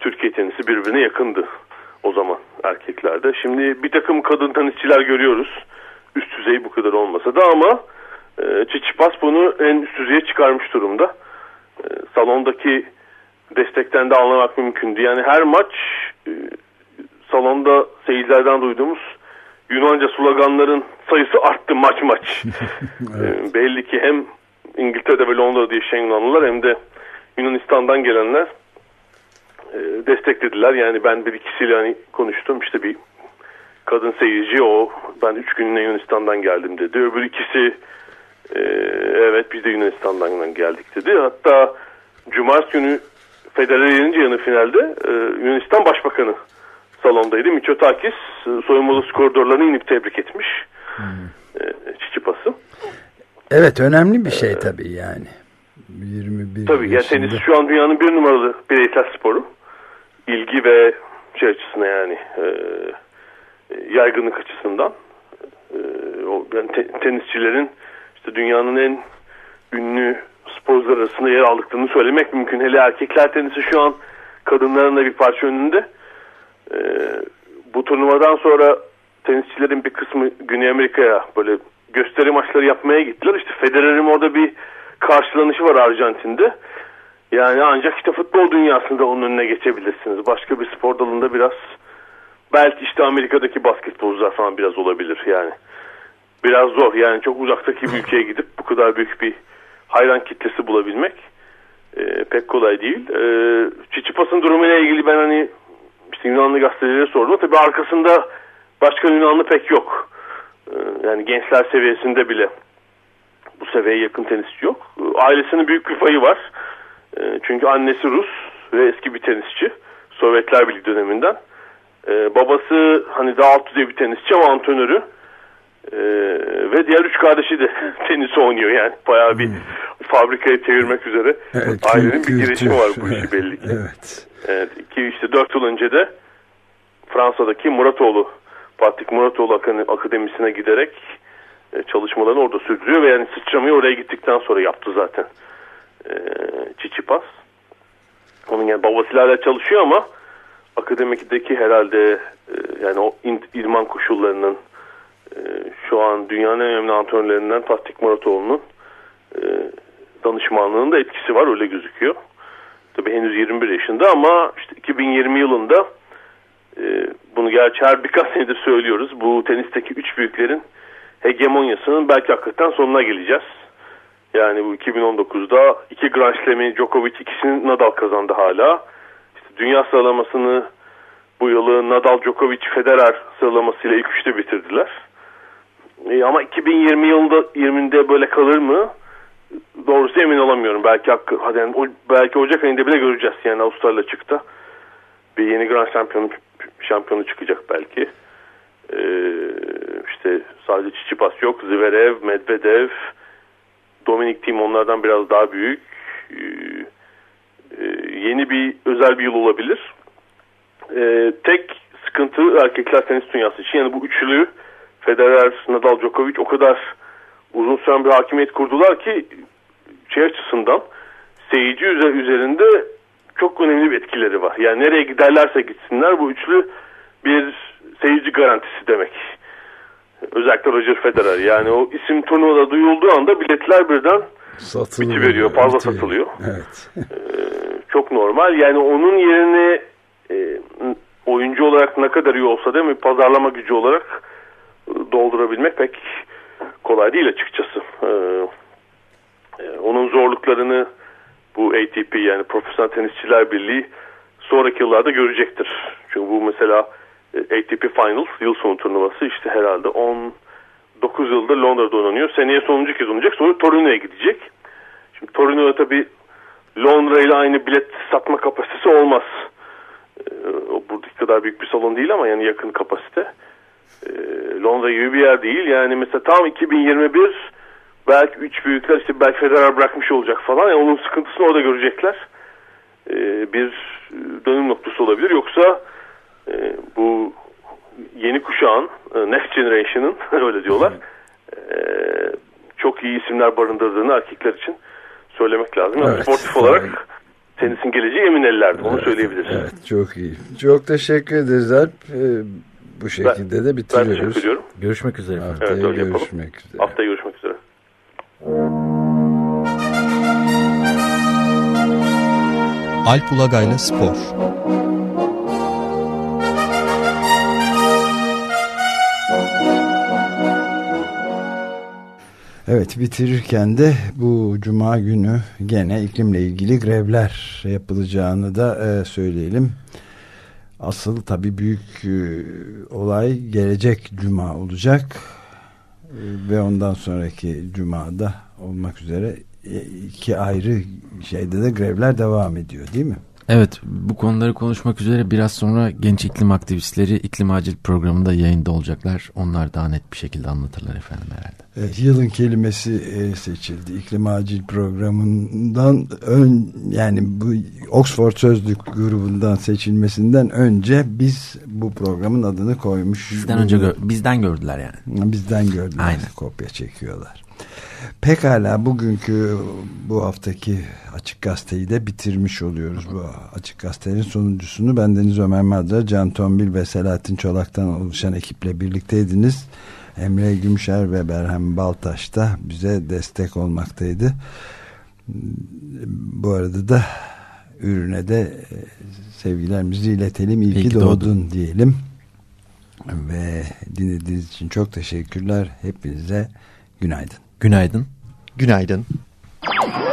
Türkiye tenisi birbirine yakındı o zaman erkeklerde. Şimdi bir takım kadın tenisçiler görüyoruz. Üst düzey bu kadar olmasa da ama e, Çiçipas bunu en üst düzeye çıkarmış durumda. E, salondaki destekten de anlamak mümkündü. Yani her maç e, salonda seyircilerden duyduğumuz Yunanca sloganların sayısı arttı maç maç. evet. e, belli ki hem İngiltere'de ve Londra'da yaşayan Yunanlılar hem de Yunanistan'dan gelenler desteklediler. Yani ben bir ikisiyle hani konuştum işte bir kadın seyirci o ben üç günlüğüne Yunanistan'dan geldim dedi. Öbür ikisi e, evet biz de Yunanistan'dan geldik dedi. Hatta Cumartesi günü Federer yenince yanı finalde e, Yunanistan Başbakanı salondaydı. Miçotakis e, soyunma odası koridorlarına inip tebrik etmiş. Hmm. E, Çiçipas'ı. Evet önemli bir şey tabii yani. 21 tabii ya tenis şu an dünyanın bir numaralı bireysel sporu. İlgi ve şey açısından yani e, yaygınlık açısından. E, o, yani te, tenisçilerin işte dünyanın en ünlü sporcular arasında yer aldıklarını söylemek mümkün. Hele erkekler tenisi şu an kadınların da bir parça önünde. E, bu turnuvadan sonra tenisçilerin bir kısmı Güney Amerika'ya böyle gösteri maçları yapmaya gittiler. İşte Federer'in orada bir karşılanışı var Arjantin'de. Yani ancak işte futbol dünyasında onun önüne geçebilirsiniz. Başka bir spor dalında biraz belki işte Amerika'daki basketbolcular falan biraz olabilir yani. Biraz zor yani çok uzaktaki bir ülkeye gidip bu kadar büyük bir hayran kitlesi bulabilmek e, pek kolay değil. E, Çiçipas'ın durumuyla ilgili ben hani işte Yunanlı gazetelere sordum. Tabii arkasında başka Yunanlı pek yok. E, yani gençler seviyesinde bile bu seviyeye yakın tenisçi yok. E, ailesinin büyük bir payı var. E, çünkü annesi Rus ve eski bir tenisçi. Sovyetler Birliği döneminden. E, babası hani daha alt düzey bir tenisçi ama antrenörü. Ee, ve diğer üç kardeşi de tenis oynuyor yani bayağı bir hmm. fabrikayı çevirmek üzere evet, ailenin bir girişimi var bu işi belli ki. Evet. Evet, iki, işte dört yıl önce de Fransa'daki Muratoğlu Patrik Muratoğlu Akademisi'ne giderek e, çalışmalarını orada sürdürüyor ve yani sıçramayı oraya gittikten sonra yaptı zaten e, Çiçipas. Onun yani babasıyla hala çalışıyor ama akademideki herhalde e, yani o idman koşullarının e, şu an dünyanın en önemli antrenörlerinden Fatih Muratoğlu'nun e, danışmanlığında etkisi var öyle gözüküyor. Tabii henüz 21 yaşında ama işte 2020 yılında e, bunu gerçi her birkaç senedir söylüyoruz. Bu tenisteki üç büyüklerin hegemonyasının belki hakikaten sonuna geleceğiz. Yani bu 2019'da iki Grand Slam'i Djokovic ikisini Nadal kazandı hala. İşte dünya sıralamasını bu yılı Nadal, Djokovic, Federer sıralamasıyla ilk üçte bitirdiler. E, ama 2020 yılında 20'de böyle kalır mı? Doğrusu emin olamıyorum. Belki hakkı, yani, belki Ocak ayında bile göreceğiz. Yani Avustralya çıktı. Bir yeni Grand şampiyonu, şampiyonu çıkacak belki. Ee, işte sadece Çiçipas yok. Zverev, Medvedev, Dominik Thiem onlardan biraz daha büyük. Ee, e, yeni bir özel bir yıl olabilir. Ee, tek sıkıntı erkekler tenis dünyası için. Yani bu üçlü Federer, Nadal, Djokovic o kadar uzun süren bir hakimiyet kurdular ki şey açısından seyirci üzerinde çok önemli bir etkileri var. Yani nereye giderlerse gitsinler bu üçlü bir seyirci garantisi demek. Özellikle Roger Federer. Yani o isim turnuvada duyulduğu anda biletler birden Satılıyor. veriyor, fazla bitiyor. satılıyor. Evet. ee, çok normal. Yani onun yerine e, oyuncu olarak ne kadar iyi olsa değil mi pazarlama gücü olarak doldurabilmek pek kolay değil açıkçası. Ee, e, onun zorluklarını bu ATP yani Profesyonel Tenisçiler Birliği sonraki yıllarda görecektir. Çünkü bu mesela ATP Finals yıl sonu turnuvası işte herhalde 19 yıldır Londra'da oynanıyor. Seneye sonuncu kez oynayacak. Sonra Torino'ya gidecek. Şimdi Torino'ya tabi Londra ile aynı bilet satma kapasitesi olmaz. Ee, buradaki kadar büyük bir salon değil ama yani yakın kapasite. Ee, Londra gibi bir yer değil. Yani mesela tam 2021 belki üç büyükler işte belki Federer bırakmış olacak falan. Yani onun sıkıntısını orada görecekler. Bir e, dönüm noktası olabilir. Yoksa e, bu yeni kuşağın, e, next generation'ın öyle diyorlar. E, çok iyi isimler barındırdığını erkekler için söylemek lazım. Yani Evet. sportif olarak tenisin geleceği emin ellerde. Onu söyleyebiliriz. Evet çok iyi. Çok teşekkür ederiz Alp. Ee, bu şekilde de Ben bitiriyoruz. teşekkür ediyorum. Görüşmek üzere. Haftaya Evet, öyle yapalım. görüşmek üzere. Haftaya görüşmek üzere. Alp Ulagay'la Spor. Evet bitirirken de bu cuma günü gene iklimle ilgili grevler yapılacağını da e, söyleyelim. Asıl tabii büyük e, olay gelecek cuma olacak E, ve ondan sonraki cumada olmak üzere iki ayrı şeyde de grevler devam ediyor değil mi? Evet bu konuları konuşmak üzere biraz sonra genç iklim aktivistleri iklim acil programında yayında olacaklar. Onlar daha net bir şekilde anlatırlar efendim herhalde. Evet, yılın kelimesi e, seçildi. İklim acil programından ön yani bu Oxford Sözlük grubundan seçilmesinden önce biz bu programın adını koymuş. Bizden önce gö- bizden gördüler yani. Bizden gördüler. Aynen. Kopya çekiyorlar. Pekala bugünkü bu haftaki Açık Gazete'yi de bitirmiş oluyoruz. Bu Açık Gazete'nin sonuncusunu bendeniz Ömer Madra, Can Tombil ve Selahattin Çolak'tan oluşan ekiple birlikteydiniz. Emre Gümüşer ve Berhem Baltaş da bize destek olmaktaydı. Bu arada da ürüne de e, sevgilerimizi iletelim. İyi, İyi ki doğdun, doğdun. diyelim. Ve dinlediğiniz için çok teşekkürler. Hepinize Günaydın. Günaydın. Günaydın.